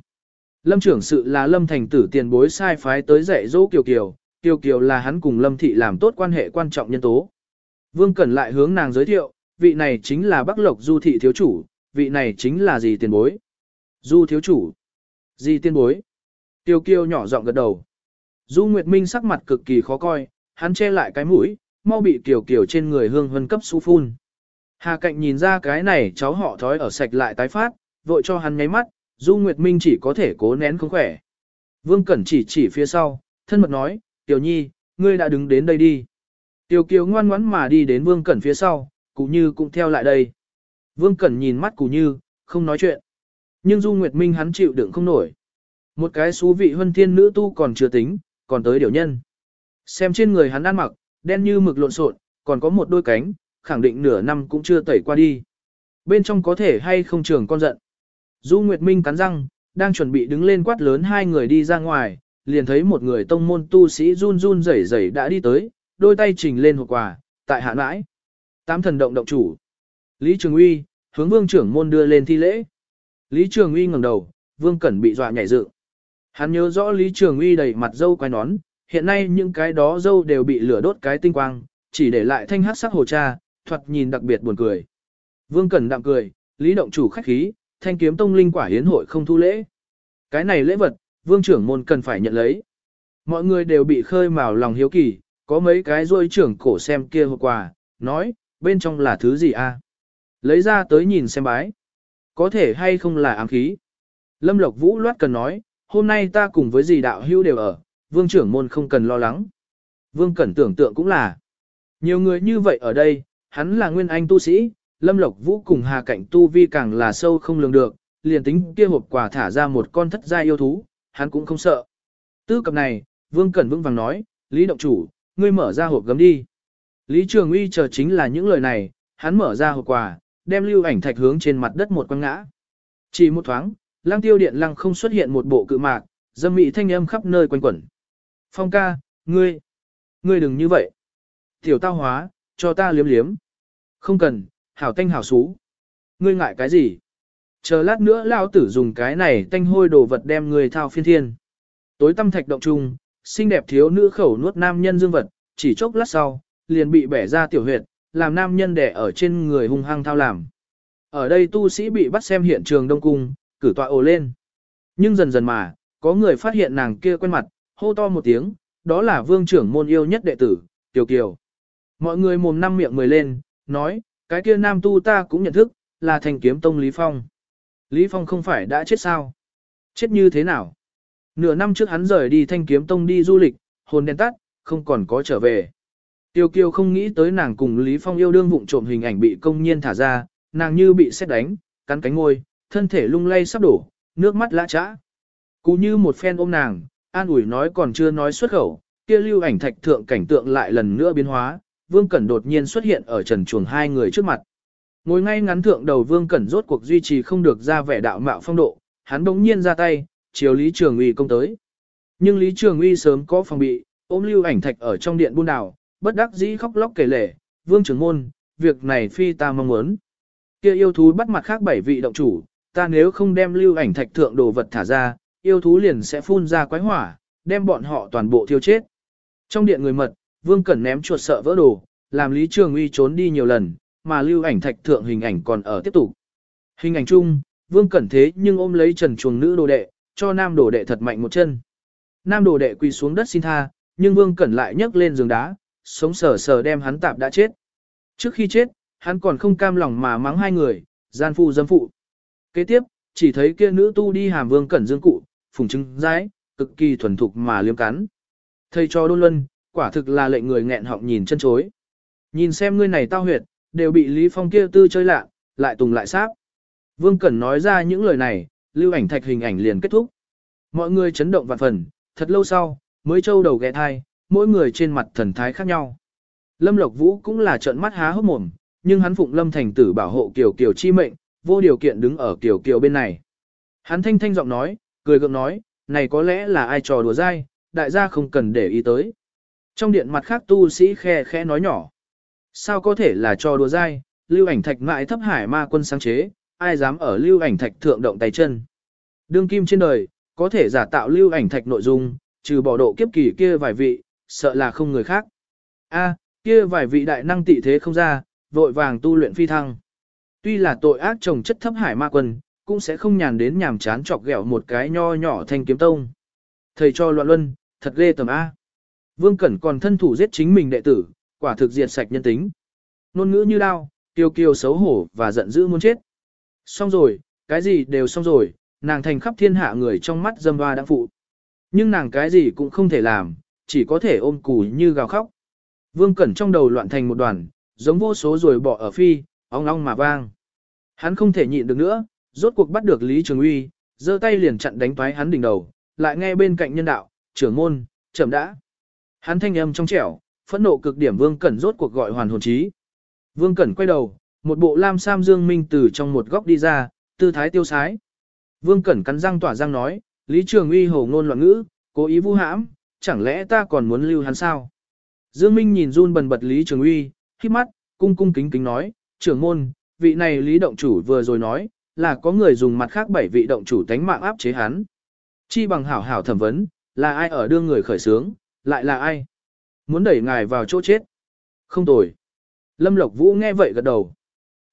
Lâm trưởng sự là Lâm thành tử tiền bối sai phái tới dạy dỗ Kiều Kiều, Kiều Kiều là hắn cùng Lâm thị làm tốt quan hệ quan trọng nhân tố. Vương Cẩn lại hướng nàng giới thiệu, vị này chính là Bắc Lộc Du thị thiếu chủ, vị này chính là gì tiền bối. Du thiếu chủ. Gì tiền bối. Tiêu kiêu nhỏ giọng gật đầu. Du Nguyệt Minh sắc mặt cực kỳ khó coi, hắn che lại cái mũi, mau bị kiều kiều trên người hương hân cấp su phun. Hà cạnh nhìn ra cái này cháu họ thói ở sạch lại tái phát, vội cho hắn nháy mắt, Du Nguyệt Minh chỉ có thể cố nén không khỏe. Vương Cẩn chỉ chỉ phía sau, thân mật nói, Tiểu Nhi, ngươi đã đứng đến đây đi. Tiểu Kiều ngoan ngoãn mà đi đến Vương Cẩn phía sau, Cụ Như cũng theo lại đây. Vương Cẩn nhìn mắt Cụ Như, không nói chuyện. Nhưng Du Nguyệt Minh hắn chịu đựng không nổi. Một cái xú vị huân thiên nữ tu còn chưa tính, còn tới điều nhân. Xem trên người hắn ăn mặc, đen như mực lộn xộn, còn có một đôi cánh, khẳng định nửa năm cũng chưa tẩy qua đi. Bên trong có thể hay không trường con giận. Du Nguyệt Minh cắn răng, đang chuẩn bị đứng lên quát lớn hai người đi ra ngoài, liền thấy một người tông môn tu sĩ run run rẩy rẩy đã đi tới, đôi tay trình lên hộp quà, tại hạ mãi. Tám thần động động chủ. Lý Trường Uy, hướng vương trưởng môn đưa lên thi lễ. Lý Trường Uy ngẩng đầu, Vương Cẩn bị dọa nhảy dựng. Hắn nhớ rõ Lý Trường Uy đầy mặt dâu quai nón, hiện nay những cái đó dâu đều bị lửa đốt cái tinh quang, chỉ để lại thanh hát sắc hồ cha, thoạt nhìn đặc biệt buồn cười. Vương Cẩn đạm cười, Lý động chủ khách khí, thanh kiếm tông linh quả hiến hội không thu lễ. Cái này lễ vật, Vương trưởng môn cần phải nhận lấy. Mọi người đều bị khơi mào lòng hiếu kỳ, có mấy cái ruôi trưởng cổ xem kia hộp quà, nói, bên trong là thứ gì a? Lấy ra tới nhìn xem bái. Có thể hay không là ám khí. Lâm Lộc Vũ loát cần nói, hôm nay ta cùng với dì đạo hưu đều ở, vương trưởng môn không cần lo lắng. Vương Cẩn tưởng tượng cũng là. Nhiều người như vậy ở đây, hắn là nguyên anh tu sĩ, Lâm Lộc Vũ cùng Hà Cảnh tu vi càng là sâu không lường được, liền tính kia hộp quà thả ra một con thất gia yêu thú, hắn cũng không sợ. Tư cập này, Vương Cẩn vững vàng nói, Lý Động Chủ, ngươi mở ra hộp gấm đi. Lý Trường Uy chờ chính là những lời này, hắn mở ra hộp quà, đem lưu ảnh thạch hướng trên mặt đất một quăng ngã. Chỉ một thoáng, lăng tiêu điện lăng không xuất hiện một bộ cự mạc, dâm mị thanh âm khắp nơi quanh quẩn. Phong ca, ngươi, ngươi đừng như vậy. Tiểu tao hóa, cho ta liếm liếm. Không cần, hảo tanh hảo xú. Ngươi ngại cái gì? Chờ lát nữa lao tử dùng cái này tanh hôi đồ vật đem ngươi thao phiên thiên. Tối tâm thạch động trung, xinh đẹp thiếu nữ khẩu nuốt nam nhân dương vật, chỉ chốc lát sau, liền bị bẻ ra tiểu huyệt, làm nam nhân đẻ ở trên người hung hăng thao làm. Ở đây tu sĩ bị bắt xem hiện trường đông cung, cử tọa ồ lên. Nhưng dần dần mà, có người phát hiện nàng kia quen mặt, hô to một tiếng, đó là vương trưởng môn yêu nhất đệ tử, tiểu Kiều. Mọi người mồm năm miệng mười lên, nói, cái kia nam tu ta cũng nhận thức, là thành kiếm tông Lý Phong. Lý Phong không phải đã chết sao? Chết như thế nào? Nửa năm trước hắn rời đi thanh kiếm tông đi du lịch, hồn đen tắt, không còn có trở về. Tiêu Kiều không nghĩ tới nàng cùng Lý Phong yêu đương vụng trộm hình ảnh bị công nhiên thả ra, nàng như bị xét đánh, cắn cánh môi, thân thể lung lay sắp đổ, nước mắt lã trã. Cú như một phen ôm nàng, an ủi nói còn chưa nói xuất khẩu, kia lưu ảnh thạch thượng cảnh tượng lại lần nữa biến hóa, Vương Cẩn đột nhiên xuất hiện ở trần chuồng hai người trước mặt. Ngồi ngay ngắn thượng đầu Vương Cẩn rốt cuộc duy trì không được ra vẻ đạo mạo phong độ, hắn bỗng nhiên ra tay, chiều Lý Trường Uy công tới. Nhưng Lý Trường Uy sớm có phòng bị, ôm lưu ảnh thạch ở trong điện buôn đảo, bất đắc dĩ khóc lóc kể lể, Vương trưởng môn, việc này phi ta mong muốn. Kia yêu thú bắt mặt khác bảy vị động chủ, ta nếu không đem lưu ảnh thạch thượng đồ vật thả ra, yêu thú liền sẽ phun ra quái hỏa, đem bọn họ toàn bộ thiêu chết. Trong điện người mật, Vương Cẩn ném chuột sợ vỡ đồ, làm Lý Trường Uy trốn đi nhiều lần, mà lưu ảnh thạch thượng hình ảnh còn ở tiếp tục. Hình ảnh chung, Vương Cẩn thế nhưng ôm lấy trần chuồng nữ đồ đệ, cho nam đồ đệ thật mạnh một chân. Nam đồ đệ quỳ xuống đất xin tha, nhưng Vương Cẩn lại nhấc lên giường đá, sống sờ sờ đem hắn tạp đã chết. Trước khi chết, hắn còn không cam lòng mà mắng hai người, gian phu dâm phụ. Kế tiếp, chỉ thấy kia nữ tu đi hàm Vương Cẩn dương cụ, phùng trứng rái, cực kỳ thuần thục mà liếm cắn. Thầy cho đôn luân, quả thực là lệnh người nghẹn họng nhìn chân chối. Nhìn xem ngươi này tao huyệt, đều bị Lý Phong kia tư chơi lạ, lại tùng lại sáp. Vương Cẩn nói ra những lời này, lưu ảnh thạch hình ảnh liền kết thúc. Mọi người chấn động vạn phần, thật lâu sau, mới trâu đầu ghé thai, mỗi người trên mặt thần thái khác nhau. Lâm Lộc Vũ cũng là trợn mắt há hốc mồm, nhưng hắn phụng Lâm Thành Tử bảo hộ Kiều Kiều chi mệnh, vô điều kiện đứng ở Kiều Kiều bên này. Hắn thanh thanh giọng nói, cười gượng nói, này có lẽ là ai trò đùa dai, đại gia không cần để ý tới. Trong điện mặt khác tu sĩ khe khẽ nói nhỏ. Sao có thể là cho đùa dai, lưu ảnh thạch mãi thấp hải ma quân sáng chế, ai dám ở lưu ảnh thạch thượng động tay chân. Đương kim trên đời, có thể giả tạo lưu ảnh thạch nội dung, trừ bỏ độ kiếp kỳ kia vài vị, sợ là không người khác. A, kia vài vị đại năng tị thế không ra, vội vàng tu luyện phi thăng. Tuy là tội ác trồng chất thấp hải ma quân, cũng sẽ không nhàn đến nhàm chán chọc ghẹo một cái nho nhỏ thanh kiếm tông. Thầy cho loạn luân, thật ghê tầm A. Vương Cẩn còn thân thủ giết chính mình đệ tử, quả thực diệt sạch nhân tính. Nôn ngữ như đao, kiều kiều xấu hổ và giận dữ muốn chết. Xong rồi, cái gì đều xong rồi, nàng thành khắp thiên hạ người trong mắt dâm hoa đã phụ. Nhưng nàng cái gì cũng không thể làm, chỉ có thể ôm củ như gào khóc. Vương Cẩn trong đầu loạn thành một đoàn, giống vô số rồi bỏ ở phi, ong ong mà vang. Hắn không thể nhịn được nữa, rốt cuộc bắt được Lý Trường Uy, giơ tay liền chặn đánh toái hắn đỉnh đầu, lại nghe bên cạnh nhân đạo, trưởng môn, chậm đã. Hắn thanh âm trong trẻo, phẫn nộ cực điểm Vương Cẩn rốt cuộc gọi hoàn hồn trí. Vương Cẩn quay đầu, một bộ lam sam dương minh từ trong một góc đi ra, tư thái tiêu sái. Vương Cẩn cắn răng tỏa răng nói, Lý Trường Uy hồ ngôn loạn ngữ, cố ý vu hãm, chẳng lẽ ta còn muốn lưu hắn sao? Dương Minh nhìn run bần bật Lý Trường Uy, khi mắt, cung cung kính kính nói, trưởng môn, vị này Lý động chủ vừa rồi nói, là có người dùng mặt khác bảy vị động chủ tánh mạng áp chế hắn. Chi bằng hảo hảo thẩm vấn, là ai ở đưa người khởi sướng, lại là ai? Muốn đẩy ngài vào chỗ chết. Không tồi. Lâm Lộc Vũ nghe vậy gật đầu.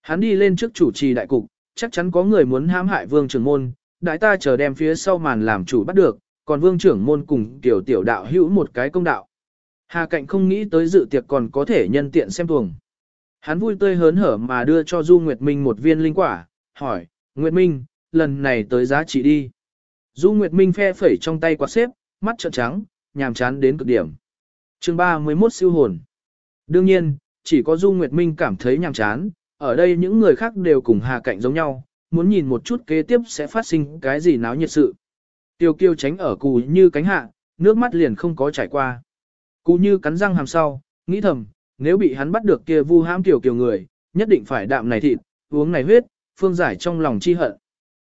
Hắn đi lên trước chủ trì đại cục, chắc chắn có người muốn hãm hại vương trưởng môn, đại ta chờ đem phía sau màn làm chủ bắt được, còn vương trưởng môn cùng tiểu tiểu đạo hữu một cái công đạo. Hà cạnh không nghĩ tới dự tiệc còn có thể nhân tiện xem tuồng. Hắn vui tươi hớn hở mà đưa cho Du Nguyệt Minh một viên linh quả, hỏi, Nguyệt Minh, lần này tới giá trị đi. Du Nguyệt Minh phe phẩy trong tay quạt xếp, mắt trợn trắng, nhàm chán đến cực điểm. chương 31 siêu hồn. Đương nhiên, chỉ có Du Nguyệt Minh cảm thấy nhàm chán, ở đây những người khác đều cùng Hà Cạnh giống nhau, muốn nhìn một chút kế tiếp sẽ phát sinh cái gì náo nhiệt sự. Tiêu kiêu tránh ở cù như cánh hạ, nước mắt liền không có trải qua. Cù như cắn răng hàm sau, nghĩ thầm, nếu bị hắn bắt được kia vu hãm tiểu kiều người, nhất định phải đạm này thịt, uống này huyết, phương giải trong lòng chi hận.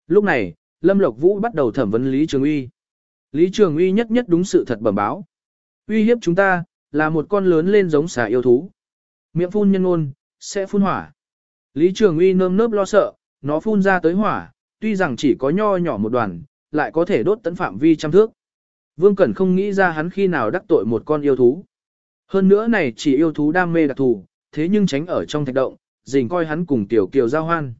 Lúc này, Lâm Lộc Vũ bắt đầu thẩm vấn Lý Trường Uy. Lý Trường Uy nhất nhất đúng sự thật bẩm báo. Uy hiếp chúng ta, là một con lớn lên giống xà yêu thú. Miệng phun nhân ngôn sẽ phun hỏa. Lý Trường Uy nơm nớp lo sợ, nó phun ra tới hỏa, tuy rằng chỉ có nho nhỏ một đoàn, lại có thể đốt tấn phạm vi trăm thước. Vương Cẩn không nghĩ ra hắn khi nào đắc tội một con yêu thú. Hơn nữa này chỉ yêu thú đam mê đặc thù, thế nhưng tránh ở trong thạch động, dình coi hắn cùng tiểu kiều giao hoan.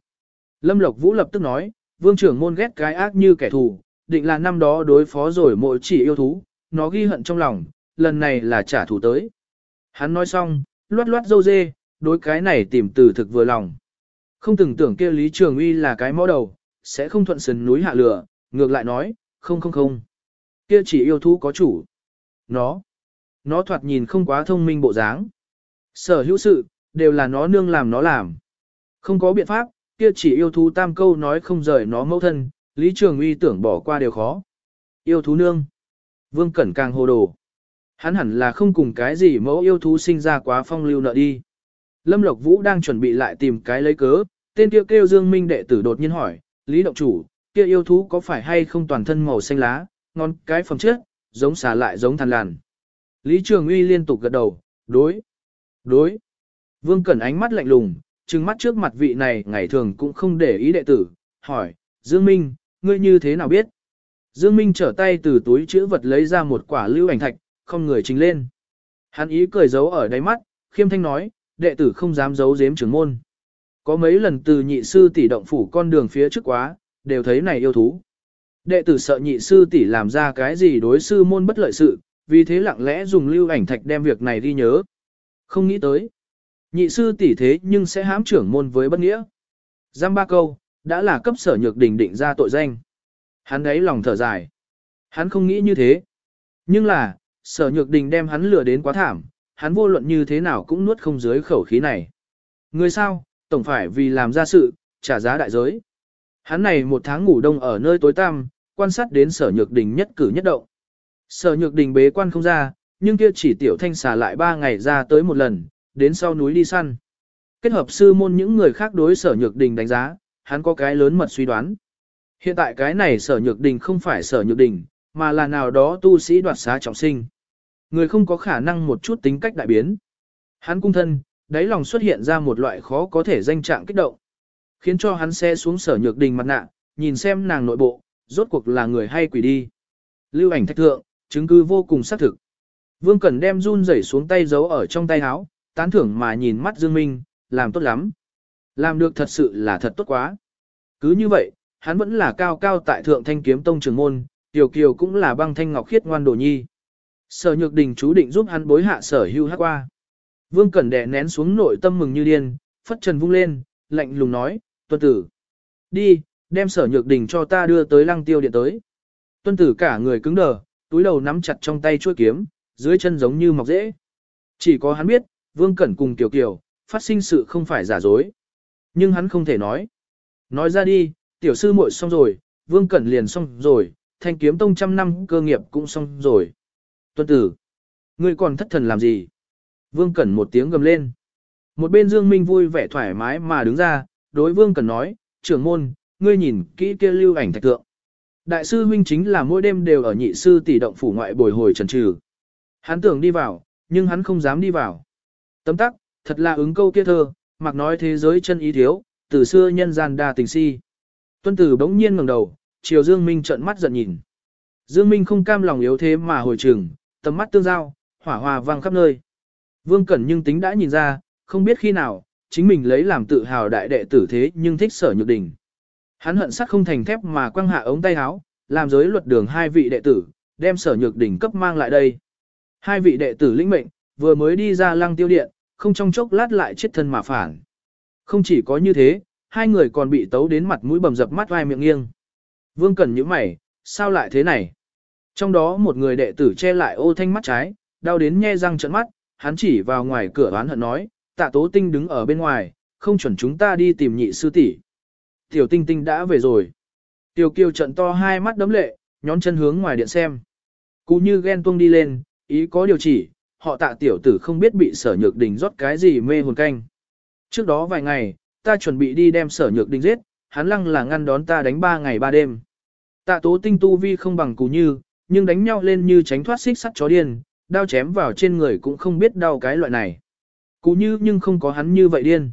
Lâm Lộc Vũ lập tức nói, vương trưởng môn ghét cái ác như kẻ thù, định là năm đó đối phó rồi mỗi chỉ yêu thú, nó ghi hận trong lòng, lần này là trả thù tới. Hắn nói xong, loát loát dâu dê, đối cái này tìm từ thực vừa lòng. Không từng tưởng kia Lý Trường Uy là cái mõ đầu, sẽ không thuận sườn núi hạ lửa, ngược lại nói, không không không. Kia chỉ yêu thú có chủ. Nó. Nó thoạt nhìn không quá thông minh bộ dáng. Sở hữu sự, đều là nó nương làm nó làm. Không có biện pháp, kia chỉ yêu thú tam câu nói không rời nó mẫu thân, Lý Trường Uy tưởng bỏ qua điều khó. Yêu thú nương. Vương Cẩn càng hồ đồ. Hắn hẳn là không cùng cái gì mẫu yêu thú sinh ra quá phong lưu nợ đi. Lâm Lộc Vũ đang chuẩn bị lại tìm cái lấy cớ, tên kia kêu Dương Minh đệ tử đột nhiên hỏi, Lý Động Chủ, kia yêu thú có phải hay không toàn thân màu xanh lá, ngon cái phẩm chất, giống xà lại giống thằn lằn. Lý Trường Uy liên tục gật đầu, đối, đối. Vương Cẩn ánh mắt lạnh lùng, trừng mắt trước mặt vị này ngày thường cũng không để ý đệ tử, hỏi, Dương Minh, ngươi như thế nào biết? Dương Minh trở tay từ túi chữ vật lấy ra một quả lưu ảnh thạch, không người trình lên. Hắn ý cười giấu ở đáy mắt, khiêm thanh nói, đệ tử không dám giấu giếm trưởng môn. Có mấy lần từ nhị sư tỷ động phủ con đường phía trước quá, đều thấy này yêu thú. Đệ tử sợ nhị sư tỷ làm ra cái gì đối sư môn bất lợi sự, vì thế lặng lẽ dùng lưu ảnh thạch đem việc này ghi nhớ. Không nghĩ tới. Nhị sư tỷ thế nhưng sẽ hãm trưởng môn với bất nghĩa. Giam ba câu, đã là cấp sở nhược đỉnh định ra tội danh. Hắn đấy lòng thở dài. Hắn không nghĩ như thế. Nhưng là, sở nhược đình đem hắn lừa đến quá thảm, hắn vô luận như thế nào cũng nuốt không dưới khẩu khí này. Người sao, tổng phải vì làm ra sự, trả giá đại giới. Hắn này một tháng ngủ đông ở nơi tối tăm, quan sát đến sở nhược đình nhất cử nhất động. Sở nhược đình bế quan không ra, nhưng kia chỉ tiểu thanh xà lại ba ngày ra tới một lần, đến sau núi đi săn. Kết hợp sư môn những người khác đối sở nhược đình đánh giá, hắn có cái lớn mật suy đoán. Hiện tại cái này sở nhược đình không phải sở nhược đình, mà là nào đó tu sĩ đoạt xá trọng sinh. Người không có khả năng một chút tính cách đại biến. Hắn cung thân, đáy lòng xuất hiện ra một loại khó có thể danh trạng kích động. Khiến cho hắn xe xuống sở nhược đình mặt nạ, nhìn xem nàng nội bộ, rốt cuộc là người hay quỷ đi. Lưu ảnh thạch thượng, chứng cứ vô cùng xác thực. Vương Cẩn đem run rẩy xuống tay giấu ở trong tay áo, tán thưởng mà nhìn mắt Dương Minh, làm tốt lắm. Làm được thật sự là thật tốt quá. Cứ như vậy, hắn vẫn là cao cao tại thượng thanh kiếm tông trường môn, tiểu kiều cũng là băng thanh ngọc khiết ngoan đồ nhi. Sở nhược đình chú định giúp hắn bối hạ sở hưu hát qua. Vương Cẩn đè nén xuống nội tâm mừng như điên, phất trần vung lên, lạnh lùng nói, tuân tử. Đi, đem sở nhược đình cho ta đưa tới lăng tiêu điện tới. Tuân tử cả người cứng đờ, túi đầu nắm chặt trong tay chuôi kiếm, dưới chân giống như mọc rễ. Chỉ có hắn biết, Vương Cẩn cùng Kiều Kiều, phát sinh sự không phải giả dối. Nhưng hắn không thể nói. Nói ra đi, tiểu sư muội xong rồi, Vương Cẩn liền xong rồi, thanh kiếm tông trăm năm cơ nghiệp cũng xong rồi. Tuân tử, ngươi còn thất thần làm gì? Vương Cẩn một tiếng gầm lên. Một bên Dương Minh vui vẻ thoải mái mà đứng ra, đối Vương Cẩn nói, trưởng môn, ngươi nhìn kỹ kia lưu ảnh thạch tượng. Đại sư huynh chính là mỗi đêm đều ở nhị sư tỷ động phủ ngoại bồi hồi trần trừ. Hắn tưởng đi vào, nhưng hắn không dám đi vào. Tấm tắc, thật là ứng câu kia thơ, mặc nói thế giới chân ý thiếu, từ xưa nhân gian đa tình si. Tuân tử bỗng nhiên ngẩng đầu, chiều Dương Minh trợn mắt giận nhìn. Dương Minh không cam lòng yếu thế mà hồi trường tầm mắt tương giao, hỏa hòa vang khắp nơi. Vương Cẩn nhưng tính đã nhìn ra, không biết khi nào, chính mình lấy làm tự hào đại đệ tử thế nhưng thích sở nhược đình. Hắn hận sắt không thành thép mà quăng hạ ống tay áo, làm giới luật đường hai vị đệ tử, đem sở nhược đỉnh cấp mang lại đây. Hai vị đệ tử lĩnh mệnh, vừa mới đi ra lăng tiêu điện, không trong chốc lát lại chết thân mà phản. Không chỉ có như thế, hai người còn bị tấu đến mặt mũi bầm dập mắt vai miệng nghiêng. Vương Cẩn nhíu mày, sao lại thế này? Trong đó một người đệ tử che lại ô thanh mắt trái, đau đến nhe răng trợn mắt, hắn chỉ vào ngoài cửa oán hận nói, tạ tố tinh đứng ở bên ngoài, không chuẩn chúng ta đi tìm nhị sư tỷ. Tiểu tinh tinh đã về rồi. Tiểu kiều trận to hai mắt đấm lệ, nhón chân hướng ngoài điện xem. Cú như ghen tuông đi lên, ý có điều chỉ, họ tạ tiểu tử không biết bị sở nhược đình rót cái gì mê hồn canh. Trước đó vài ngày, ta chuẩn bị đi đem sở nhược đình giết, hắn lăng là ngăn đón ta đánh ba ngày ba đêm. Tạ tố tinh tu vi không bằng cú như, nhưng đánh nhau lên như tránh thoát xích sắt chó điên, đao chém vào trên người cũng không biết đau cái loại này. Cú như nhưng không có hắn như vậy điên.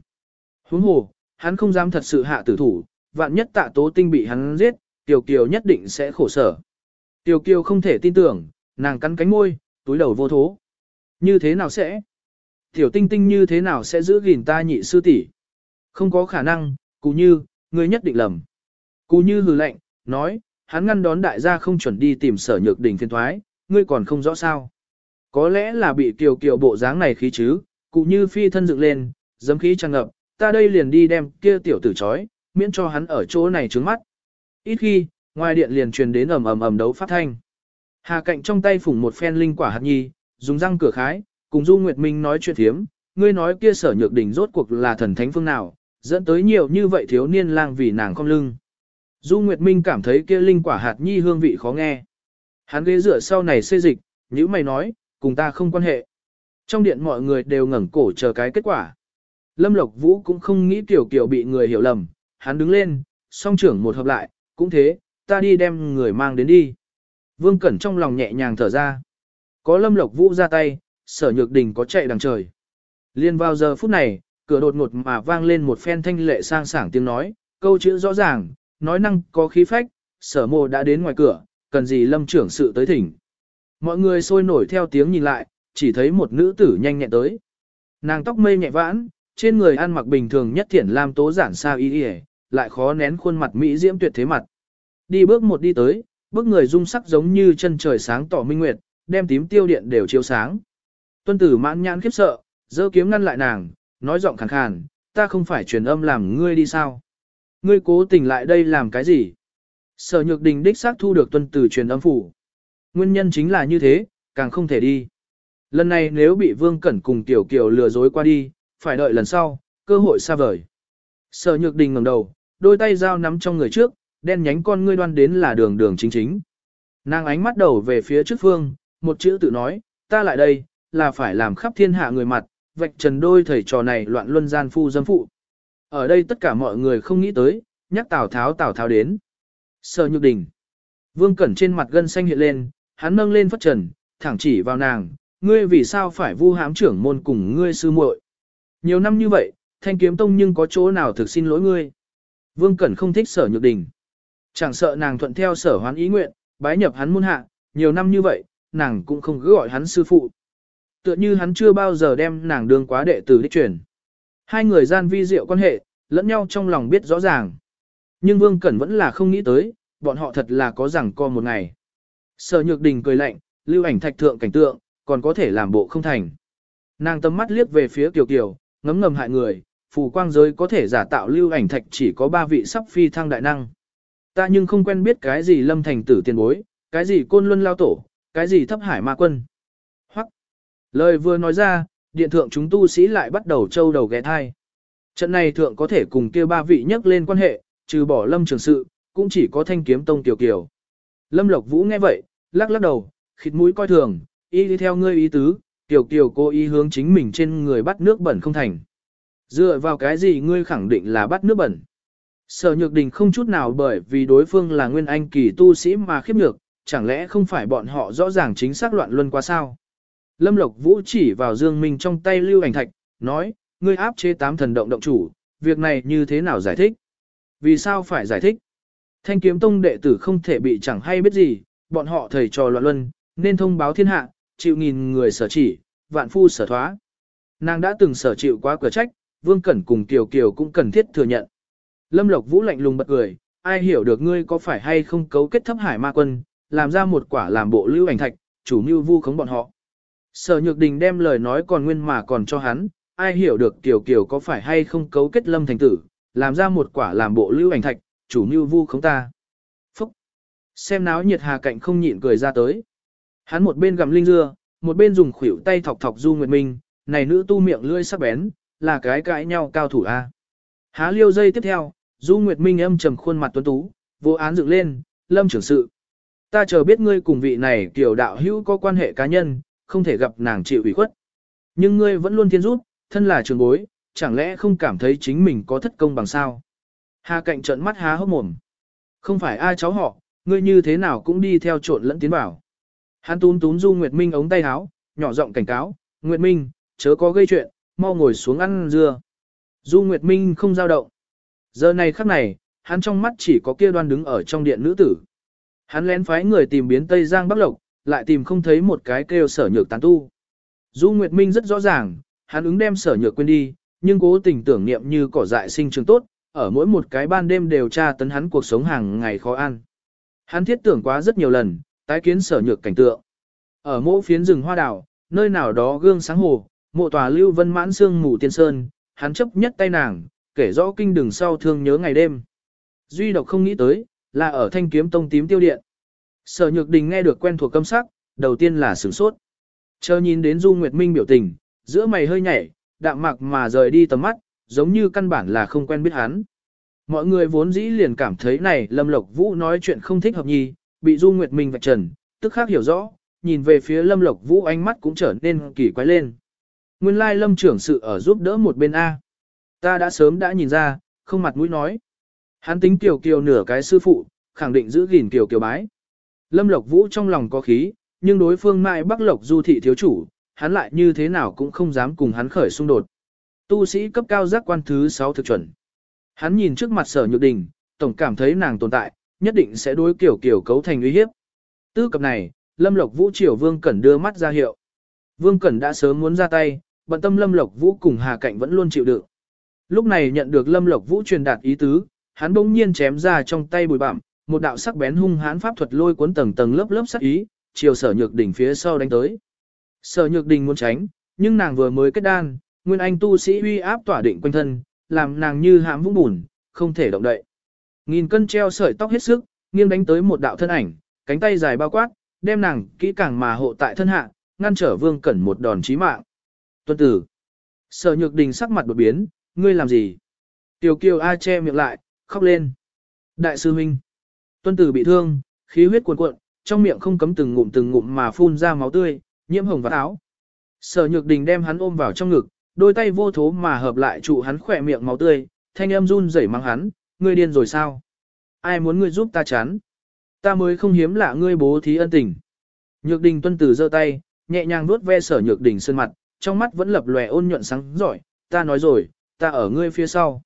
Huống hồ, hắn không dám thật sự hạ tử thủ, vạn nhất tạ tố tinh bị hắn giết, Tiểu Kiều nhất định sẽ khổ sở. Tiểu Kiều không thể tin tưởng, nàng cắn cánh môi, túi đầu vô thố. Như thế nào sẽ? Tiểu tinh tinh như thế nào sẽ giữ gìn ta nhị sư tỷ? Không có khả năng, cụ như, ngươi nhất định lầm. Cụ như hừ lạnh, nói, hắn ngăn đón đại gia không chuẩn đi tìm sở nhược đỉnh phiên thoái, ngươi còn không rõ sao. Có lẽ là bị kiều kiều bộ dáng này khí chứ, cụ như phi thân dựng lên, dấm khí tràn ngập, ta đây liền đi đem kia tiểu tử chói, miễn cho hắn ở chỗ này trướng mắt. Ít khi, ngoài điện liền truyền đến ầm ầm ầm đấu phát thanh. Hà cạnh trong tay phủng một phen linh quả hạt nhi, dùng răng cửa khái, cùng Du Nguyệt Minh nói chuyện thiếm, ngươi nói kia sở nhược đỉnh rốt cuộc là thần thánh phương nào, dẫn tới nhiều như vậy thiếu niên lang vì nàng không lưng. Du Nguyệt Minh cảm thấy kia linh quả hạt nhi hương vị khó nghe. Hắn ghế rửa sau này xê dịch, như mày nói, cùng ta không quan hệ. Trong điện mọi người đều ngẩng cổ chờ cái kết quả. Lâm Lộc Vũ cũng không nghĩ tiểu kiểu bị người hiểu lầm, hắn đứng lên, song trưởng một hợp lại, cũng thế, ta đi đem người mang đến đi. Vương Cẩn trong lòng nhẹ nhàng thở ra. Có Lâm Lộc Vũ ra tay, sở nhược đình có chạy đằng trời. Liên vào giờ phút này, cửa đột ngột mà vang lên một phen thanh lệ sang sảng tiếng nói, câu chữ rõ ràng, nói năng có khí phách, sở mộ đã đến ngoài cửa, cần gì lâm trưởng sự tới thỉnh. Mọi người sôi nổi theo tiếng nhìn lại, chỉ thấy một nữ tử nhanh nhẹn tới. Nàng tóc mây nhẹ vãn, trên người ăn mặc bình thường nhất thiển lam tố giản sao y y, lại khó nén khuôn mặt mỹ diễm tuyệt thế mặt. Đi bước một đi tới, bước người dung sắc giống như chân trời sáng tỏ minh nguyệt, đem tím tiêu điện đều chiếu sáng. Tuân tử mãn nhãn khiếp sợ, giơ kiếm ngăn lại nàng, nói giọng khàn khàn, ta không phải truyền âm làm ngươi đi sao? Ngươi cố tình lại đây làm cái gì? Sở nhược đình đích xác thu được tuân tử truyền âm phủ. Nguyên nhân chính là như thế, càng không thể đi. Lần này nếu bị Vương Cẩn cùng Tiểu Kiều lừa dối qua đi, phải đợi lần sau, cơ hội xa vời. Sở Nhược Đình ngẩng đầu, đôi tay dao nắm trong người trước, đen nhánh con ngươi đoan đến là đường đường chính chính. Nàng ánh mắt đầu về phía trước phương, một chữ tự nói, ta lại đây, là phải làm khắp thiên hạ người mặt, vạch trần đôi thầy trò này loạn luân gian phu dâm phụ. Ở đây tất cả mọi người không nghĩ tới, nhắc Tào Tháo Tào Tháo đến. Sở Nhược Đình. Vương Cẩn trên mặt gân xanh hiện lên, hắn nâng lên phất trần, thẳng chỉ vào nàng, ngươi vì sao phải vu hãm trưởng môn cùng ngươi sư muội? Nhiều năm như vậy, thanh kiếm tông nhưng có chỗ nào thực xin lỗi ngươi? Vương Cẩn không thích sở nhược đình. Chẳng sợ nàng thuận theo sở hoán ý nguyện, bái nhập hắn môn hạ, nhiều năm như vậy, nàng cũng không cứ gọi hắn sư phụ. Tựa như hắn chưa bao giờ đem nàng đương quá đệ tử đích truyền. Hai người gian vi diệu quan hệ, lẫn nhau trong lòng biết rõ ràng. Nhưng Vương Cẩn vẫn là không nghĩ tới, bọn họ thật là có rằng co một ngày. Sở Nhược Đình cười lạnh, lưu ảnh thạch thượng cảnh tượng, còn có thể làm bộ không thành. Nàng tầm mắt liếc về phía Kiều Kiều, ngấm ngầm hại người, phù quang giới có thể giả tạo lưu ảnh thạch chỉ có ba vị sắp phi thăng đại năng. Ta nhưng không quen biết cái gì lâm thành tử tiền bối, cái gì côn luân lao tổ, cái gì thấp hải ma quân. Hoặc, lời vừa nói ra, điện thượng chúng tu sĩ lại bắt đầu trâu đầu ghé thai. Trận này thượng có thể cùng kia ba vị nhắc lên quan hệ, trừ bỏ lâm trường sự, cũng chỉ có thanh kiếm tông tiểu kiều. Lâm Lộc Vũ nghe vậy, lắc lắc đầu, khịt mũi coi thường, y đi theo ngươi ý tứ, tiểu kiều cô ý hướng chính mình trên người bắt nước bẩn không thành. Dựa vào cái gì ngươi khẳng định là bắt nước bẩn. Sở nhược đình không chút nào bởi vì đối phương là nguyên anh kỳ tu sĩ mà khiếp nhược, chẳng lẽ không phải bọn họ rõ ràng chính xác loạn luân qua sao? Lâm Lộc Vũ chỉ vào Dương Minh trong tay lưu ảnh thạch, nói, ngươi áp chế tám thần động động chủ, việc này như thế nào giải thích? Vì sao phải giải thích? Thanh kiếm tông đệ tử không thể bị chẳng hay biết gì, bọn họ thầy trò loạn luân, nên thông báo thiên hạ, chịu nghìn người sở chỉ, vạn phu sở thoá. Nàng đã từng sở chịu quá cửa trách, Vương Cẩn cùng Kiều Kiều cũng cần thiết thừa nhận. Lâm Lộc Vũ lạnh lùng bật cười, ai hiểu được ngươi có phải hay không cấu kết thấp hải ma quân, làm ra một quả làm bộ lưu ảnh thạch, chủ mưu vu khống bọn họ. Sở Nhược Đình đem lời nói còn nguyên mà còn cho hắn, ai hiểu được Kiều Kiều có phải hay không cấu kết Lâm Thành Tử, làm ra một quả làm bộ lưu ảnh thạch, chủ mưu vu khống ta. Phúc! Xem náo nhiệt hà cạnh không nhịn cười ra tới. Hắn một bên gặm linh dưa, một bên dùng khuỷu tay thọc thọc Du Nguyệt Minh, này nữ tu miệng lưỡi sắc bén, là cái cãi nhau cao thủ a. Há liêu dây tiếp theo, Du Nguyệt Minh âm trầm khuôn mặt tuấn tú, vô án dựng lên, lâm trưởng sự. Ta chờ biết ngươi cùng vị này kiểu đạo hữu có quan hệ cá nhân, không thể gặp nàng chịu ủy khuất. Nhưng ngươi vẫn luôn thiên rút, thân là trường bối, chẳng lẽ không cảm thấy chính mình có thất công bằng sao? Hà cạnh trợn mắt há hốc mồm. Không phải ai cháu họ, ngươi như thế nào cũng đi theo trộn lẫn tiến bảo. Hắn túm túm Du Nguyệt Minh ống tay áo, nhỏ giọng cảnh cáo, Nguyệt Minh, chớ có gây chuyện, mau ngồi xuống ăn dưa. Du Nguyệt Minh không giao động. Giờ này khắc này, hắn trong mắt chỉ có kia đoan đứng ở trong điện nữ tử. Hắn lén phái người tìm biến Tây Giang Bắc Lộc, lại tìm không thấy một cái kêu sở nhược tán tu. Du Nguyệt Minh rất rõ ràng, hắn ứng đem sở nhược quên đi, nhưng cố tình tưởng niệm như cỏ dại sinh trường tốt, ở mỗi một cái ban đêm đều tra tấn hắn cuộc sống hàng ngày khó ăn. Hắn thiết tưởng quá rất nhiều lần, tái kiến sở nhược cảnh tượng. Ở mỗi phiến rừng hoa đảo, nơi nào đó gương sáng hồ, mộ tòa lưu vân mãn xương mù tiên sơn, hắn chấp nhất tay nàng, kể rõ kinh đường sau thương nhớ ngày đêm. Duy độc không nghĩ tới, là ở thanh kiếm tông tím tiêu điện. Sở nhược đình nghe được quen thuộc câm sắc, đầu tiên là sửng sốt. Chờ nhìn đến Du Nguyệt Minh biểu tình, giữa mày hơi nhảy, đạm mạc mà rời đi tầm mắt, giống như căn bản là không quen biết hắn. Mọi người vốn dĩ liền cảm thấy này Lâm Lộc Vũ nói chuyện không thích hợp nhì, bị Du Nguyệt Minh vạch trần, tức khác hiểu rõ, nhìn về phía Lâm Lộc Vũ ánh mắt cũng trở nên kỳ quái lên. Nguyên lai Lâm trưởng sự ở giúp đỡ một bên A. Ta đã sớm đã nhìn ra, không mặt mũi nói. Hắn tính kiều kiều nửa cái sư phụ, khẳng định giữ gìn kiều kiều bái. Lâm Lộc Vũ trong lòng có khí, nhưng đối phương mãi Bắc Lộc Du thị thiếu chủ, hắn lại như thế nào cũng không dám cùng hắn khởi xung đột. Tu sĩ cấp cao giác quan thứ 6 thực chuẩn. Hắn nhìn trước mặt sở nhược đình, tổng cảm thấy nàng tồn tại, nhất định sẽ đối kiểu kiểu cấu thành uy hiếp. Tư cập này, Lâm Lộc Vũ triều Vương Cẩn đưa mắt ra hiệu. Vương Cẩn đã sớm muốn ra tay, bận tâm Lâm Lộc Vũ cùng Hà Cạnh vẫn luôn chịu đựng. Lúc này nhận được Lâm Lộc Vũ truyền đạt ý tứ, hắn bỗng nhiên chém ra trong tay bùi bặm, một đạo sắc bén hung hãn pháp thuật lôi cuốn tầng tầng lớp lớp sắc ý, chiều Sở Nhược Đình phía sau đánh tới. Sở Nhược Đình muốn tránh, nhưng nàng vừa mới kết đan, nguyên anh tu sĩ uy áp tỏa định quanh thân, làm nàng như hãm vũng bùn, không thể động đậy. Nghìn cân treo sợi tóc hết sức, nghiêng đánh tới một đạo thân ảnh, cánh tay dài bao quát, đem nàng kỹ càng mà hộ tại thân hạ, ngăn trở Vương Cẩn một đòn chí mạng. Tuân tử. Sở Nhược Đình sắc mặt đột biến, ngươi làm gì? Tiểu Kiều A che miệng lại, khóc lên. Đại sư huynh. Tuân tử bị thương, khí huyết cuồn cuộn, trong miệng không cấm từng ngụm từng ngụm mà phun ra máu tươi, nhiễm hồng và áo. Sở Nhược Đình đem hắn ôm vào trong ngực, đôi tay vô thố mà hợp lại trụ hắn khỏe miệng máu tươi, thanh âm run rẩy mang hắn, ngươi điên rồi sao? Ai muốn ngươi giúp ta chán? Ta mới không hiếm lạ ngươi bố thí ân tình. Nhược Đình tuân tử giơ tay, nhẹ nhàng vuốt ve Sở Nhược Đình sơn mặt, trong mắt vẫn lập lòe ôn nhuận sáng giỏi, ta nói rồi, ta ở ngươi phía sau.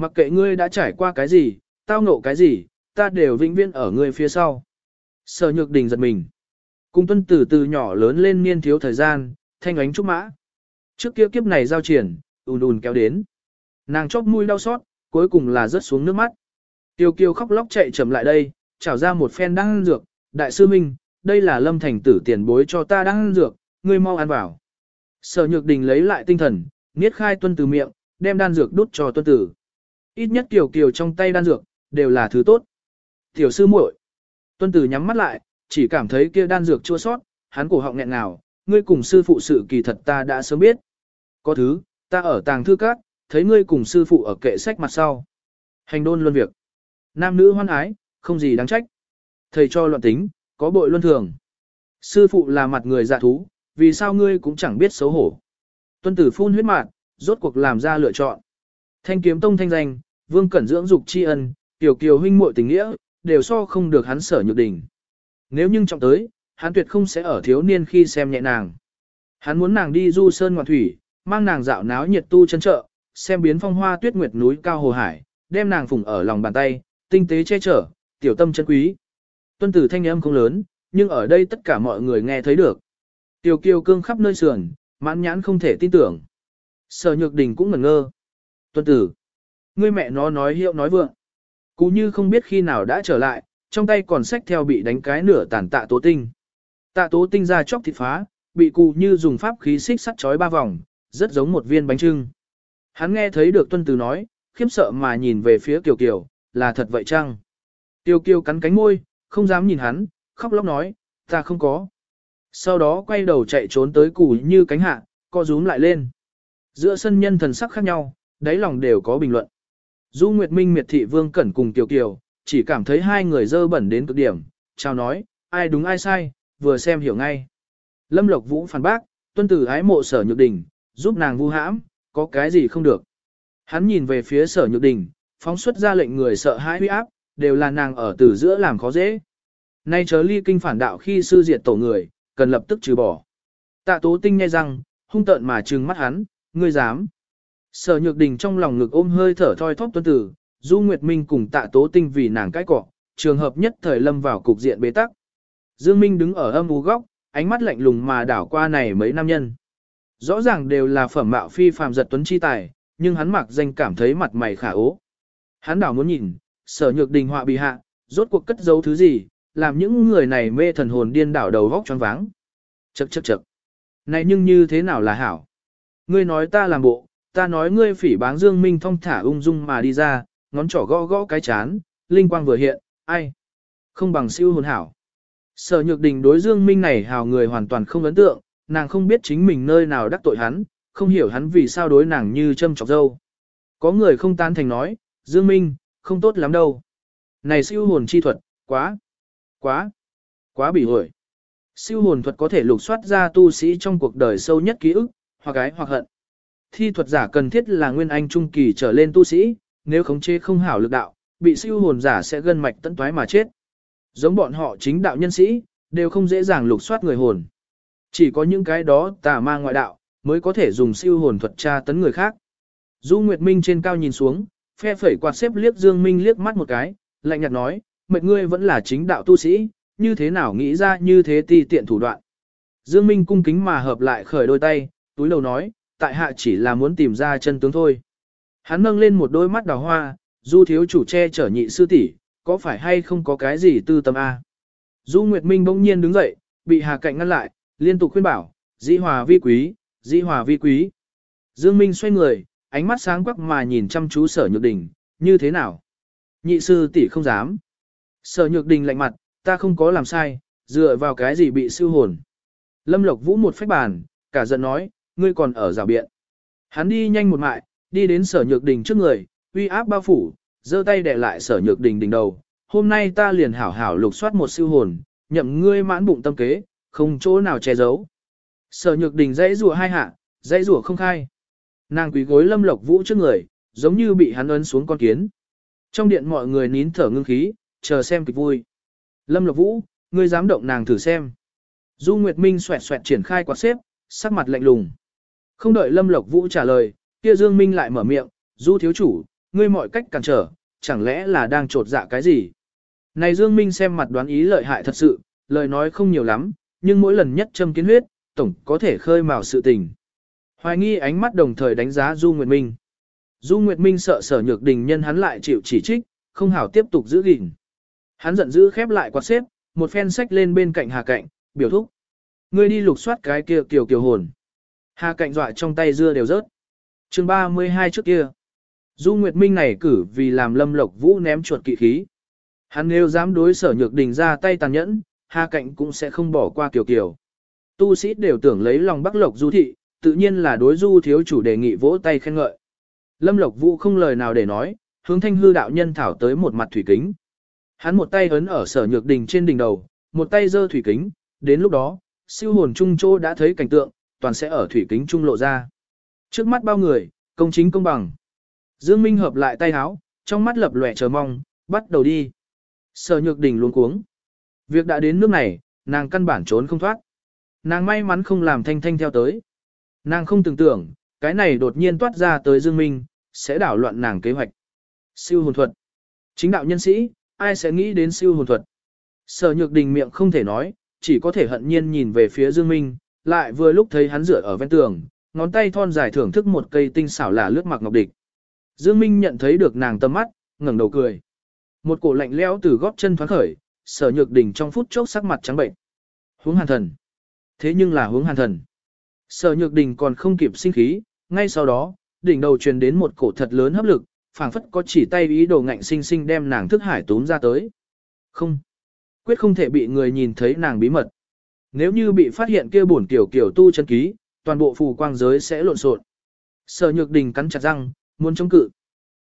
Mặc kệ ngươi đã trải qua cái gì, tao ngộ cái gì, ta đều vĩnh viễn ở ngươi phía sau. Sở nhược đình giật mình. Cùng tuân tử từ nhỏ lớn lên niên thiếu thời gian, thanh ánh trúc mã. Trước kia kiếp này giao triển, ùn ùn kéo đến. Nàng chóp mũi đau xót, cuối cùng là rớt xuống nước mắt. Tiêu kiều khóc lóc chạy chậm lại đây, trảo ra một phen đăng dược. Đại sư Minh, đây là lâm thành tử tiền bối cho ta đăng dược, ngươi mau ăn vào. Sở nhược đình lấy lại tinh thần, niết khai tuân từ miệng, đem đan dược đút cho tuân tử. Ít nhất tiểu kiều trong tay đan dược, đều là thứ tốt. Tiểu sư muội, Tuân tử nhắm mắt lại, chỉ cảm thấy kia đan dược chua sót, hắn cổ họng nghẹn ngào, ngươi cùng sư phụ sự kỳ thật ta đã sớm biết. Có thứ, ta ở tàng thư các, thấy ngươi cùng sư phụ ở kệ sách mặt sau. Hành đôn luân việc. Nam nữ hoan ái, không gì đáng trách. Thầy cho luận tính, có bội luân thường. Sư phụ là mặt người dạ thú, vì sao ngươi cũng chẳng biết xấu hổ. Tuân tử phun huyết mạt, rốt cuộc làm ra lựa chọn. Thanh kiếm tông thanh danh, vương cẩn dưỡng dục tri ân, tiểu kiều huynh muội tình nghĩa, đều so không được hắn sở nhược đỉnh. Nếu nhưng trọng tới, hắn tuyệt không sẽ ở thiếu niên khi xem nhẹ nàng. Hắn muốn nàng đi du sơn ngoạn thủy, mang nàng dạo náo nhiệt tu chân chợ, xem biến phong hoa tuyết nguyệt núi cao hồ hải, đem nàng phụng ở lòng bàn tay, tinh tế che chở, tiểu tâm chân quý. Tuân tử thanh âm không lớn, nhưng ở đây tất cả mọi người nghe thấy được. Tiểu kiều cương khắp nơi sườn, mãn nhãn không thể tin tưởng. Sở nhược đình cũng ngẩn ngơ. Tuân tử. Ngươi mẹ nó nói hiệu nói vượng. Cú như không biết khi nào đã trở lại, trong tay còn sách theo bị đánh cái nửa tàn tạ tố tinh. Tạ tố tinh ra chóc thịt phá, bị cụ như dùng pháp khí xích sắt chói ba vòng, rất giống một viên bánh trưng. Hắn nghe thấy được tuân từ nói, khiếp sợ mà nhìn về phía Kiều Kiều, là thật vậy chăng? Kiều Kiều cắn cánh môi, không dám nhìn hắn, khóc lóc nói, ta không có. Sau đó quay đầu chạy trốn tới cụ như cánh hạ, co rúm lại lên. Giữa sân nhân thần sắc khác nhau, đáy lòng đều có bình luận. Du Nguyệt Minh miệt thị Vương Cẩn cùng Kiều Kiều, chỉ cảm thấy hai người dơ bẩn đến cực điểm, chào nói, ai đúng ai sai, vừa xem hiểu ngay. Lâm Lộc Vũ phản bác, tuân tử ái mộ sở nhược đình, giúp nàng vu hãm, có cái gì không được. Hắn nhìn về phía sở nhược đình, phóng xuất ra lệnh người sợ hãi huy áp, đều là nàng ở từ giữa làm khó dễ. Nay chớ ly kinh phản đạo khi sư diệt tổ người, cần lập tức trừ bỏ. Tạ tố tinh nghe rằng, hung tợn mà trừng mắt hắn, ngươi dám. Sở nhược đình trong lòng ngực ôm hơi thở thoi thóp tuân tử, Du Nguyệt Minh cùng tạ tố tinh vì nàng cái cọ, trường hợp nhất thời lâm vào cục diện bế tắc. Dương Minh đứng ở âm u góc, ánh mắt lạnh lùng mà đảo qua này mấy nam nhân. Rõ ràng đều là phẩm mạo phi phàm giật tuấn chi tài, nhưng hắn mặc danh cảm thấy mặt mày khả ố. Hắn đảo muốn nhìn, sở nhược đình họa bị hạ, rốt cuộc cất giấu thứ gì, làm những người này mê thần hồn điên đảo đầu vóc choáng váng. Chậc chậc chậc. Này nhưng như thế nào là hảo? Ngươi nói ta làm bộ, ta nói ngươi phỉ báng Dương Minh thong thả ung dung mà đi ra, ngón trỏ gõ gõ cái chán, linh quang vừa hiện, ai? Không bằng siêu hồn hảo. Sở nhược đình đối Dương Minh này hào người hoàn toàn không ấn tượng, nàng không biết chính mình nơi nào đắc tội hắn, không hiểu hắn vì sao đối nàng như châm chọc dâu. Có người không tán thành nói, Dương Minh, không tốt lắm đâu. Này siêu hồn chi thuật, quá, quá, quá bị hội. Siêu hồn thuật có thể lục soát ra tu sĩ trong cuộc đời sâu nhất ký ức, hoặc ái hoặc hận. Thi thuật giả cần thiết là nguyên anh trung kỳ trở lên tu sĩ, nếu khống chế không hảo lực đạo, bị siêu hồn giả sẽ gân mạch tận toái mà chết. Giống bọn họ chính đạo nhân sĩ, đều không dễ dàng lục soát người hồn. Chỉ có những cái đó tà ma ngoại đạo, mới có thể dùng siêu hồn thuật tra tấn người khác. Du Nguyệt Minh trên cao nhìn xuống, phe phẩy quạt xếp liếc Dương Minh liếc mắt một cái, lạnh nhạt nói, mệt ngươi vẫn là chính đạo tu sĩ, như thế nào nghĩ ra như thế ti tiện thủ đoạn. Dương Minh cung kính mà hợp lại khởi đôi tay, túi lầu nói, tại hạ chỉ là muốn tìm ra chân tướng thôi. Hắn nâng lên một đôi mắt đào hoa, du thiếu chủ che chở nhị sư tỷ, có phải hay không có cái gì tư tâm a? Du Nguyệt Minh bỗng nhiên đứng dậy, bị Hà Cạnh ngăn lại, liên tục khuyên bảo, dĩ hòa vi quý, dĩ hòa vi quý. Dương Minh xoay người, ánh mắt sáng quắc mà nhìn chăm chú sở nhược đình, như thế nào? Nhị sư tỷ không dám. Sở nhược đình lạnh mặt, ta không có làm sai, dựa vào cái gì bị siêu hồn. Lâm Lộc Vũ một phách bàn, cả giận nói, ngươi còn ở rào biện. Hắn đi nhanh một mại, đi đến sở nhược đình trước người, uy áp bao phủ, giơ tay đè lại sở nhược đình đỉnh đầu. Hôm nay ta liền hảo hảo lục soát một siêu hồn, nhậm ngươi mãn bụng tâm kế, không chỗ nào che giấu. Sở nhược đình dãy rùa hai hạ, dãy rùa không khai. Nàng quý gối lâm lộc vũ trước người, giống như bị hắn ấn xuống con kiến. Trong điện mọi người nín thở ngưng khí, chờ xem kịch vui. Lâm lộc vũ, ngươi dám động nàng thử xem. Du Nguyệt Minh xoẹt xoẹt triển khai quạt xếp, sắc mặt lạnh lùng. Không đợi Lâm Lộc Vũ trả lời, kia Dương Minh lại mở miệng, Du thiếu chủ, ngươi mọi cách cản trở, chẳng lẽ là đang trột dạ cái gì? Này Dương Minh xem mặt đoán ý lợi hại thật sự, lời nói không nhiều lắm, nhưng mỗi lần nhất châm kiến huyết, tổng có thể khơi mào sự tình. Hoài nghi ánh mắt đồng thời đánh giá Du Nguyệt Minh. Du Nguyệt Minh sợ sở nhược đình nhân hắn lại chịu chỉ trích, không hảo tiếp tục giữ gìn. Hắn giận dữ khép lại quạt xếp, một phen sách lên bên cạnh Hà Cạnh, biểu thúc. Ngươi đi lục soát cái kia kiều kiều hồn. Hà Cạnh dọa trong tay dưa đều rớt. chương 32 trước kia. Du Nguyệt Minh này cử vì làm lâm lộc vũ ném chuột kỵ khí. Hắn nếu dám đối sở nhược đình ra tay tàn nhẫn, Hà Cạnh cũng sẽ không bỏ qua kiểu kiểu. Tu sĩ đều tưởng lấy lòng bắc lộc du thị, tự nhiên là đối du thiếu chủ đề nghị vỗ tay khen ngợi. Lâm lộc vũ không lời nào để nói, hướng thanh hư đạo nhân thảo tới một mặt thủy kính. Hắn một tay ấn ở sở nhược đình trên đỉnh đầu, một tay giơ thủy kính, đến lúc đó, siêu hồn trung chỗ đã thấy cảnh tượng, toàn sẽ ở thủy kính trung lộ ra. Trước mắt bao người, công chính công bằng. Dương Minh hợp lại tay háo, trong mắt lập lòe chờ mong, bắt đầu đi. Sở nhược đình luôn cuống. Việc đã đến nước này, nàng căn bản trốn không thoát. Nàng may mắn không làm thanh thanh theo tới. Nàng không tưởng tưởng, cái này đột nhiên toát ra tới Dương Minh, sẽ đảo loạn nàng kế hoạch. Siêu hồn thuật. Chính đạo nhân sĩ, ai sẽ nghĩ đến siêu hồn thuật. Sở nhược đình miệng không thể nói, chỉ có thể hận nhiên nhìn về phía Dương Minh, lại vừa lúc thấy hắn dựa ở ven tường, ngón tay thon dài thưởng thức một cây tinh xảo là lướt mặc ngọc địch. Dương Minh nhận thấy được nàng tâm mắt, ngẩng đầu cười. Một cổ lạnh lẽo từ gót chân thoáng khởi, sở nhược đỉnh trong phút chốc sắc mặt trắng bệnh. Hướng hàn thần. Thế nhưng là hướng hàn thần. Sở nhược đỉnh còn không kịp sinh khí, ngay sau đó, đỉnh đầu truyền đến một cổ thật lớn hấp lực, phảng phất có chỉ tay ý đồ ngạnh sinh sinh đem nàng thức hải tốn ra tới. Không. Quyết không thể bị người nhìn thấy nàng bí mật. Nếu như bị phát hiện kia bổn tiểu kiểu tu chân ký, toàn bộ phù quang giới sẽ lộn xộn. Sở nhược đình cắn chặt răng, muốn chống cự.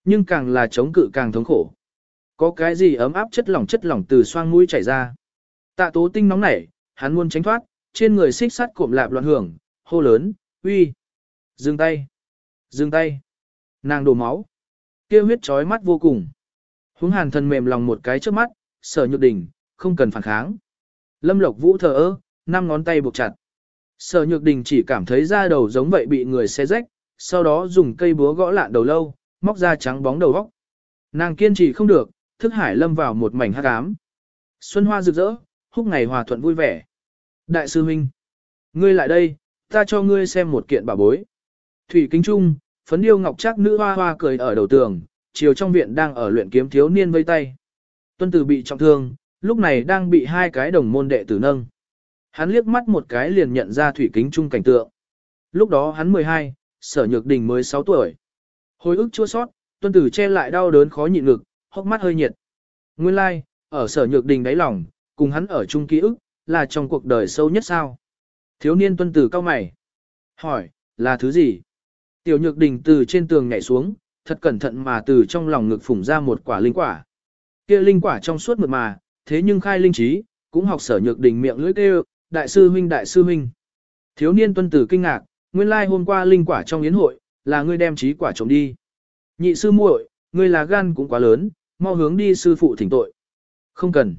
Nhưng càng là chống cự càng thống khổ. Có cái gì ấm áp chất lỏng chất lỏng từ xoang mũi chảy ra. Tạ tố tinh nóng nảy, hắn muốn tránh thoát, trên người xích sắt cộm lạp loạn hưởng, hô lớn, uy. Dừng tay. Dừng tay. Nàng đổ máu. kia huyết chói mắt vô cùng. hướng hàn thần mềm lòng một cái trước mắt, sở nhược đình, không cần phản kháng. Lâm Lộc Vũ thờ ơ, năm ngón tay buộc chặt. Sở Nhược Đình chỉ cảm thấy da đầu giống vậy bị người xé rách, sau đó dùng cây búa gõ lạn đầu lâu, móc ra trắng bóng đầu góc. Nàng kiên trì không được, thức hải lâm vào một mảnh hắc ám. Xuân hoa rực rỡ, húc ngày hòa thuận vui vẻ. Đại sư huynh, ngươi lại đây, Ta cho ngươi xem một kiện bảo bối. Thủy kính trung, phấn điêu ngọc chắc nữ hoa hoa cười ở đầu tường, chiều trong viện đang ở luyện kiếm thiếu niên vây tay. Tuân tử bị trọng thương, lúc này đang bị hai cái đồng môn đệ tử nâng. Hắn liếc mắt một cái liền nhận ra thủy kính trung cảnh tượng. Lúc đó hắn 12, sở nhược đình mới 6 tuổi. Hồi ức chua sót, tuân tử che lại đau đớn khó nhịn ngực, hốc mắt hơi nhiệt. Nguyên lai, like, ở sở nhược đình đáy lòng, cùng hắn ở chung ký ức, là trong cuộc đời sâu nhất sao. Thiếu niên tuân tử cao mày. Hỏi, là thứ gì? Tiểu nhược đình từ trên tường nhảy xuống, thật cẩn thận mà từ trong lòng ngực phủng ra một quả linh quả. Kia linh quả trong suốt mượt mà, thế nhưng khai linh trí, cũng học sở nhược đình miệng lưỡi kêu, đại sư huynh đại sư huynh. Thiếu niên tuân tử kinh ngạc, nguyên lai hôm qua linh quả trong yến hội, là ngươi đem trí quả trộm đi. Nhị sư muội, ngươi là gan cũng quá lớn, mau hướng đi sư phụ thỉnh tội. Không cần.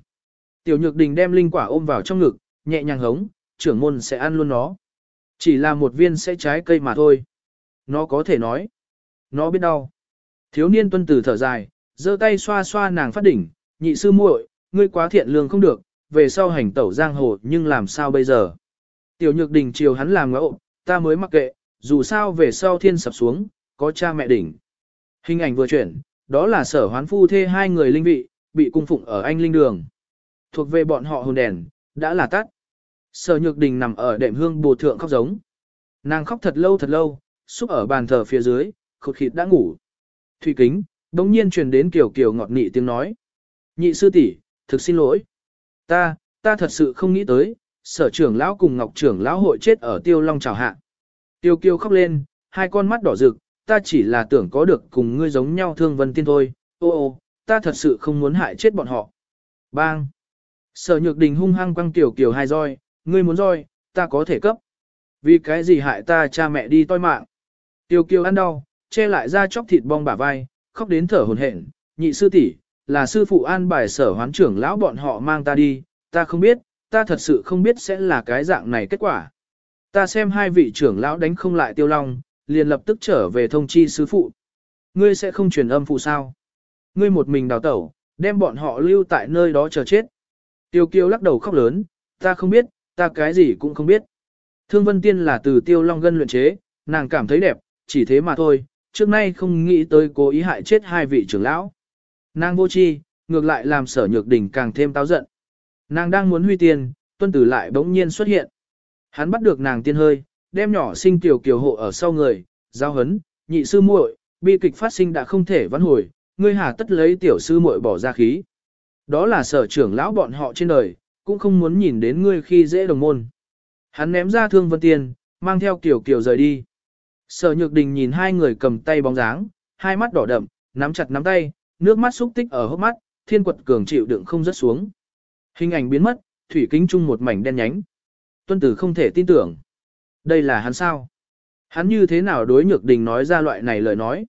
Tiểu nhược đình đem linh quả ôm vào trong ngực, nhẹ nhàng hống, trưởng môn sẽ ăn luôn nó. Chỉ là một viên sẽ trái cây mà thôi. Nó có thể nói. Nó biết đau. Thiếu niên tuân tử thở dài, giơ tay xoa xoa nàng phát đỉnh, nhị sư muội, ngươi quá thiện lương không được, về sau hành tẩu giang hồ nhưng làm sao bây giờ. Tiểu nhược đình chiều hắn làm ngẫu, ta mới mặc kệ, dù sao về sau thiên sập xuống, có cha mẹ đỉnh. Hình ảnh vừa chuyển, đó là sở hoán phu thê hai người linh vị, bị cung phụng ở anh linh đường. Thuộc về bọn họ hồn đèn, đã là tắt. Sở nhược đình nằm ở đệm hương bồ thượng khóc giống. Nàng khóc thật lâu thật lâu, xúc ở bàn thờ phía dưới, khột khịt đã ngủ. Thủy kính, đống nhiên truyền đến kiểu kiểu ngọt nị tiếng nói. Nhị sư tỷ, thực xin lỗi. Ta, ta thật sự không nghĩ tới, sở trưởng lão cùng ngọc trưởng lão hội chết ở tiêu long trào hạ. Tiêu kiêu khóc lên, hai con mắt đỏ rực, ta chỉ là tưởng có được cùng ngươi giống nhau thương vân tiên thôi, ô ô, ta thật sự không muốn hại chết bọn họ. Bang! Sở nhược đình hung hăng quăng tiểu kiều hai roi, ngươi muốn roi, ta có thể cấp. Vì cái gì hại ta cha mẹ đi toi mạng. Tiêu kiều ăn đau, che lại ra chóc thịt bong bả vai, khóc đến thở hổn hển. nhị sư tỷ, là sư phụ an bài sở hoán trưởng lão bọn họ mang ta đi, ta không biết, ta thật sự không biết sẽ là cái dạng này kết quả. Ta xem hai vị trưởng lão đánh không lại tiêu long, liền lập tức trở về thông chi sư phụ. Ngươi sẽ không truyền âm phụ sao? Ngươi một mình đào tẩu, đem bọn họ lưu tại nơi đó chờ chết. Tiêu kiêu lắc đầu khóc lớn, ta không biết, ta cái gì cũng không biết. Thương Vân Tiên là từ tiêu long gân luyện chế, nàng cảm thấy đẹp, chỉ thế mà thôi, trước nay không nghĩ tới cố ý hại chết hai vị trưởng lão. Nàng vô chi, ngược lại làm sở nhược đỉnh càng thêm táo giận. Nàng đang muốn huy tiền, tuân tử lại bỗng nhiên xuất hiện. Hắn bắt được nàng tiên hơi, đem nhỏ sinh tiểu kiều hộ ở sau người, giao hấn, nhị sư muội, bi kịch phát sinh đã không thể vãn hồi, ngươi hà tất lấy tiểu sư muội bỏ ra khí. Đó là sở trưởng lão bọn họ trên đời, cũng không muốn nhìn đến ngươi khi dễ đồng môn. Hắn ném ra thương vân tiền, mang theo tiểu kiều rời đi. Sở nhược đình nhìn hai người cầm tay bóng dáng, hai mắt đỏ đậm, nắm chặt nắm tay, nước mắt xúc tích ở hốc mắt, thiên quật cường chịu đựng không rớt xuống. Hình ảnh biến mất, thủy kính chung một mảnh đen nhánh. Tuân tử không thể tin tưởng. Đây là hắn sao? Hắn như thế nào đối nhược đình nói ra loại này lời nói?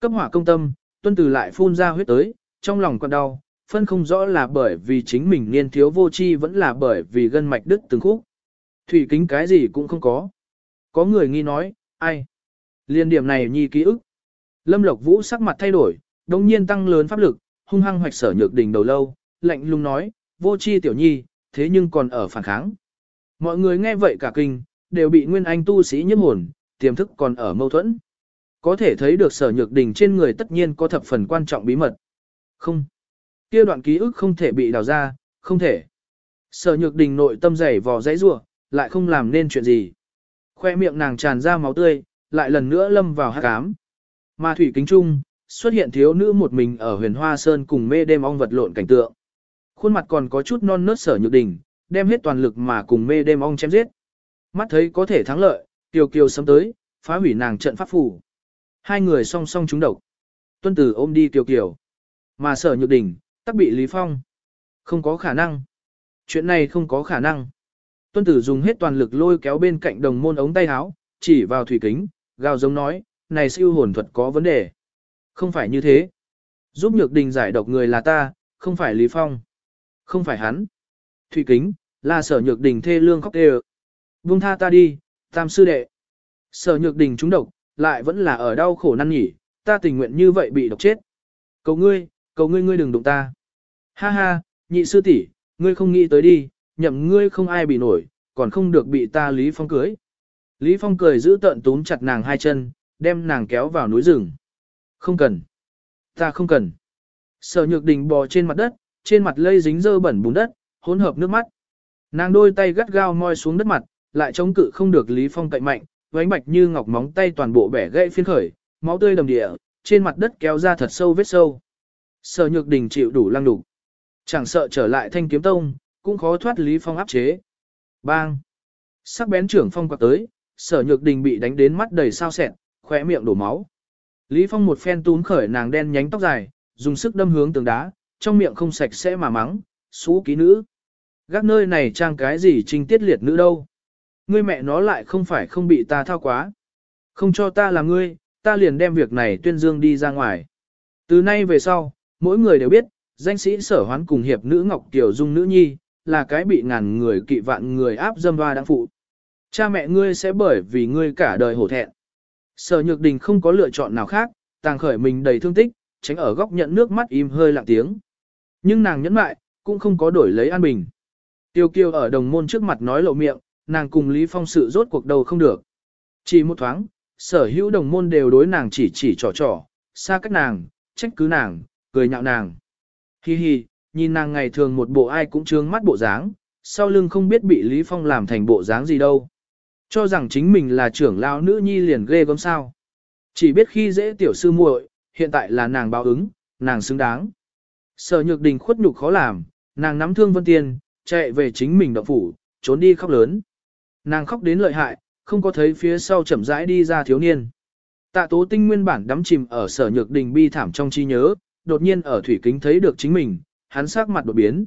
Cấp hỏa công tâm, tuân tử lại phun ra huyết tới, trong lòng còn đau, phân không rõ là bởi vì chính mình niên thiếu vô chi vẫn là bởi vì gân mạch đứt từng khúc. Thủy kính cái gì cũng không có. Có người nghi nói, ai? Liên điểm này nhi ký ức. Lâm Lộc Vũ sắc mặt thay đổi, đồng nhiên tăng lớn pháp lực, hung hăng hoạch sở nhược đình đầu lâu, lạnh lùng nói, vô chi tiểu nhi, thế nhưng còn ở phản kháng. Mọi người nghe vậy cả kinh, đều bị nguyên anh tu sĩ nhiếp hồn, tiềm thức còn ở mâu thuẫn. Có thể thấy được sở nhược đình trên người tất nhiên có thập phần quan trọng bí mật. Không. kia đoạn ký ức không thể bị đào ra, không thể. Sở nhược đình nội tâm dày vò dãy rua, lại không làm nên chuyện gì. Khoe miệng nàng tràn ra máu tươi, lại lần nữa lâm vào hát cám. Mà thủy kính trung, xuất hiện thiếu nữ một mình ở huyền hoa sơn cùng mê đêm ong vật lộn cảnh tượng. Khuôn mặt còn có chút non nớt sở nhược đình, đem hết toàn lực mà cùng mê đêm ong chém giết. Mắt thấy có thể thắng lợi, Kiều Kiều sớm tới, phá hủy nàng trận pháp phủ. Hai người song song trúng độc. Tuân tử ôm đi Kiều Kiều. Mà sở nhược đình, tắc bị Lý Phong. Không có khả năng. Chuyện này không có khả năng. Tuân tử dùng hết toàn lực lôi kéo bên cạnh đồng môn ống tay áo, chỉ vào thủy kính, gào giống nói, này siêu hồn thuật có vấn đề. Không phải như thế. Giúp nhược đình giải độc người là ta, không phải Lý Phong. Không phải hắn. Thủy kính, là sở nhược đình thê lương khóc đều. Vung tha ta đi, tam sư đệ. Sở nhược đình trúng độc, lại vẫn là ở đau khổ năn nhỉ, ta tình nguyện như vậy bị độc chết. Cầu ngươi, cầu ngươi ngươi đừng đụng ta. Ha ha, nhị sư tỷ, ngươi không nghĩ tới đi, nhậm ngươi không ai bị nổi, còn không được bị ta Lý Phong cưới. Lý Phong cười giữ tợn túm chặt nàng hai chân, đem nàng kéo vào núi rừng. Không cần. Ta không cần. Sở nhược đình bò trên mặt đất, trên mặt lây dính dơ bẩn bùn đất, hỗn hợp nước mắt. Nàng đôi tay gắt gao moi xuống đất mặt, lại chống cự không được Lý Phong cậy mạnh, vánh bạch như ngọc móng tay toàn bộ bẻ gãy phiên khởi, máu tươi đầm địa, trên mặt đất kéo ra thật sâu vết sâu. Sở nhược đình chịu đủ lăng đủ. Chẳng sợ trở lại thanh kiếm tông, cũng khó thoát Lý Phong áp chế. Bang! Sắc bén trưởng phong quạt tới, sở nhược đình bị đánh đến mắt đầy sao sẹn, khóe miệng đổ máu. Lý Phong một phen túm khởi nàng đen nhánh tóc dài, dùng sức đâm hướng tường đá, trong miệng không sạch sẽ mà mắng, xú ký nữ. Gác nơi này trang cái gì trinh tiết liệt nữ đâu. Ngươi mẹ nó lại không phải không bị ta thao quá. Không cho ta làm ngươi, ta liền đem việc này tuyên dương đi ra ngoài. Từ nay về sau, mỗi người đều biết, danh sĩ sở hoán cùng hiệp nữ Ngọc Kiều Dung nữ nhi, là cái bị ngàn người kỵ vạn người áp dâm hoa đáng phụ. Cha mẹ ngươi sẽ bởi vì ngươi cả đời hổ thẹn. Sở Nhược Đình không có lựa chọn nào khác, tàng khởi mình đầy thương tích, tránh ở góc nhận nước mắt im hơi lặng tiếng. Nhưng nàng nhẫn mại, cũng không có đổi lấy an bình. Tiêu kiêu ở đồng môn trước mặt nói lộ miệng, nàng cùng Lý Phong sự rốt cuộc đầu không được. Chỉ một thoáng, sở hữu đồng môn đều đối nàng chỉ chỉ trò trò, xa cách nàng, trách cứ nàng, cười nhạo nàng. Hi hi, nhìn nàng ngày thường một bộ ai cũng trương mắt bộ dáng, sau lưng không biết bị Lý Phong làm thành bộ dáng gì đâu. Cho rằng chính mình là trưởng lão nữ nhi liền ghê gớm sao. Chỉ biết khi dễ tiểu sư muội, hiện tại là nàng báo ứng, nàng xứng đáng. Sở nhược đình khuất nhục khó làm, nàng nắm thương vân tiền, chạy về chính mình động phủ, trốn đi khóc lớn. Nàng khóc đến lợi hại, không có thấy phía sau chậm rãi đi ra thiếu niên. Tạ tố tinh nguyên bản đắm chìm ở sở nhược đình bi thảm trong trí nhớ, đột nhiên ở thủy kính thấy được chính mình, hắn sắc mặt đột biến.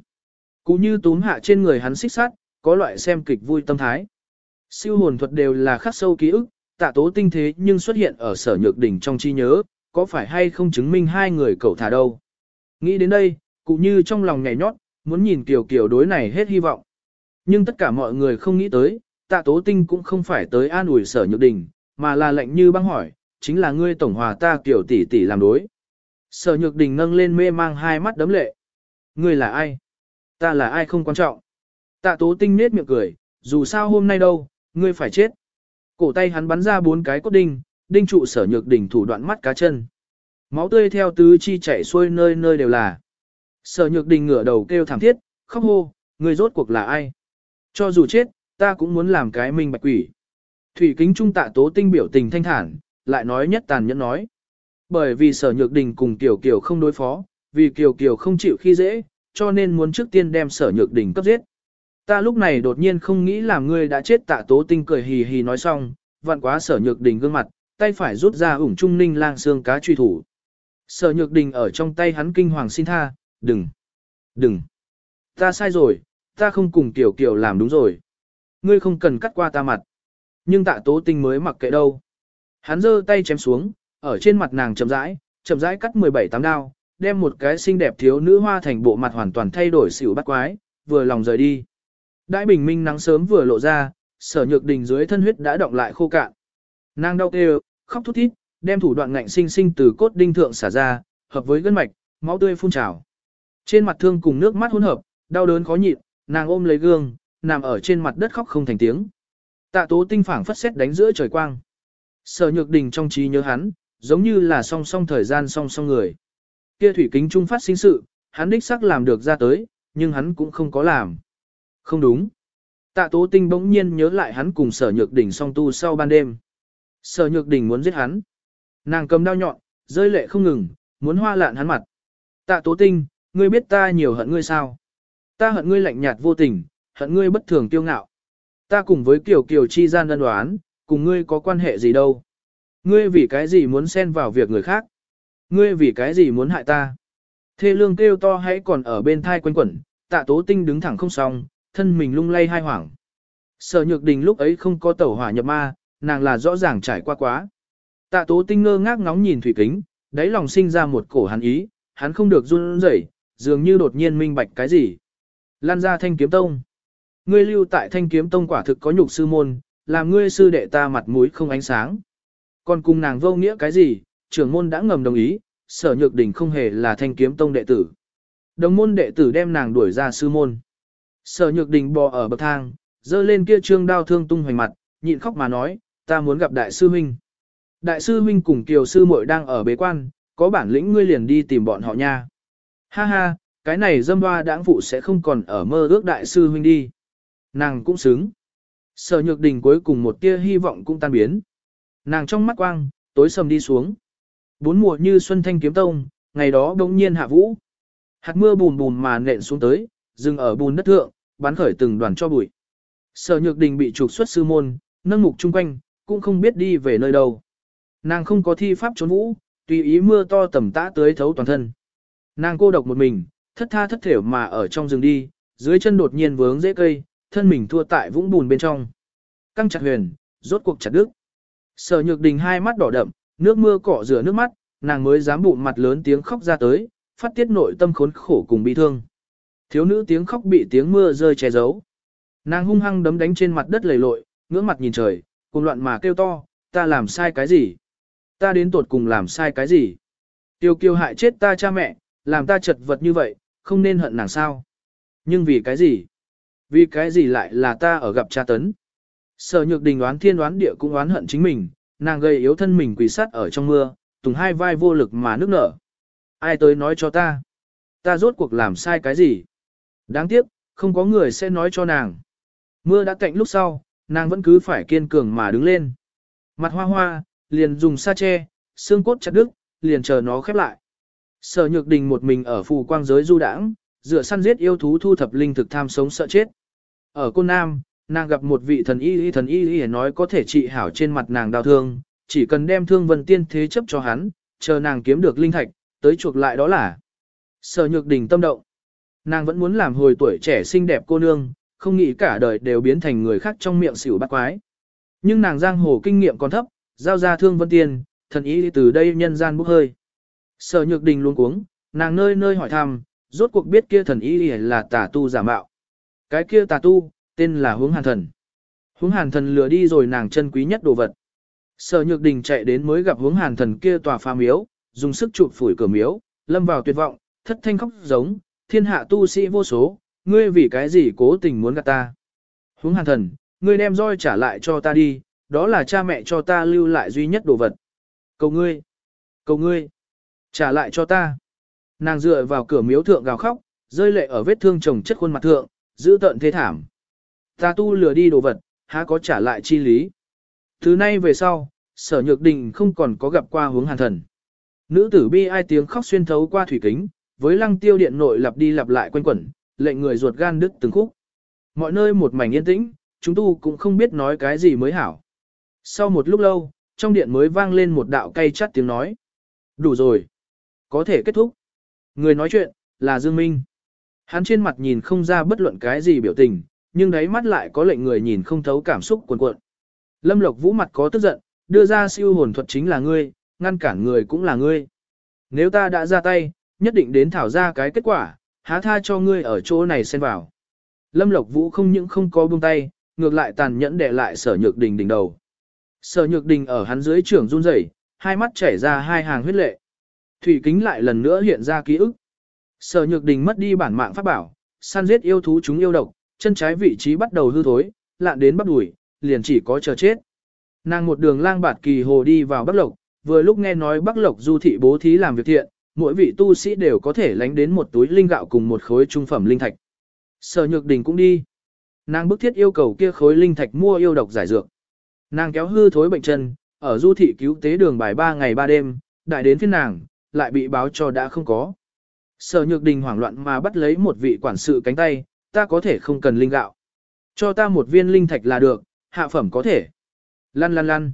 cũng như túm hạ trên người hắn xích sát, có loại xem kịch vui tâm thái. Siêu hồn thuật đều là khắc sâu ký ức, tạ tố tinh thế nhưng xuất hiện ở sở nhược đỉnh trong chi nhớ, có phải hay không chứng minh hai người cậu thả đâu. Nghĩ đến đây, cụ như trong lòng nhảy nhót, muốn nhìn kiểu kiểu đối này hết hy vọng. Nhưng tất cả mọi người không nghĩ tới, tạ tố tinh cũng không phải tới an ủi sở nhược đình, mà là lệnh như băng hỏi, chính là ngươi tổng hòa ta kiểu tỷ tỷ làm đối. Sở nhược đình nâng lên mê mang hai mắt đấm lệ. Ngươi là ai? Ta là ai không quan trọng. Tạ tố tinh nết miệng cười, dù sao hôm nay đâu, ngươi phải chết. Cổ tay hắn bắn ra bốn cái cốt đinh, đinh trụ sở nhược đỉnh thủ đoạn mắt cá chân. Máu tươi theo tứ chi chảy xuôi nơi nơi đều là. Sở nhược đình ngửa đầu kêu thảm thiết, khóc hô, ngươi rốt cuộc là ai? Cho dù chết, ta cũng muốn làm cái minh bạch quỷ. Thủy kính trung tạ tố tinh biểu tình thanh thản, lại nói nhất tàn nhẫn nói. Bởi vì sở nhược đình cùng Kiều Kiều không đối phó, vì Kiều Kiều không chịu khi dễ, cho nên muốn trước tiên đem sở nhược đình cấp giết. Ta lúc này đột nhiên không nghĩ là ngươi đã chết tạ tố tinh cười hì hì nói xong, vặn quá sở nhược đình gương mặt, tay phải rút ra ủng trung ninh lang xương cá truy thủ. Sở nhược đình ở trong tay hắn kinh hoàng xin tha, đừng, đừng, ta sai rồi, ta không cùng tiểu kiểu làm đúng rồi. Ngươi không cần cắt qua ta mặt. Nhưng tạ tố tinh mới mặc kệ đâu. Hắn giơ tay chém xuống, ở trên mặt nàng chậm rãi, chậm rãi cắt 17 tám đao, đem một cái xinh đẹp thiếu nữ hoa thành bộ mặt hoàn toàn thay đổi xỉu bắt quái, vừa lòng rời đi. Đại bình minh nắng sớm vừa lộ ra, sở nhược đình dưới thân huyết đã động lại khô cạn. Nàng đau kêu, khóc thút thít, đem thủ đoạn ngạnh sinh sinh từ cốt đinh thượng xả ra, hợp với gân mạch, máu tươi phun trào. Trên mặt thương cùng nước mắt hỗn hợp, đau đớn khó nhịn, nàng ôm lấy gương, nằm ở trên mặt đất khóc không thành tiếng. Tạ tố tinh phảng phất xét đánh giữa trời quang. Sở nhược đình trong trí nhớ hắn, giống như là song song thời gian song song người. Kia thủy kính trung phát sinh sự, hắn đích xác làm được ra tới, nhưng hắn cũng không có làm. Không đúng. Tạ tố tinh bỗng nhiên nhớ lại hắn cùng sở nhược đỉnh song tu sau ban đêm. Sở nhược đỉnh muốn giết hắn. Nàng cầm đao nhọn, rơi lệ không ngừng, muốn hoa lạn hắn mặt. Tạ tố tinh, ngươi biết ta nhiều hận ngươi sao? Ta hận ngươi lạnh nhạt vô tình, hận ngươi bất thường tiêu ngạo. Ta cùng với Kiều Kiều chi gian đơn đoán, cùng ngươi có quan hệ gì đâu. Ngươi vì cái gì muốn xen vào việc người khác? Ngươi vì cái gì muốn hại ta? Thê lương kêu to hãy còn ở bên thai quanh quẩn, tạ tố tinh đứng thẳng không xong, thân mình lung lay hai hoảng. Sở nhược đình lúc ấy không có tẩu hỏa nhập ma, nàng là rõ ràng trải qua quá. Tạ tố tinh ngơ ngác ngóng nhìn thủy kính, đáy lòng sinh ra một cổ hắn ý, hắn không được run rẩy, dường như đột nhiên minh bạch cái gì. Lan ra thanh kiếm tông. Ngươi lưu tại thanh kiếm tông quả thực có nhục sư môn, làm ngươi sư đệ ta mặt mũi không ánh sáng. Còn cùng nàng vô nghĩa cái gì, trưởng môn đã ngầm đồng ý, sở nhược đình không hề là thanh kiếm tông đệ tử. Đồng môn đệ tử đem nàng đuổi ra sư môn. Sở nhược đình bò ở bậc thang, dơ lên kia trương đao thương tung hoành mặt, nhịn khóc mà nói, ta muốn gặp đại sư huynh. Đại sư huynh cùng kiều sư muội đang ở bế quan, có bản lĩnh ngươi liền đi tìm bọn họ nha. Ha ha, cái này dâm hoa đãng phụ sẽ không còn ở mơ ước đại sư huynh đi. Nàng cũng xứng. Sở nhược đình cuối cùng một tia hy vọng cũng tan biến. Nàng trong mắt quang, tối sầm đi xuống. Bốn mùa như xuân thanh kiếm tông, ngày đó bỗng nhiên hạ vũ. Hạt mưa bùn bùn mà nện xuống tới, dừng ở bùn đất thượng, bắn khởi từng đoàn cho bụi. Sở nhược đình bị trục xuất sư môn, nâng mục chung quanh, cũng không biết đi về nơi đâu. Nàng không có thi pháp trốn vũ, tùy ý mưa to tầm tã tới thấu toàn thân. Nàng cô độc một mình, thất tha thất thểu mà ở trong rừng đi, dưới chân đột nhiên vướng dễ cây, thân mình thua tại vũng bùn bên trong. Căng chặt huyền, rốt cuộc chặt đứt. Sở nhược đình hai mắt đỏ đậm, nước mưa cọ rửa nước mắt, nàng mới dám bụng mặt lớn tiếng khóc ra tới, phát tiết nội tâm khốn khổ cùng bi thương. Thiếu nữ tiếng khóc bị tiếng mưa rơi che giấu. Nàng hung hăng đấm đánh trên mặt đất lầy lội, ngưỡng mặt nhìn trời, cùng loạn mà kêu to, ta làm sai cái gì? Ta đến tột cùng làm sai cái gì? Tiêu kiêu hại chết ta cha mẹ, làm ta chật vật như vậy, không nên hận nàng sao? Nhưng vì cái gì? Vì cái gì lại là ta ở gặp cha tấn? Sở nhược đình đoán thiên đoán địa cũng đoán hận chính mình, nàng gây yếu thân mình quỳ sát ở trong mưa, tùng hai vai vô lực mà nước nở. Ai tới nói cho ta? Ta rốt cuộc làm sai cái gì? Đáng tiếc, không có người sẽ nói cho nàng. Mưa đã cạnh lúc sau, nàng vẫn cứ phải kiên cường mà đứng lên. Mặt hoa hoa, liền dùng sa che, xương cốt chặt đứt, liền chờ nó khép lại. Sở nhược đình một mình ở phù quang giới du đãng, dựa săn giết yêu thú thu thập linh thực tham sống sợ chết. Ở Côn Nam, nàng gặp một vị thần y thần y y nói có thể trị hảo trên mặt nàng đau thương, chỉ cần đem thương vân tiên thế chấp cho hắn, chờ nàng kiếm được linh thạch, tới chuộc lại đó là. Sở nhược đình tâm động. Nàng vẫn muốn làm hồi tuổi trẻ xinh đẹp cô nương, không nghĩ cả đời đều biến thành người khác trong miệng xỉu bắt quái. Nhưng nàng giang hồ kinh nghiệm còn thấp, giao ra thương vân tiền, thần ý từ đây nhân gian bốc hơi. Sở nhược đình luôn cuống, nàng nơi nơi hỏi thăm, rốt cuộc biết kia thần ý là tà tu giả mạo. Cái kia tà tu, tên là hướng hàn thần. Hướng hàn thần lừa đi rồi nàng chân quý nhất đồ vật. Sở nhược đình chạy đến mới gặp hướng hàn thần kia tòa pha miếu, dùng sức chụp phủi cửa miếu, lâm vào tuyệt vọng, thất thanh khóc giống, thiên hạ tu sĩ vô số, ngươi vì cái gì cố tình muốn gạt ta. Hướng hàn thần, ngươi đem roi trả lại cho ta đi, đó là cha mẹ cho ta lưu lại duy nhất đồ vật. Cầu ngươi, cầu ngươi, trả lại cho ta. Nàng dựa vào cửa miếu thượng gào khóc, rơi lệ ở vết thương chồng chất khuôn mặt thượng, giữ tận thế thảm. Ta tu lừa đi đồ vật, há có trả lại chi lý. Thứ nay về sau, sở nhược đình không còn có gặp qua hướng hàn thần. Nữ tử bi ai tiếng khóc xuyên thấu qua thủy kính, với lăng tiêu điện nội lặp đi lặp lại quanh quẩn, lệnh người ruột gan đứt từng khúc. Mọi nơi một mảnh yên tĩnh, chúng tu cũng không biết nói cái gì mới hảo. Sau một lúc lâu, trong điện mới vang lên một đạo cay chắt tiếng nói. Đủ rồi. Có thể kết thúc. Người nói chuyện, là Dương Minh. Hắn trên mặt nhìn không ra bất luận cái gì biểu tình, nhưng đáy mắt lại có lệnh người nhìn không thấu cảm xúc cuồn cuộn. Lâm Lộc Vũ mặt có tức giận, đưa ra siêu hồn thuật chính là ngươi, ngăn cản người cũng là ngươi. Nếu ta đã ra tay, nhất định đến thảo ra cái kết quả, há tha cho ngươi ở chỗ này xen vào. Lâm Lộc Vũ không những không có buông tay, ngược lại tàn nhẫn để lại sở nhược đình đỉnh đầu. Sở nhược đình ở hắn dưới trưởng run rẩy, hai mắt chảy ra hai hàng huyết lệ. Thủy kính lại lần nữa hiện ra ký ức. Sở nhược đình mất đi bản mạng pháp bảo, săn giết yêu thú chúng yêu độc, chân trái vị trí bắt đầu hư thối, lạn đến bắt đuổi, liền chỉ có chờ chết. Nàng một đường lang bạt kỳ hồ đi vào Bắc Lộc, vừa lúc nghe nói Bắc Lộc du thị bố thí làm việc thiện, mỗi vị tu sĩ đều có thể lánh đến một túi linh gạo cùng một khối trung phẩm linh thạch. Sở Nhược Đình cũng đi. Nàng bức thiết yêu cầu kia khối linh thạch mua yêu độc giải dược. Nàng kéo hư thối bệnh chân, ở du thị cứu tế đường bài 3 ngày 3 đêm, đại đến phiên nàng, lại bị báo cho đã không có. Sở Nhược Đình hoảng loạn mà bắt lấy một vị quản sự cánh tay, ta có thể không cần linh gạo. Cho ta một viên linh thạch là được, hạ phẩm có thể. Lăn lăn lăn.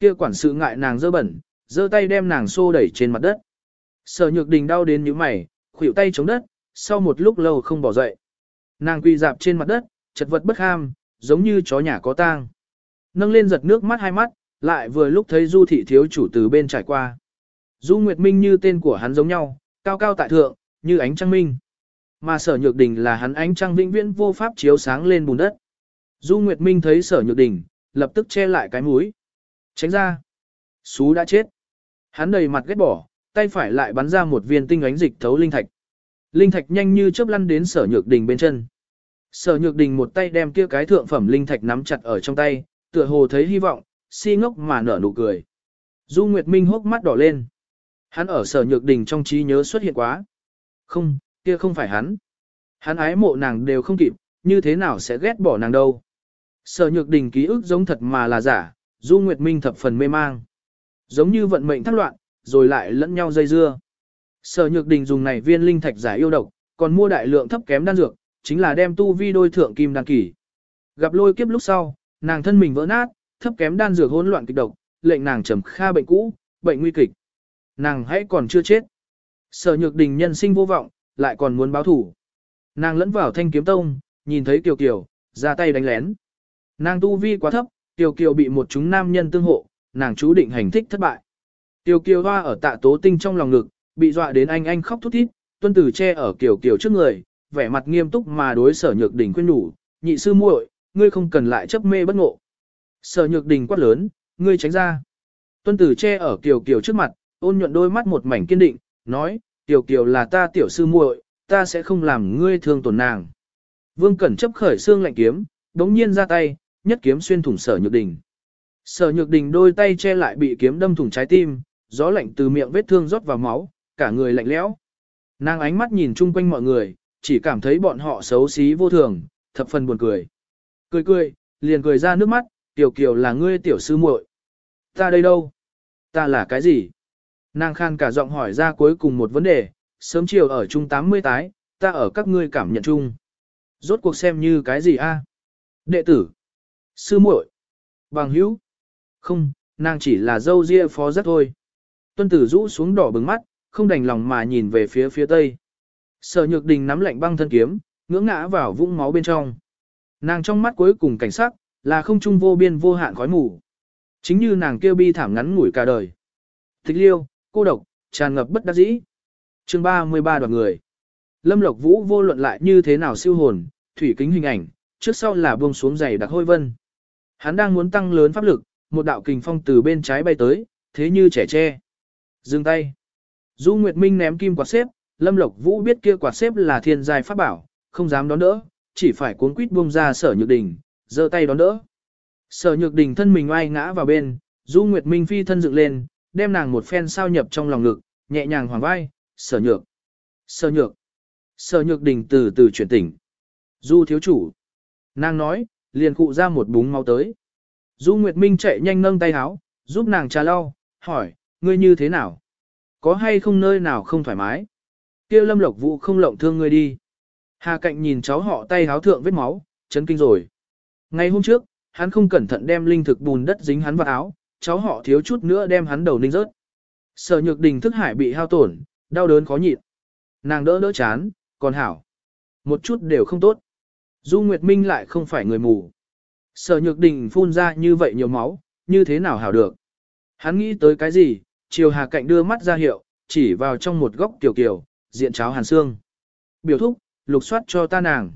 Kia quản sự ngại nàng dơ bẩn, dơ tay đem nàng xô đẩy trên mặt đất. Sở nhược đình đau đến như mày, khuỷu tay chống đất, sau một lúc lâu không bỏ dậy. Nàng quỳ dạp trên mặt đất, chật vật bất ham, giống như chó nhà có tang. Nâng lên giật nước mắt hai mắt, lại vừa lúc thấy Du thị thiếu chủ từ bên trải qua. Du Nguyệt Minh như tên của hắn giống nhau, cao cao tại thượng, như ánh trăng minh. Mà sở nhược đình là hắn ánh trăng vĩnh viễn vô pháp chiếu sáng lên bùn đất. Du Nguyệt Minh thấy sở nhược đình, lập tức che lại cái mũi. Tránh ra. Xú đã chết. Hắn đầy mặt ghét bỏ, tay phải lại bắn ra một viên tinh ánh dịch thấu linh thạch. Linh thạch nhanh như chớp lăn đến sở nhược đình bên chân. Sở nhược đình một tay đem kia cái thượng phẩm linh thạch nắm chặt ở trong tay, tựa hồ thấy hy vọng, si ngốc mà nở nụ cười. Du Nguyệt Minh hốc mắt đỏ lên. Hắn ở sở nhược đình trong trí nhớ xuất hiện quá. Không, kia không phải hắn. Hắn ái mộ nàng đều không kịp, như thế nào sẽ ghét bỏ nàng đâu. Sở nhược đình ký ức giống thật mà là giả, Du Nguyệt Minh thập phần mê mang. Giống như vận mệnh thắc loạn, rồi lại lẫn nhau dây dưa. Sở nhược đình dùng này viên linh thạch giải yêu độc, còn mua đại lượng thấp kém đan dược, chính là đem tu vi đôi thượng kim đan kỳ. Gặp lôi kiếp lúc sau, nàng thân mình vỡ nát, thấp kém đan dược hỗn loạn kịch độc, lệnh nàng trầm kha bệnh cũ, bệnh nguy kịch. Nàng hãy còn chưa chết. Sở nhược đình nhân sinh vô vọng, lại còn muốn báo thủ. Nàng lẫn vào thanh kiếm tông, nhìn thấy Kiều Kiều, ra tay đánh lén. Nàng tu vi quá thấp, Kiều Kiều bị một chúng nam nhân tương hộ, nàng chú định hành thích thất bại. Tiểu Kiều hoa ở tạ tố tinh trong lòng ngực, bị dọa đến anh anh khóc thút thít, tuân tử che ở Kiều Kiều trước người, vẻ mặt nghiêm túc mà đối sở nhược đình khuyên nhủ, nhị sư muội, ngươi không cần lại chấp mê bất ngộ. Sở nhược đình quát lớn, ngươi tránh ra. Tuân tử che ở Kiều Kiều trước mặt, ôn nhuận đôi mắt một mảnh kiên định, nói, Kiều Kiều là ta tiểu sư muội, ta sẽ không làm ngươi thương tổn nàng. Vương Cẩn chấp khởi xương lạnh kiếm, đống nhiên ra tay, nhất kiếm xuyên thủng sở nhược đình. Sở nhược đình đôi tay che lại bị kiếm đâm thủng trái tim, gió lạnh từ miệng vết thương rót vào máu, cả người lạnh lẽo. Nàng ánh mắt nhìn chung quanh mọi người, chỉ cảm thấy bọn họ xấu xí vô thường, thập phần buồn cười. Cười cười, liền cười ra nước mắt, tiểu kiều là ngươi tiểu sư muội. Ta đây đâu? Ta là cái gì? Nàng khan cả giọng hỏi ra cuối cùng một vấn đề, sớm chiều ở chung 80 tái, ta ở các ngươi cảm nhận chung. Rốt cuộc xem như cái gì a? Đệ tử, sư muội, bằng hữu. Không, nàng chỉ là dâu ria phó rất thôi. Tuân tử rũ xuống đỏ bừng mắt, không đành lòng mà nhìn về phía phía tây. Sở nhược đình nắm lạnh băng thân kiếm, ngưỡng ngã vào vũng máu bên trong. Nàng trong mắt cuối cùng cảnh sắc, là không trung vô biên vô hạn khói mù. Chính như nàng kêu bi thảm ngắn ngủi cả đời. Thích liêu, cô độc, tràn ngập bất đắc dĩ. chương 33 đoàn người. Lâm Lộc Vũ vô luận lại như thế nào siêu hồn, thủy kính hình ảnh, trước sau là buông xuống dày đặc hôi vân. Hắn đang muốn tăng lớn pháp lực, một đạo kình phong từ bên trái bay tới, thế như trẻ tre. Dừng tay. Du Nguyệt Minh ném kim quạt xếp, Lâm Lộc Vũ biết kia quạt xếp là thiên giai pháp bảo, không dám đón đỡ, chỉ phải cuốn quýt buông ra sở nhược đình, giơ tay đón đỡ. Sở nhược đình thân mình oai ngã vào bên, Du Nguyệt Minh phi thân dựng lên, đem nàng một phen sao nhập trong lòng ngực, nhẹ nhàng hoàng vai, sở nhược. Sở nhược. Sở nhược đình từ từ chuyển tỉnh. Du thiếu chủ. Nàng nói, liền cụ ra một búng máu tới. Du Nguyệt Minh chạy nhanh nâng tay háo, giúp nàng trà lau, hỏi, ngươi như thế nào? Có hay không nơi nào không thoải mái? kia lâm lộc vũ không lộng thương ngươi đi. Hà cạnh nhìn cháu họ tay háo thượng vết máu, chấn kinh rồi. Ngày hôm trước, hắn không cẩn thận đem linh thực bùn đất dính hắn vào áo, cháu họ thiếu chút nữa đem hắn đầu ninh rớt. Sở nhược đình thức hải bị hao tổn, đau đớn khó nhịn. Nàng đỡ đỡ chán, còn hảo. Một chút đều không tốt. Du Nguyệt Minh lại không phải người mù. Sở nhược đình phun ra như vậy nhiều máu, như thế nào hảo được. Hắn nghĩ tới cái gì, chiều hà cạnh đưa mắt ra hiệu, chỉ vào trong một góc tiểu kiều, diện cháo hàn xương. Biểu thúc, lục soát cho ta nàng.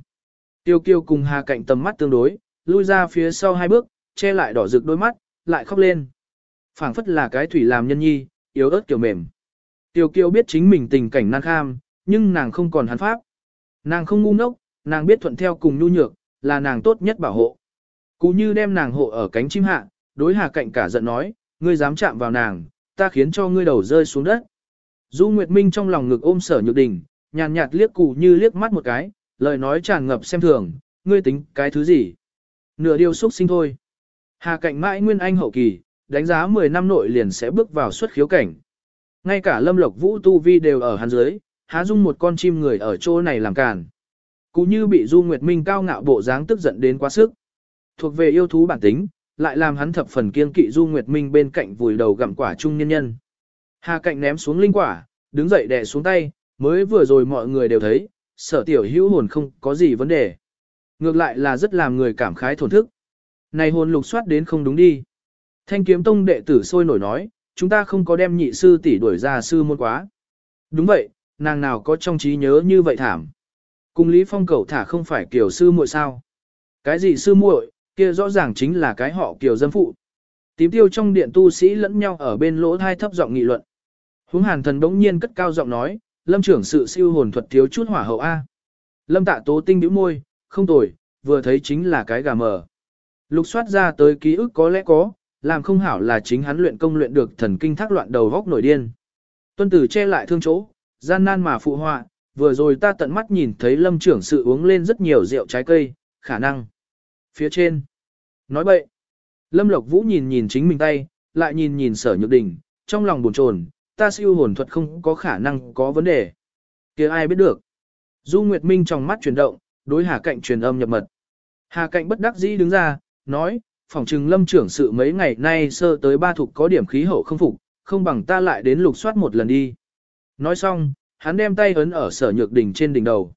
Tiêu kiều cùng hà cạnh tầm mắt tương đối, lui ra phía sau hai bước, che lại đỏ rực đôi mắt, lại khóc lên phảng phất là cái thủy làm nhân nhi, yếu ớt kiểu mềm. Tiểu kiều biết chính mình tình cảnh nan kham, nhưng nàng không còn hắn pháp. Nàng không ngu ngốc, nàng biết thuận theo cùng nhu nhược, là nàng tốt nhất bảo hộ. Cú như đem nàng hộ ở cánh chim hạ, đối hà cạnh cả giận nói, ngươi dám chạm vào nàng, ta khiến cho ngươi đầu rơi xuống đất. Du Nguyệt Minh trong lòng ngực ôm sở nhược đình, nhàn nhạt liếc cụ như liếc mắt một cái, lời nói tràn ngập xem thường, ngươi tính cái thứ gì. Nửa điều xúc sinh thôi. Hà cạnh mãi nguyên anh hậu kỳ, đánh giá 10 năm nội liền sẽ bước vào xuất khiếu cảnh. Ngay cả Lâm Lộc Vũ Tu Vi đều ở hắn dưới, há dung một con chim người ở chỗ này làm càn. Cụ như bị Du Nguyệt Minh cao ngạo bộ dáng tức giận đến quá sức. Thuộc về yêu thú bản tính, lại làm hắn thập phần kiên kỵ Du Nguyệt Minh bên cạnh vùi đầu gặm quả trung nhân nhân. Hà cạnh ném xuống linh quả, đứng dậy đè xuống tay, mới vừa rồi mọi người đều thấy, sở tiểu hữu hồn không có gì vấn đề. Ngược lại là rất làm người cảm khái thổn thức. Này hồn lục soát đến không đúng đi. Thanh kiếm tông đệ tử sôi nổi nói, chúng ta không có đem nhị sư tỷ đuổi ra sư môn quá. Đúng vậy, nàng nào có trong trí nhớ như vậy thảm. Cùng Lý Phong cầu thả không phải kiểu sư muội sao. Cái gì sư muội, kia rõ ràng chính là cái họ kiều dân phụ. Tím tiêu trong điện tu sĩ lẫn nhau ở bên lỗ thai thấp giọng nghị luận. Hướng hàn thần đống nhiên cất cao giọng nói, lâm trưởng sự siêu hồn thuật thiếu chút hỏa hậu A. Lâm tạ tố tinh bĩu môi, không tồi, vừa thấy chính là cái gà mờ. Lục soát ra tới ký ức có lẽ có, làm không hảo là chính hắn luyện công luyện được thần kinh thác loạn đầu góc nổi điên. Tuân tử che lại thương chỗ, gian nan mà phụ họa, vừa rồi ta tận mắt nhìn thấy lâm trưởng sự uống lên rất nhiều rượu trái cây, khả năng. Phía trên. Nói bậy. Lâm Lộc Vũ nhìn nhìn chính mình tay, lại nhìn nhìn sở nhược đình, trong lòng buồn chồn, ta siêu hồn thuật không có khả năng có vấn đề. kia ai biết được. Du Nguyệt Minh trong mắt chuyển động, đối Hà Cạnh truyền âm nhập mật. Hà Cạnh bất đắc dĩ đứng ra, nói, phòng trừng lâm trưởng sự mấy ngày nay sơ tới ba thục có điểm khí hậu không phục, không bằng ta lại đến lục soát một lần đi. Nói xong, hắn đem tay ấn ở sở nhược đình trên đỉnh đầu.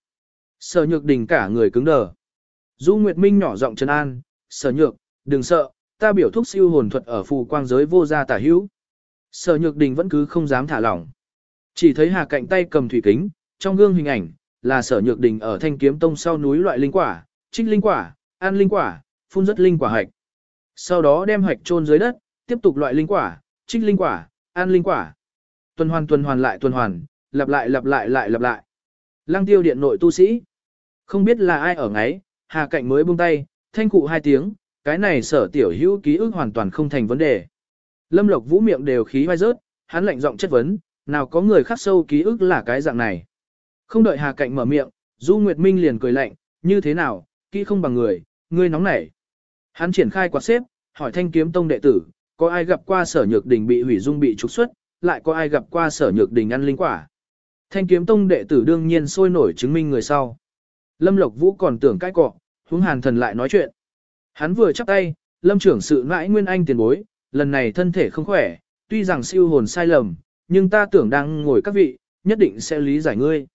Sở nhược đình cả người cứng đờ. Du Nguyệt Minh nhỏ giọng trấn an, sở nhược, đừng sợ, ta biểu thúc siêu hồn thuật ở phù quang giới vô gia tả hữu. Sở nhược đình vẫn cứ không dám thả lỏng. Chỉ thấy hà cạnh tay cầm thủy kính, trong gương hình ảnh, là sở nhược đình ở thanh kiếm tông sau núi loại linh quả, trích linh quả, ăn linh quả, phun rất linh quả hạch. Sau đó đem hạch chôn dưới đất, tiếp tục loại linh quả, trích linh quả, ăn linh quả. Tuần hoàn tuần hoàn lại tuần hoàn, lặp lại lặp lại lại lặp lại. Lăng tiêu điện nội tu sĩ. Không biết là ai ở ngáy, hà cạnh mới buông tay, thanh cụ hai tiếng, cái này sở tiểu hữu ký ức hoàn toàn không thành vấn đề. Lâm Lộc Vũ miệng đều khí vai rớt, hắn lạnh giọng chất vấn, nào có người khắc sâu ký ức là cái dạng này. Không đợi Hà Cạnh mở miệng, Du Nguyệt Minh liền cười lạnh, như thế nào, kỹ không bằng người, ngươi nóng nảy. Hắn triển khai quạt xếp, hỏi thanh kiếm tông đệ tử, có ai gặp qua sở nhược đình bị hủy dung bị trục xuất, lại có ai gặp qua sở nhược đình ăn linh quả. Thanh kiếm tông đệ tử đương nhiên sôi nổi chứng minh người sau. Lâm Lộc Vũ còn tưởng cái cọ, huống hàn thần lại nói chuyện. Hắn vừa chắp tay, lâm trưởng sự mãi nguyên anh tiền bối, lần này thân thể không khỏe, tuy rằng siêu hồn sai lầm, nhưng ta tưởng đang ngồi các vị, nhất định sẽ lý giải ngươi.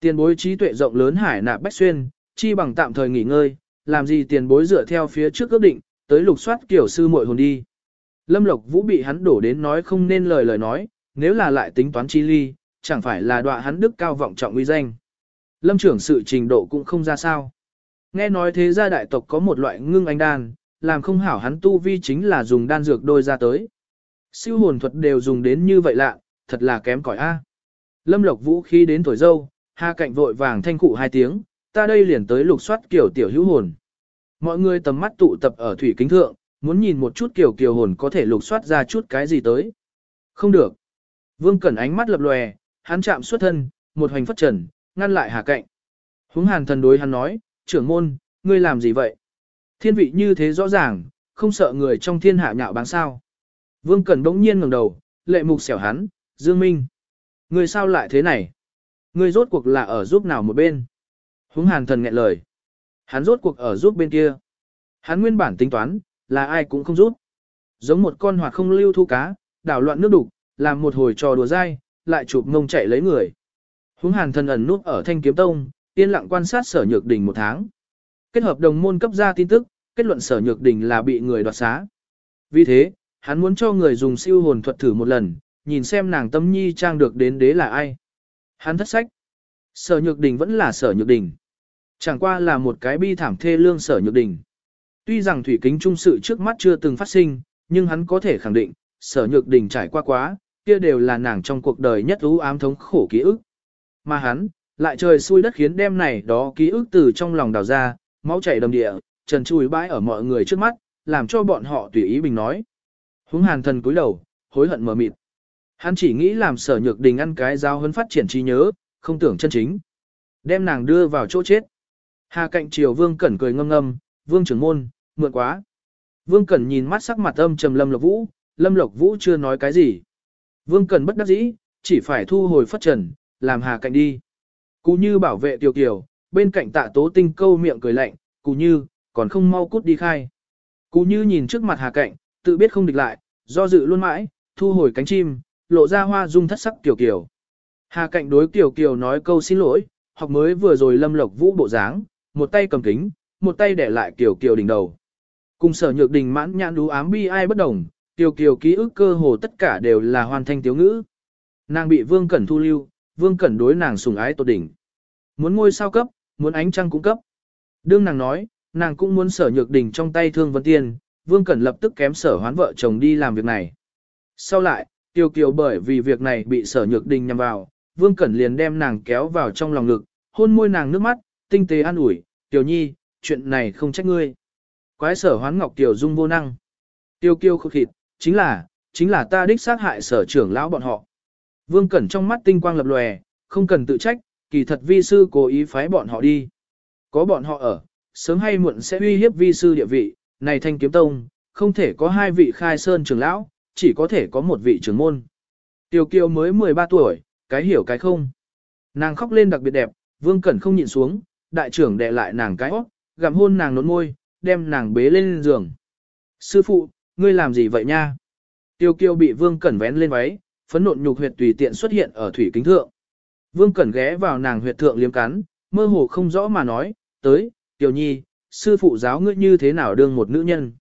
Tiền bối trí tuệ rộng lớn hải nạp bách xuyên, chi bằng tạm thời nghỉ ngơi, làm gì tiền bối dựa theo phía trước ước định, tới lục soát kiểu sư muội hồn đi. Lâm Lộc Vũ bị hắn đổ đến nói không nên lời lời nói, nếu là lại tính toán chi ly, chẳng phải là đọa hắn đức cao vọng trọng uy danh. Lâm trưởng sự trình độ cũng không ra sao. Nghe nói thế gia đại tộc có một loại ngưng anh đan, làm không hảo hắn tu vi chính là dùng đan dược đôi ra tới. Siêu hồn thuật đều dùng đến như vậy lạ, thật là kém cỏi a. Lâm Lộc Vũ khi đến tuổi dâu, Hà cạnh vội vàng thanh cụ hai tiếng, ta đây liền tới lục soát kiểu tiểu hữu hồn. Mọi người tầm mắt tụ tập ở thủy kính thượng, muốn nhìn một chút kiểu kiều hồn có thể lục soát ra chút cái gì tới. Không được. Vương Cẩn ánh mắt lập lòe, hắn chạm xuất thân, một hoành phất trần, ngăn lại Hà cạnh. Húng hàn thần đối hắn nói, trưởng môn, ngươi làm gì vậy? Thiên vị như thế rõ ràng, không sợ người trong thiên hạ nhạo báng sao. Vương Cẩn đống nhiên ngẩng đầu, lệ mục xẻo hắn, Dương Minh. Ngươi sao lại thế này? Ngươi rốt cuộc là ở giúp nào một bên? Húng hàn thần nghẹn lời. Hắn rốt cuộc ở giúp bên kia. Hắn nguyên bản tính toán, là ai cũng không giúp. Giống một con hoạt không lưu thu cá, đảo loạn nước đục, làm một hồi trò đùa dai, lại chụp ngông chạy lấy người. Húng hàn thần ẩn núp ở thanh kiếm tông, yên lặng quan sát sở nhược đình một tháng. Kết hợp đồng môn cấp ra tin tức, kết luận sở nhược đình là bị người đoạt xá. Vì thế, hắn muốn cho người dùng siêu hồn thuật thử một lần, nhìn xem nàng tâm nhi trang được đến đế là ai. Hắn thất sách. Sở nhược đình vẫn là sở nhược đình. Chẳng qua là một cái bi thảm thê lương sở nhược đình. Tuy rằng thủy kính trung sự trước mắt chưa từng phát sinh, nhưng hắn có thể khẳng định, sở nhược đình trải qua quá, kia đều là nàng trong cuộc đời nhất ưu ám thống khổ ký ức. Mà hắn, lại trời xui đất khiến đêm này đó ký ức từ trong lòng đào ra, máu chảy đầm địa, trần chùi bãi ở mọi người trước mắt, làm cho bọn họ tùy ý bình nói. Húng hàn thần cúi đầu, hối hận mờ mịt. Hắn chỉ nghĩ làm sở nhược đình ăn cái giao hấn phát triển trí nhớ, không tưởng chân chính. Đem nàng đưa vào chỗ chết. Hà cạnh triều vương cẩn cười ngâm ngâm, vương trưởng môn, mượn quá. Vương cẩn nhìn mắt sắc mặt âm trầm lâm lộc vũ, lâm lộc vũ chưa nói cái gì. Vương cẩn bất đắc dĩ, chỉ phải thu hồi phất trần, làm hà cạnh đi. Cú như bảo vệ tiểu kiều, bên cạnh tạ tố tinh câu miệng cười lạnh, cú như, còn không mau cút đi khai. Cú như nhìn trước mặt hà cạnh, tự biết không địch lại, do dự luôn mãi, thu hồi cánh chim, lộ ra hoa dung thất sắc tiểu kiều. Hà cạnh đối tiểu kiều nói câu xin lỗi, học mới vừa rồi lâm lộc vũ bộ dáng, một tay cầm kính, một tay để lại tiểu kiều đỉnh đầu. Cùng sở nhược đình mãn nhãn đú ám bi ai bất đồng, tiểu kiều ký ức cơ hồ tất cả đều là hoàn thanh tiểu ngữ. Nàng bị vương cẩn thu lưu, vương cẩn đối nàng sùng ái tột đỉnh. Muốn ngôi sao cấp, muốn ánh trăng cũng cấp. Đương nàng nói, nàng cũng muốn sở nhược đình trong tay thương vân tiên, vương cẩn lập tức kém sở hoán vợ chồng đi làm việc này. Sau lại, tiêu kiều bởi vì việc này bị sở nhược đình nhằm vào, vương cẩn liền đem nàng kéo vào trong lòng ngực, hôn môi nàng nước mắt, tinh tế an ủi, tiểu nhi, chuyện này không trách ngươi. Quái sở hoán ngọc tiểu dung vô năng. Tiêu kiêu khục thịt, chính là, chính là ta đích sát hại sở trưởng lão bọn họ. Vương Cẩn trong mắt tinh quang lập lòe, không cần tự trách, kỳ thật vi sư cố ý phái bọn họ đi. Có bọn họ ở, sớm hay muộn sẽ uy hiếp vi sư địa vị, này thanh kiếm tông, không thể có hai vị khai sơn trưởng lão, chỉ có thể có một vị trưởng môn. Tiêu kiều mới 13 tuổi, cái hiểu cái không. Nàng khóc lên đặc biệt đẹp, vương cẩn không nhịn xuống, đại trưởng đè lại nàng cái hót, gặm hôn nàng nốt môi, đem nàng bế lên giường. Sư phụ, ngươi làm gì vậy nha? Tiêu kiều bị vương cẩn vén lên váy, phấn nộn nhục huyệt tùy tiện xuất hiện ở thủy kính thượng. Vương cẩn ghé vào nàng huyệt thượng liếm cắn, mơ hồ không rõ mà nói, tới, tiểu nhi, sư phụ giáo ngươi như thế nào đương một nữ nhân.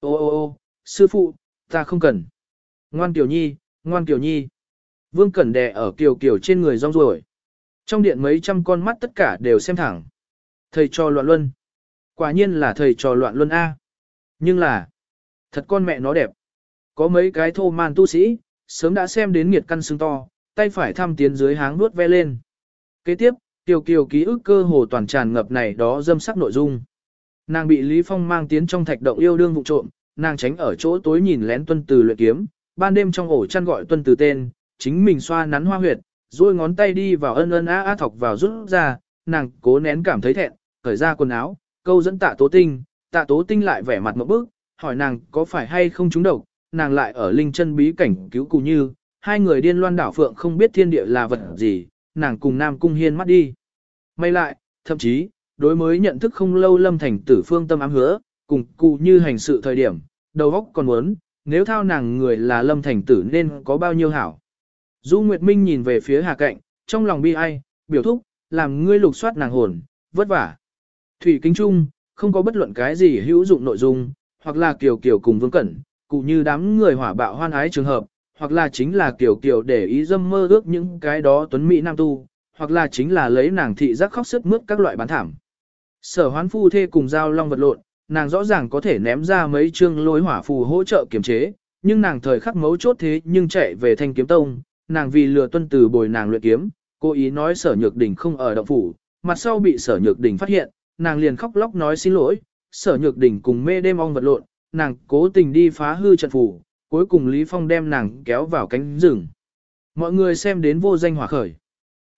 Ô ô ô, sư phụ, ta không cần. Ngoan tiểu nhi, ngoan tiểu nhi. Vương cẩn đè ở kiều kiều trên người rong ruổi. Trong điện mấy trăm con mắt tất cả đều xem thẳng. Thầy trò loạn luân. Quả nhiên là thầy trò loạn luân A. Nhưng là, thật con mẹ nó đẹp. Có mấy cái thô man tu sĩ, sớm đã xem đến nghiệt căn xương to, tay phải thăm tiến dưới háng nuốt ve lên. Kế tiếp, Tiểu Kiều ký ức cơ hồ toàn tràn ngập này đó dâm sắc nội dung. Nàng bị Lý Phong mang tiến trong thạch động yêu đương vụ trộm, nàng tránh ở chỗ tối nhìn lén tuân từ luyện kiếm, ban đêm trong ổ chăn gọi tuân từ tên, chính mình xoa nắn hoa huyệt, duỗi ngón tay đi vào ân ân á á thọc vào rút ra, nàng cố nén cảm thấy thẹn, cởi ra quần áo, câu dẫn tạ tố tinh, tạ tố tinh lại vẻ mặt một bức, hỏi nàng có phải hay không trúng độc, nàng lại ở linh chân bí cảnh cứu cụ như, hai người điên loan đảo phượng không biết thiên địa là vật gì, nàng cùng Nam Cung Hiên mắt đi. May lại, thậm chí, đối mới nhận thức không lâu lâm thành tử phương tâm ám hứa, cùng cụ như hành sự thời điểm, đầu óc còn muốn, nếu thao nàng người là lâm thành tử nên có bao nhiêu hảo. Du Nguyệt Minh nhìn về phía Hà Cạnh, trong lòng bi ai, biểu thúc, làm ngươi lục soát nàng hồn, vất vả. Thủy Kính Trung, không có bất luận cái gì hữu dụng nội dung, hoặc là kiều kiều cùng vương cẩn, cụ như đám người hỏa bạo hoan ái trường hợp, hoặc là chính là kiều kiều để ý dâm mơ ước những cái đó tuấn mỹ nam tu, hoặc là chính là lấy nàng thị giác khóc sức mướt các loại bán thảm. Sở hoán phu thê cùng giao long vật lộn, nàng rõ ràng có thể ném ra mấy chương lối hỏa phù hỗ trợ kiềm chế, nhưng nàng thời khắc mấu chốt thế nhưng chạy về thanh kiếm tông, nàng vì lừa tuân từ bồi nàng luyện kiếm, cố ý nói sở nhược đỉnh không ở động phủ, mặt sau bị sở nhược đỉnh phát hiện, nàng liền khóc lóc nói xin lỗi, sở nhược đỉnh cùng mê đêm ong vật lộn, nàng cố tình đi phá hư trận phủ, cuối cùng Lý Phong đem nàng kéo vào cánh rừng. Mọi người xem đến vô danh hỏa khởi.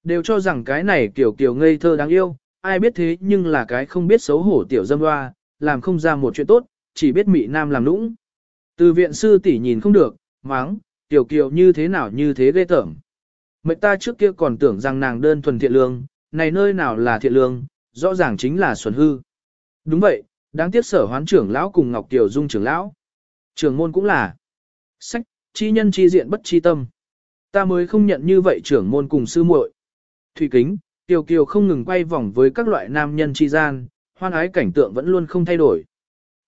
Đều cho rằng cái này kiểu kiểu ngây thơ đáng yêu, ai biết thế nhưng là cái không biết xấu hổ tiểu dâm hoa, làm không ra một chuyện tốt, chỉ biết mị nam làm nũng. Từ viện sư tỷ nhìn không được, máng, tiểu kiều như thế nào như thế ghê tởm. Mệnh ta trước kia còn tưởng rằng nàng đơn thuần thiện lương, này nơi nào là thiện lương, rõ ràng chính là xuẩn hư. Đúng vậy, đáng tiếc sở hoán trưởng lão cùng Ngọc Tiểu Dung trưởng lão. Trưởng môn cũng là. Sách, chi nhân chi diện bất chi tâm. Ta mới không nhận như vậy trưởng môn cùng sư muội. Thủy kính, Tiểu Kiều không ngừng quay vòng với các loại nam nhân chi gian, hoan ái cảnh tượng vẫn luôn không thay đổi.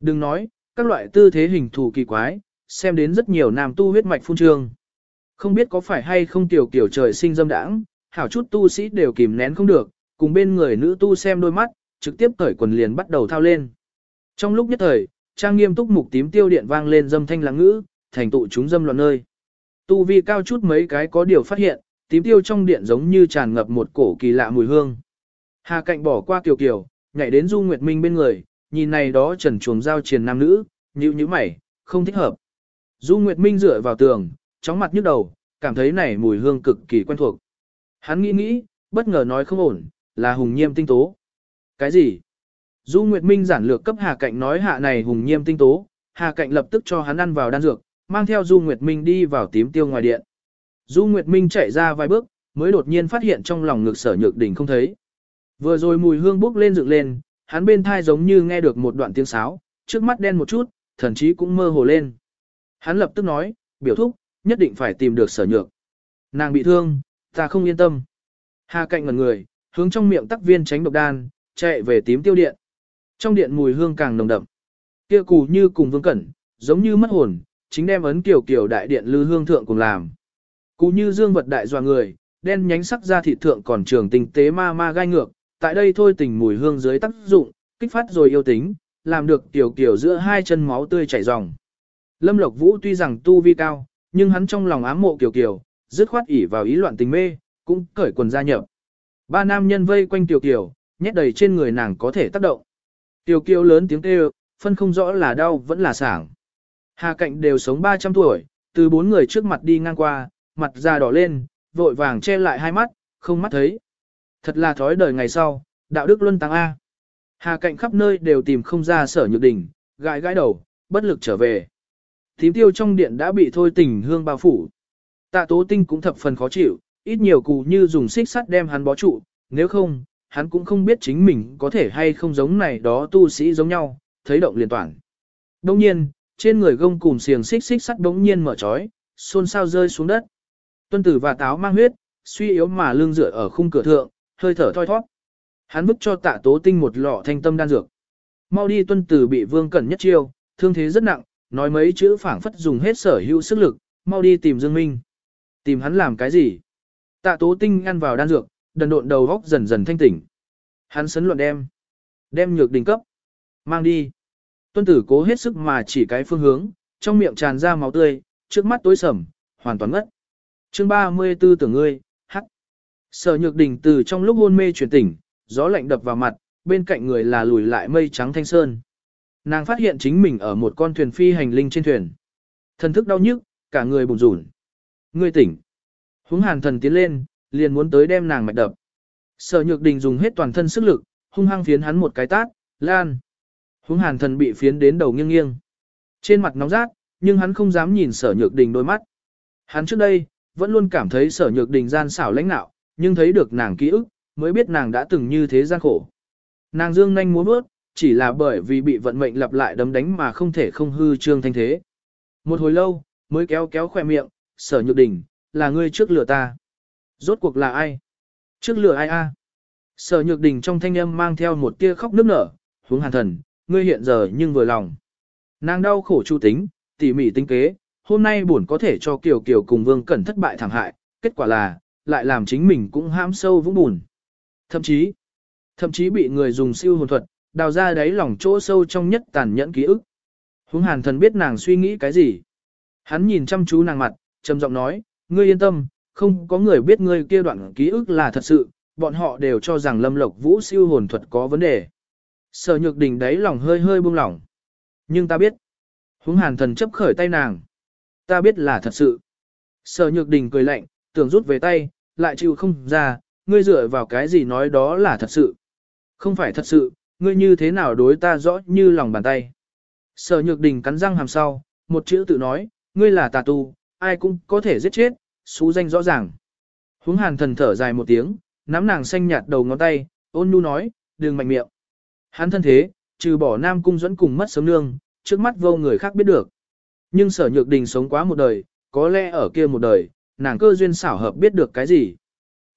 Đừng nói, các loại tư thế hình thù kỳ quái, xem đến rất nhiều nam tu huyết mạch phun trương. Không biết có phải hay không Tiểu Kiều trời sinh dâm đãng, hảo chút tu sĩ đều kìm nén không được, cùng bên người nữ tu xem đôi mắt, trực tiếp cởi quần liền bắt đầu thao lên. Trong lúc nhất thời, trang nghiêm túc mục tím tiêu điện vang lên dâm thanh lãng ngữ, thành tụ chúng dâm loạn nơi. Tu vi cao chút mấy cái có điều phát hiện, tím tiêu trong điện giống như tràn ngập một cổ kỳ lạ mùi hương. Hà cạnh bỏ qua kiều kiều, nhảy đến Du Nguyệt Minh bên người, nhìn này đó trần chuồng giao triền nam nữ, nhíu nhíu mày, không thích hợp. Du Nguyệt Minh dựa vào tường, chóng mặt nhức đầu, cảm thấy này mùi hương cực kỳ quen thuộc. Hắn nghĩ nghĩ, bất ngờ nói không ổn, là hùng nhiêm tinh tố. Cái gì? Du Nguyệt Minh giản lược cấp Hà Cạnh nói hạ này hùng nhiêm tinh tố, Hà Cạnh lập tức cho hắn ăn vào đan dược, mang theo Du Nguyệt Minh đi vào tím tiêu ngoài điện. Du Nguyệt Minh chạy ra vài bước, mới đột nhiên phát hiện trong lòng ngực sở nhược đỉnh không thấy. Vừa rồi mùi hương bốc lên dựng lên, hắn bên thai giống như nghe được một đoạn tiếng sáo, trước mắt đen một chút, thần chí cũng mơ hồ lên. Hắn lập tức nói, biểu thúc, nhất định phải tìm được sở nhược. Nàng bị thương, ta không yên tâm. Hà cạnh ngần người, hướng trong miệng tắc viên tránh độc đan, chạy về tím tiêu điện. Trong điện mùi hương càng nồng đậm. Kia cù như cùng vương cẩn, giống như mất hồn, chính đem ấn kiểu kiểu đại điện lư hương thượng cùng làm. Cù như dương vật đại dọa người, đen nhánh sắc ra thị thượng còn trường tinh tế ma ma gai ngược, tại đây thôi tình mùi hương dưới tác dụng, kích phát rồi yêu tính, làm được tiểu kiểu giữa hai chân máu tươi chảy ròng. Lâm Lộc Vũ tuy rằng tu vi cao, nhưng hắn trong lòng ám mộ Kiều Kiều, dứt khoát ỉ vào ý loạn tình mê, cũng cởi quần gia nhập. Ba nam nhân vây quanh Tiểu Kiều, nhét đầy trên người nàng có thể tác động. Tiểu Kiều lớn tiếng kêu, phân không rõ là đau vẫn là sảng. Hà cạnh đều sống 300 tuổi, từ bốn người trước mặt đi ngang qua, mặt da đỏ lên, vội vàng che lại hai mắt, không mắt thấy. Thật là thói đời ngày sau, đạo đức luân tăng A. Hà cạnh khắp nơi đều tìm không ra sở nhược đỉnh, gãi gãi đầu, bất lực trở về. Tím tiêu trong điện đã bị thôi tình hương bao phủ. Tạ tố tinh cũng thập phần khó chịu, ít nhiều cù như dùng xích sắt đem hắn bó trụ, nếu không, hắn cũng không biết chính mình có thể hay không giống này đó tu sĩ giống nhau, thấy động liền toàn. Đông nhiên, trên người gông cùng xiềng xích xích sắt đống nhiên mở trói, xôn xao rơi xuống đất. Tuân tử và táo mang huyết, suy yếu mà lưng dựa ở khung cửa thượng, hơi thở thoi thoát. Hắn vứt cho tạ tố tinh một lọ thanh tâm đan dược. Mau đi tuân tử bị vương cẩn nhất chiêu, thương thế rất nặng, nói mấy chữ phảng phất dùng hết sở hữu sức lực, mau đi tìm Dương Minh. Tìm hắn làm cái gì? Tạ tố tinh ăn vào đan dược, đần độn đầu góc dần dần thanh tỉnh. Hắn sấn luận đem. Đem nhược đình cấp. Mang đi. Tuân tử cố hết sức mà chỉ cái phương hướng, trong miệng tràn ra máu tươi, trước mắt tối sầm, hoàn toàn ngất. chương 34 tưởng ngươi, hắc. Sở nhược đình từ trong lúc hôn mê chuyển tỉnh, gió lạnh đập vào mặt, bên cạnh người là lùi lại mây trắng thanh sơn. Nàng phát hiện chính mình ở một con thuyền phi hành linh trên thuyền. Thần thức đau nhức, cả người bùn rủn. Ngươi tỉnh. Húng hàn thần tiến lên, liền muốn tới đem nàng mạch đập. Sở nhược đình dùng hết toàn thân sức lực, hung hăng phiến hắn một cái tát, lan. Húng hàn thần bị phiến đến đầu nghiêng nghiêng. Trên mặt nóng rát, nhưng hắn không dám nhìn sở nhược đình đôi mắt. Hắn trước đây, vẫn luôn cảm thấy sở nhược đình gian xảo lãnh nạo, nhưng thấy được nàng ký ức, mới biết nàng đã từng như thế gian khổ. Nàng dương nhanh múa bước, chỉ là bởi vì bị vận mệnh lặp lại đấm đánh mà không thể không hư trương thanh thế. Một hồi lâu, mới kéo kéo khỏe miệng, sở nhược đình, là ngươi trước lửa ta. Rốt cuộc là ai? Trước lửa ai a? Sở nhược đình trong thanh âm mang theo một tia khóc nức nở, hướng hàn thần, ngươi hiện giờ nhưng vừa lòng. Nàng đau khổ chu tính, tỉ mỉ tính kế, hôm nay buồn có thể cho Kiều Kiều cùng Vương Cẩn thất bại thảm hại, kết quả là, lại làm chính mình cũng hãm sâu vũng bùn. Thậm chí, thậm chí bị người dùng siêu hồn thuật, đào ra đáy lòng chỗ sâu trong nhất tàn nhẫn ký ức. Hướng hàn thần biết nàng suy nghĩ cái gì. Hắn nhìn chăm chú nàng mặt, trầm giọng nói, ngươi yên tâm, không có người biết ngươi kia đoạn ký ức là thật sự, bọn họ đều cho rằng lâm lộc vũ siêu hồn thuật có vấn đề. Sở nhược đình đáy lòng hơi hơi buông lỏng. Nhưng ta biết. Húng hàn thần chấp khởi tay nàng. Ta biết là thật sự. Sở nhược đình cười lạnh, tưởng rút về tay, lại chịu không ra, ngươi dựa vào cái gì nói đó là thật sự. Không phải thật sự, ngươi như thế nào đối ta rõ như lòng bàn tay. Sở nhược đình cắn răng hàm sau, một chữ tự nói, ngươi là tà tu, ai cũng có thể giết chết, xú danh rõ ràng. Húng hàn thần thở dài một tiếng, nắm nàng xanh nhạt đầu ngón tay, ôn nhu nói, đừng mạnh miệng. Hắn thân thế, trừ bỏ nam cung dẫn cùng mất sớm nương, trước mắt vô người khác biết được. Nhưng sở nhược đình sống quá một đời, có lẽ ở kia một đời, nàng cơ duyên xảo hợp biết được cái gì.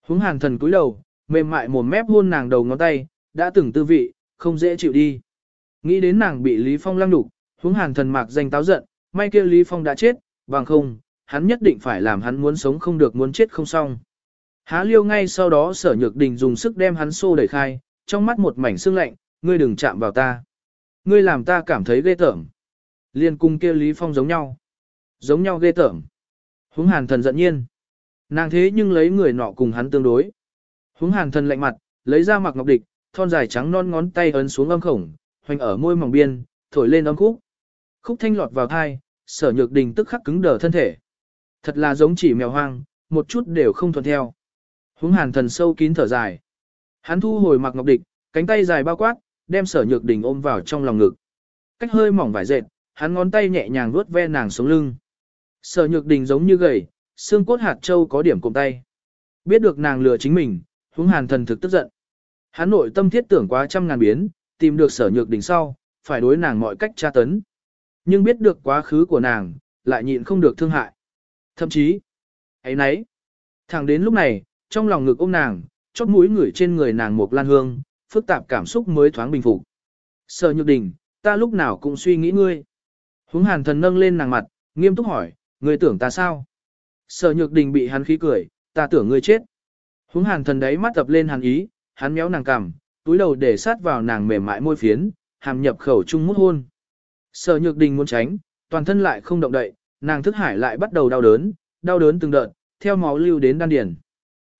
Húng hàn thần cúi đầu, mềm mại mồm mép hôn nàng đầu ngón tay, đã từng tư vị, không dễ chịu đi. Nghĩ đến nàng bị Lý Phong lăng đục, húng hàn thần mạc danh táo giận, may kia Lý Phong đã chết, bằng không, hắn nhất định phải làm hắn muốn sống không được muốn chết không xong. Há liêu ngay sau đó sở nhược đình dùng sức đem hắn xô đẩy khai, trong mắt một mảnh sương lạnh, ngươi đừng chạm vào ta. Ngươi làm ta cảm thấy ghê tởm. Liên cung kia Lý Phong giống nhau. Giống nhau ghê tởm. Húng hàn thần giận nhiên. Nàng thế nhưng lấy người nọ cùng hắn tương đối. Húng hàn thần lạnh mặt, lấy ra mặc ngọc địch, thon dài trắng non ngón tay ấn xuống âm khổng, hoành ở môi mỏng biên, thổi lên âm khúc. Khúc thanh lọt vào thai, sở nhược đình tức khắc cứng đờ thân thể. Thật là giống chỉ mèo hoang, một chút đều không thuận theo. Húng hàn thần sâu kín thở dài. Hắn thu hồi mặc ngọc địch, cánh tay dài bao quát, đem sở nhược đình ôm vào trong lòng ngực. Cách hơi mỏng vải dệt, hắn ngón tay nhẹ nhàng vuốt ve nàng xuống lưng. Sở nhược đình giống như gầy, xương cốt hạt châu có điểm cùng tay. Biết được nàng lừa chính mình, húng hàn thần thực tức giận. Hắn nội tâm thiết tưởng quá trăm ngàn biến, tìm được sở nhược đình sau, phải đối nàng mọi cách tra tấn. Nhưng biết được quá khứ của nàng, lại nhịn không được thương hại. Thậm chí, ấy nấy. Thẳng đến lúc này, trong lòng ngực ôm nàng, chót mũi ngửi trên người nàng một lan hương, phức tạp cảm xúc mới thoáng bình phục. Sở nhược đình, ta lúc nào cũng suy nghĩ ngươi. Húng hàn thần nâng lên nàng mặt, nghiêm túc hỏi, ngươi tưởng ta sao? Sở nhược đình bị hắn khí cười, ta tưởng ngươi chết. Húng hàn thần đấy mắt tập lên hàn ý, hắn méo nàng cằm, túi đầu để sát vào nàng mềm mại môi phiến, hàm nhập khẩu chung mút hôn. Sở nhược đình muốn tránh, toàn thân lại không động đậy, nàng thức hải lại bắt đầu đau đớn, đau đớn từng đợt, theo máu lưu đến đan điền.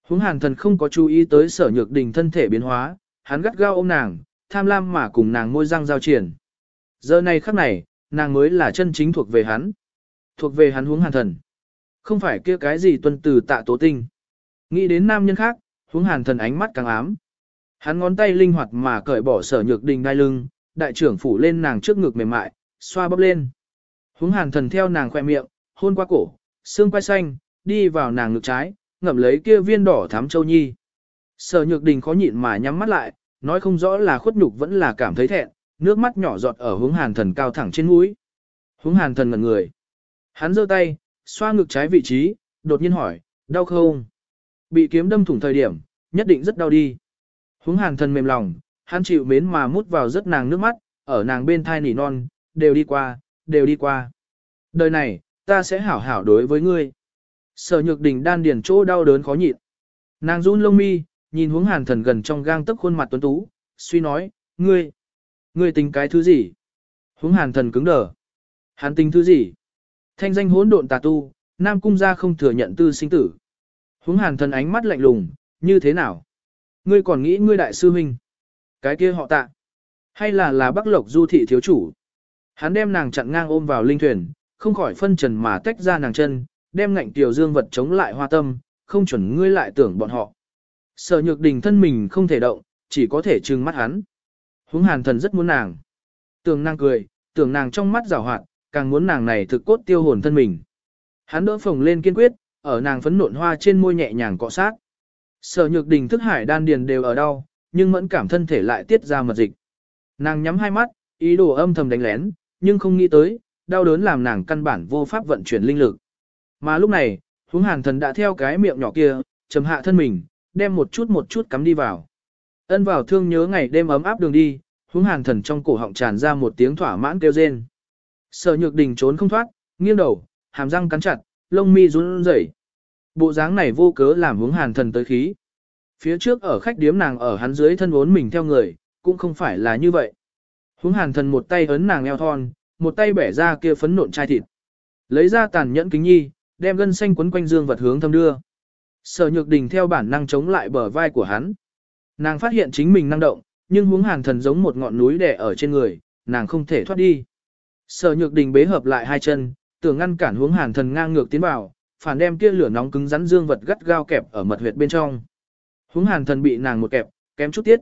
Húng hàn thần không có chú ý tới sở nhược đình thân thể biến hóa, hắn gắt gao ôm nàng, tham lam mà cùng nàng môi răng giao triển. Giờ này khắc này, nàng mới là chân chính thuộc về hắn. Thuộc về hắn huống hàn thần. Không phải kia cái gì tuân từ tạ tố tinh. Nghĩ đến nam nhân khác, huống hàn thần ánh mắt càng ám. Hắn ngón tay linh hoạt mà cởi bỏ sở nhược đình đai lưng, đại trưởng phủ lên nàng trước ngực mềm mại, xoa bóp lên. Húng hàn thần theo nàng khoe miệng, hôn qua cổ, xương quai xanh, đi vào nàng ngực trái, ngậm lấy kia viên đỏ thắm châu nhi. Sở nhược đình khó nhịn mà nhắm mắt lại, nói không rõ là khuất nhục vẫn là cảm thấy thẹn, nước mắt nhỏ giọt ở hướng hàn thần cao thẳng trên mũi. Hướng hàn thần ngẩn người. Hắn giơ tay, xoa ngực trái vị trí, đột nhiên hỏi, đau không? Bị kiếm đâm thủng thời điểm, nhất định rất đau đi. Hướng hàn thần mềm lòng, hắn chịu mến mà mút vào rất nàng nước mắt, ở nàng bên thai nỉ non, đều đi qua, đều đi qua. Đời này, ta sẽ hảo hảo đối với ngươi. Sở nhược đình đan điền chỗ đau đớn khó nhịn. Nàng run lông mi, nhìn hướng hàn thần gần trong gang tức khuôn mặt tuấn tú, suy nói, ngươi, ngươi tính cái thứ gì? Hướng hàn thần cứng đờ. Hắn tính thứ gì? Thanh danh hỗn độn tà tu, nam cung gia không thừa nhận tư sinh tử. Hướng hàn thần ánh mắt lạnh lùng, như thế nào? Ngươi còn nghĩ ngươi đại sư huynh? Cái kia họ tạ? Hay là là bắc lộc du thị thiếu chủ? Hắn đem nàng chặn ngang ôm vào linh thuyền, không khỏi phân trần mà tách ra nàng chân, đem ngạnh tiểu dương vật chống lại hoa tâm, không chuẩn ngươi lại tưởng bọn họ. Sở nhược đình thân mình không thể động, chỉ có thể trừng mắt hắn. Húng hàn thần rất muốn nàng. Tưởng nàng cười, tưởng nàng trong mắt rào hoạt, càng muốn nàng này thực cốt tiêu hồn thân mình. Hắn đỡ phồng lên kiên quyết, ở nàng phấn nộn hoa trên môi nhẹ nhàng cọ sát. Sở nhược đình thức hải đan điền đều ở đau, nhưng mẫn cảm thân thể lại tiết ra mật dịch. Nàng nhắm hai mắt, ý đồ âm thầm đánh lén, nhưng không nghĩ tới, đau đớn làm nàng căn bản vô pháp vận chuyển linh lực. Mà lúc này, huống hàn thần đã theo cái miệng nhỏ kia, chầm hạ thân mình, đem một chút một chút cắm đi vào. Ân vào thương nhớ ngày đêm ấm áp đường đi, huống hàn thần trong cổ họng tràn ra một tiếng thỏa mãn kêu rên. Sở nhược đình trốn không thoát, nghiêng đầu, hàm răng cắn chặt, lông mi run rẩy. Bộ dáng này vô cớ làm huống hàn thần tới khí. Phía trước ở khách điếm nàng ở hắn dưới thân vốn mình theo người, cũng không phải là như vậy. Húng hàn thần một tay ấn nàng eo thon, một tay bẻ ra kia phấn nộn chai thịt. Lấy ra tàn nhẫn kính nhi, đem gân xanh quấn quanh dương vật hướng thâm đưa. Sở nhược đình theo bản năng chống lại bờ vai của hắn. Nàng phát hiện chính mình năng động, nhưng Hướng hàn thần giống một ngọn núi đè ở trên người, nàng không thể thoát đi. Sở nhược đình bế hợp lại hai chân, tưởng ngăn cản Hướng hàn thần ngang ngược tiến vào, phản đem kia lửa nóng cứng rắn dương vật gắt gao kẹp ở mật huyệt bên trong. Hướng hàn thần bị nàng một kẹp, kém chút tiết.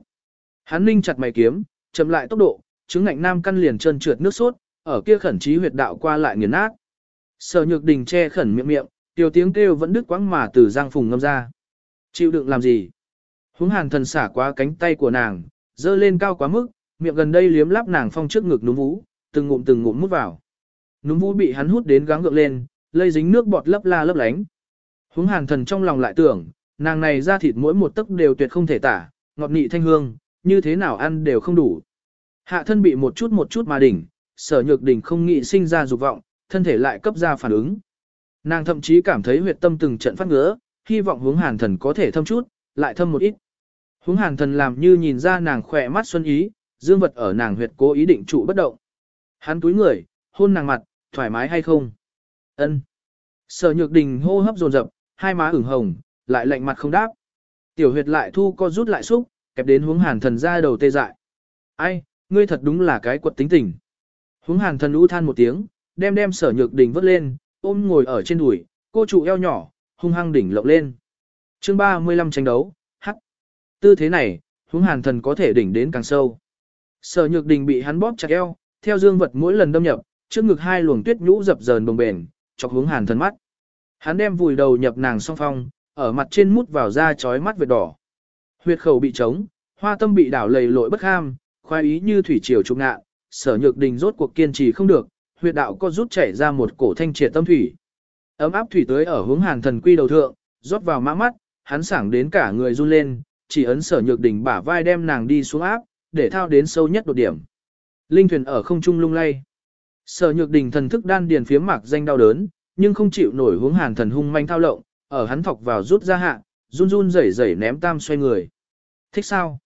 Hắn ninh chặt mày kiếm, chậm lại tốc độ, chứng ngạnh nam căn liền trơn trượt nước sốt, ở kia khẩn trí huyệt đạo qua lại nghiền nát. Sở nhược đình che khẩn miệng miệng, tiểu tiếng kêu vẫn đứt quãng mà từ giang phùng ngâm ra. Chịu đựng làm gì? Húng hàn thần xả qua cánh tay của nàng, dơ lên cao quá mức, miệng gần đây liếm láp nàng phong trước ngực núm vú từng ngụm từng ngụm mút vào. Núm vú bị hắn hút đến gắng gượng lên, lây dính nước bọt lấp la lấp lánh. Húng hàn thần trong lòng lại tưởng, nàng này ra thịt mỗi một tấc đều tuyệt không thể tả, ngọt nị thanh hương, như thế nào ăn đều không đủ. Hạ thân bị một chút một chút mà đỉnh, sở nhược đỉnh không nghĩ sinh ra dục vọng, thân thể lại cấp ra phản ứng. Nàng thậm chí cảm thấy huyệt tâm từng trận phát ngứa, hy vọng hướng hàn thần có thể thâm chút, lại thâm một ít. Hướng hàn thần làm như nhìn ra nàng khỏe mắt xuân ý, dương vật ở nàng huyệt cố ý định trụ bất động. Hắn túi người, hôn nàng mặt, thoải mái hay không? Ân. Sở nhược đình hô hấp dồn dập, hai má ửng hồng, lại lạnh mặt không đáp. Tiểu huyệt lại thu co rút lại xúc, kẹp đến hướng hàn thần ra đầu tê dại. Ai, ngươi thật đúng là cái quật tính tình. Hướng hàn thần u than một tiếng, đem đem sở nhược đình vớt lên, ôm ngồi ở trên đùi, cô trụ eo nhỏ, hung hăng đỉnh lộng lên. chương 35 tranh đấu, hắc. Tư thế này, hướng hàn thần có thể đỉnh đến càng sâu. Sở nhược đình bị hắn bóp chặt eo, theo dương vật mỗi lần đâm nhập, trước ngực hai luồng tuyết nhũ dập dờn bồng bền, chọc hướng hàn thần mắt. Hắn đem vùi đầu nhập nàng song phong, ở mặt trên mút vào da chói mắt vệt đỏ. Huyệt khẩu bị trống, hoa tâm bị đảo lầy lội bất ham, khoái ý như thủy triều trục ngạ, sở nhược đình rốt cuộc kiên trì không được, huyệt đạo có rút chảy ra một cổ thanh triệt tâm thủy. Ấm áp thủy tới ở hướng hàn thần quy đầu thượng, rót vào mã mắt, hắn sảng đến cả người run lên, chỉ ấn sở nhược đỉnh bả vai đem nàng đi xuống áp, để thao đến sâu nhất đột điểm. Linh thuyền ở không trung lung lay. Sở nhược đỉnh thần thức đan điền phía mạc danh đau đớn, nhưng không chịu nổi hướng hàn thần hung manh thao lộng, ở hắn thọc vào rút ra hạ, run run rẩy rẩy ném tam xoay người. Thích sao?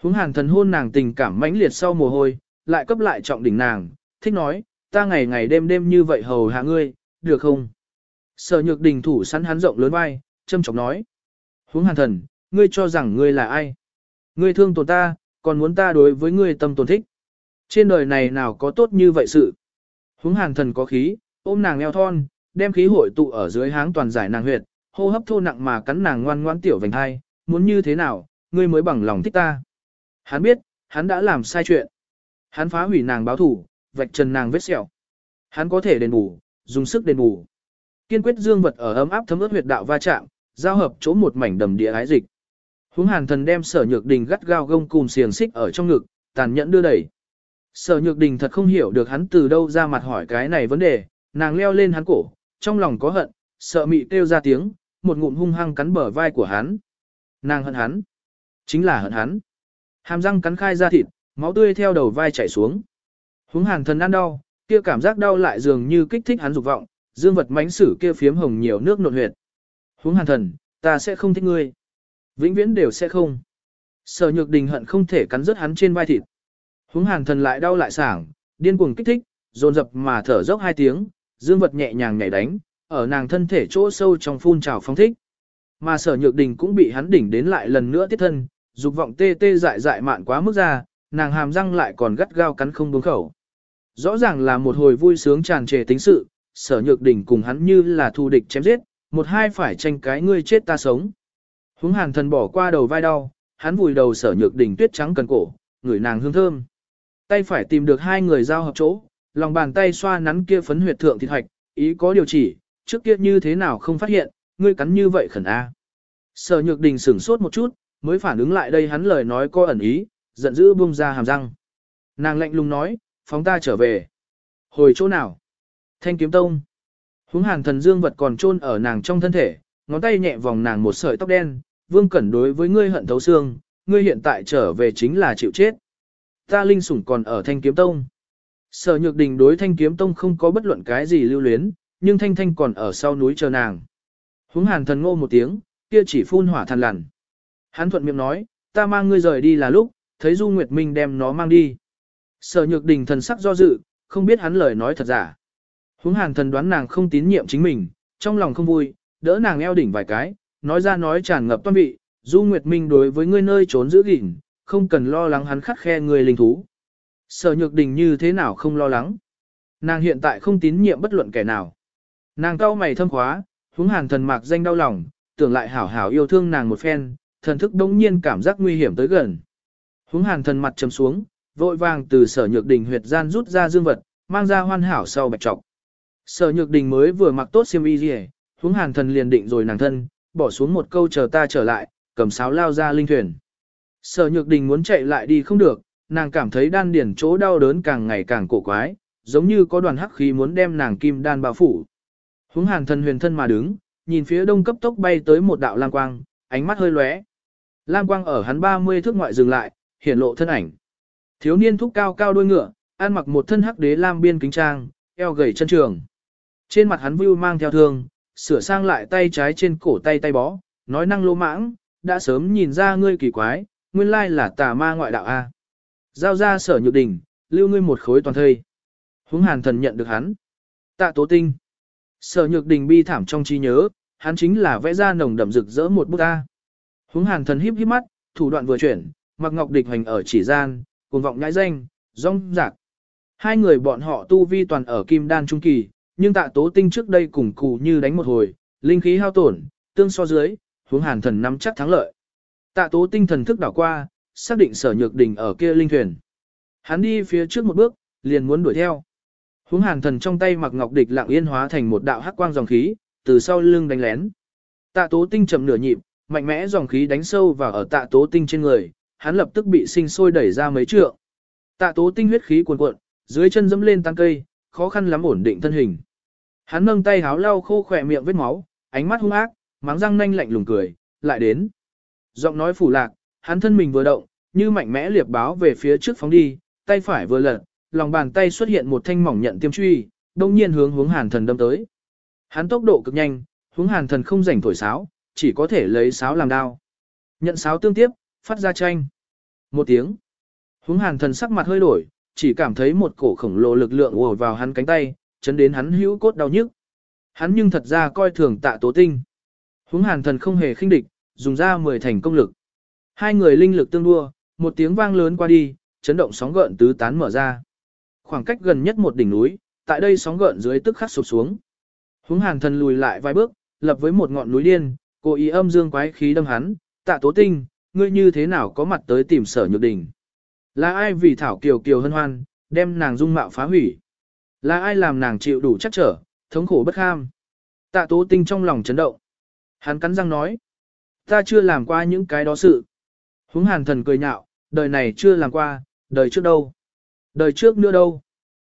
Hướng hàn thần hôn nàng tình cảm mãnh liệt sau mồ hôi, lại cấp lại trọng đỉnh nàng, thích nói, ta ngày ngày đêm đêm như vậy hầu hạ ngươi, được không? Sở nhược đình thủ sẵn hắn rộng lớn vai, châm chọc nói. Huống hàn thần, ngươi cho rằng ngươi là ai? Ngươi thương tổn ta, còn muốn ta đối với ngươi tâm tổn thích. Trên đời này nào có tốt như vậy sự? Hướng hàn thần có khí, ôm nàng eo thon, đem khí hội tụ ở dưới háng toàn giải nàng huyệt, hô hấp thô nặng mà cắn nàng ngoan ngoãn tiểu vành hai, muốn như thế nào, ngươi mới bằng lòng thích ta. Hắn biết, hắn đã làm sai chuyện. Hắn phá hủy nàng báo thủ, vạch trần nàng vết sẹo. Hắn có thể đền bù, dùng sức đền bù. Kiên quyết dương vật ở ấm áp thấm ướt huyệt đạo va chạm, giao hợp chỗ một mảnh đầm địa ái dịch. Hướng hàn thần đem sở nhược đình gắt gao gông cùng xiềng xích ở trong ngực, tàn nhẫn đưa đẩy. Sở nhược đình thật không hiểu được hắn từ đâu ra mặt hỏi cái này vấn đề, nàng leo lên hắn cổ, trong lòng có hận, sợ mị kêu ra tiếng, một ngụm hung hăng cắn bờ vai của hắn. Nàng hận hắn. Chính là hận hắn. Hàm răng cắn khai ra thịt, máu tươi theo đầu vai chảy xuống. Hướng hàn thần ăn đau, kia cảm giác đau lại dường như kích thích hắn dục vọng, dương vật mánh sử kia phiếm hồng nhiều nước nộn huyệt. Hướng hàn thần, ta sẽ không thích ngươi. Vĩnh viễn đều sẽ không. Sở nhược đình hận không thể cắn rớt hắn trên vai thịt. Hướng hàn thần lại đau lại sảng, điên cuồng kích thích, dồn dập mà thở dốc hai tiếng, dương vật nhẹ nhàng nhảy đánh, ở nàng thân thể chỗ sâu trong phun trào phong thích. Mà sở nhược đình cũng bị hắn đỉnh đến lại lần nữa tiết thân, dục vọng tê tê dại dại mạn quá mức ra, nàng hàm răng lại còn gắt gao cắn không buông khẩu. Rõ ràng là một hồi vui sướng tràn trề tính sự, sở nhược đỉnh cùng hắn như là thù địch chém giết, một hai phải tranh cái ngươi chết ta sống. Húng hàn thần bỏ qua đầu vai đau, hắn vùi đầu sở nhược đỉnh tuyết trắng cần cổ, ngửi nàng hương thơm. Tay phải tìm được hai người giao hợp chỗ, lòng bàn tay xoa nắn kia phấn huyệt thượng thịt hạch, ý có điều chỉ, trước kia như thế nào không phát hiện, ngươi cắn như vậy khẩn a. Sở nhược đình sửng sốt một chút, mới phản ứng lại đây hắn lời nói có ẩn ý, giận dữ buông ra hàm răng. Nàng lạnh lùng nói, phóng ta trở về. Hồi chỗ nào? Thanh kiếm tông. Húng hàn thần dương vật còn chôn ở nàng trong thân thể, ngón tay nhẹ vòng nàng một sợi tóc đen, vương cẩn đối với ngươi hận thấu xương, ngươi hiện tại trở về chính là chịu chết. Ta linh sủng còn ở thanh kiếm tông. Sở nhược đình đối thanh kiếm tông không có bất luận cái gì lưu luyến, nhưng thanh thanh còn ở sau núi chờ nàng. Húng hàn thần ngô một tiếng, kia chỉ phun hỏa thần lằn. Hắn thuận miệng nói, ta mang ngươi rời đi là lúc, thấy Du Nguyệt Minh đem nó mang đi. Sở nhược đình thần sắc do dự, không biết hắn lời nói thật giả. Húng hàn thần đoán nàng không tín nhiệm chính mình, trong lòng không vui, đỡ nàng eo đỉnh vài cái, nói ra nói tràn ngập toan vị, Du Nguyệt Minh đối với ngươi nơi trốn giữ gìn, không cần lo lắng hắn khắt khe người linh thú. Sở nhược đình như thế nào không lo lắng. Nàng hiện tại không tín nhiệm bất luận kẻ nào. Nàng cau mày thâm khóa, húng hàn thần mạc danh đau lòng, tưởng lại hảo hảo yêu thương nàng một phen, thần thức đông nhiên cảm giác nguy hiểm tới gần. Húng hàn thần mặt trầm xuống, vội vàng từ sở nhược đình huyệt gian rút ra dương vật, mang ra hoàn hảo sau bạch trọc. Sở nhược đình mới vừa mặc tốt xiêm y gì húng hàn thần liền định rồi nàng thân, bỏ xuống một câu chờ ta trở lại, cầm sáo lao ra linh thuyền. Sở nhược đình muốn chạy lại đi không được, nàng cảm thấy đan điển chỗ đau đớn càng ngày càng cổ quái, giống như có đoàn hắc khí muốn đem nàng kim đan bao phủ. Húng hàn thần huyền thân mà đứng, nhìn phía đông cấp tốc bay tới một đạo lam quang, ánh mắt hơi lóe. Lam quang ở hắn 30 thước ngoại dừng lại, hiển lộ thân ảnh. Thiếu niên thúc cao cao đuôi ngựa, ăn mặc một thân hắc đế lam biên kính trang, eo gầy chân trường. Trên mặt hắn vưu mang theo thương, sửa sang lại tay trái trên cổ tay tay bó, nói năng lô mãng, đã sớm nhìn ra ngươi kỳ quái, nguyên lai là tà ma ngoại đạo A. Giao ra sở nhược đỉnh, lưu ngươi một khối toàn thây. Húng hàn thần nhận được hắn. Tạ tố tinh. Sở nhược đình bi thảm trong trí nhớ, hắn chính là vẽ ra nồng đậm rực rỡ một bức A. Húng hàn thần híp híp mắt, thủ đoạn vừa chuyển, mặc ngọc địch hành ở chỉ gian, cùng vọng nhãi danh, rong rạc. Hai người bọn họ tu vi toàn ở kim đan trung kỳ, nhưng tạ tố tinh trước đây cùng cù như đánh một hồi, linh khí hao tổn, tương so dưới, hướng hàn thần nắm chắc thắng lợi. Tạ tố tinh thần thức đảo qua, xác định sở nhược đỉnh ở kia linh thuyền. Hắn đi phía trước một bước, liền muốn đuổi theo. Hướng hàn thần trong tay mặc ngọc địch lặng yên hóa thành một đạo hắc quang dòng khí, từ sau lưng đánh lén. Tạ tố tinh chậm nửa nhịp, mạnh mẽ dòng khí đánh sâu vào ở tạ tố tinh trên người, hắn lập tức bị sinh sôi đẩy ra mấy trượng. Tạ tố tinh huyết khí cuồn cuộn, dưới chân dẫm lên tăng cây, khó khăn lắm ổn định thân hình. Hắn nâng tay háo lau khô khỏe miệng vết máu, ánh mắt hung ác, mắng răng nanh lạnh lùng cười, lại đến. Giọng nói phủ lạc, hắn thân mình vừa động, như mạnh mẽ liệp báo về phía trước phóng đi, tay phải vừa lật, lòng bàn tay xuất hiện một thanh mỏng nhận tiêm truy, đồng nhiên hướng hướng hàn thần đâm tới. Hắn tốc độ cực nhanh, hướng hàn thần không rảnh thổi sáo, chỉ có thể lấy sáo làm đao. Nhận sáo tương tiếp, phát ra tranh. Một tiếng. Hướng hàn thần sắc mặt hơi đổi, chỉ cảm thấy một cổ khổng lồ lực lượng ùa vào hắn cánh tay, chấn đến hắn hữu cốt đau nhức. Hắn nhưng thật ra coi thường tạ tố tinh. Hướng hàn thần không hề khinh địch, dùng ra mười thành công lực. Hai người linh lực tương đua, một tiếng vang lớn qua đi, chấn động sóng gợn tứ tán mở ra. Khoảng cách gần nhất một đỉnh núi, tại đây sóng gợn dưới tức khắc sụp xuống. Húng hàn thần lùi lại vài bước, lập với một ngọn núi điên, cố ý âm dương quái khí đâm hắn, tạ tố tinh, ngươi như thế nào có mặt tới tìm sở nhược đình. Là ai vì thảo kiều kiều hân hoan, đem nàng dung mạo phá hủy. Là ai làm nàng chịu đủ chắc trở, thống khổ bất kham. Tạ tố tinh trong lòng chấn động. Hắn cắn răng nói. Ta chưa làm qua những cái đó sự. Húng hàn thần cười nhạo, đời này chưa làm qua, đời trước đâu. Đời trước nữa đâu.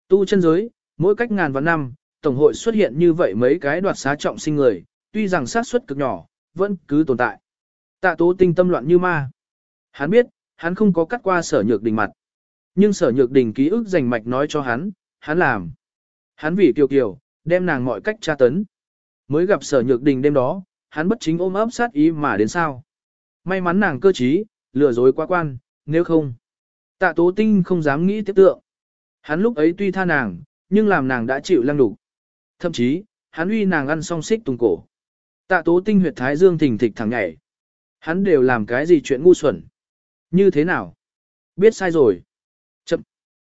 Tu chân giới, mỗi cách ngàn vạn năm, Tổng hội xuất hiện như vậy mấy cái đoạt xá trọng sinh người, tuy rằng sát suất cực nhỏ, vẫn cứ tồn tại. Tạ tố tinh tâm loạn như ma. Hắn biết, hắn không có cắt qua sở nhược đình mặt. Nhưng sở nhược đình ký ức dành mạch nói cho hắn, hắn làm. Hắn vì kiều kiều, đem nàng mọi cách tra tấn. Mới gặp sở nhược đình đêm đó, hắn bất chính ôm ấp sát ý mà đến sao. May mắn nàng cơ trí, lừa dối quá quan, nếu không. Tạ tố tinh không dám nghĩ tiếp tượng. Hắn lúc ấy tuy tha nàng, nhưng làm nàng đã chịu lăng đủ. Thậm chí, hắn uy nàng ăn xong xích tung cổ. Tạ tố tinh huyệt thái dương thình thịch thẳng nhảy. Hắn đều làm cái gì chuyện ngu xuẩn. Như thế nào? Biết sai rồi. Chậm.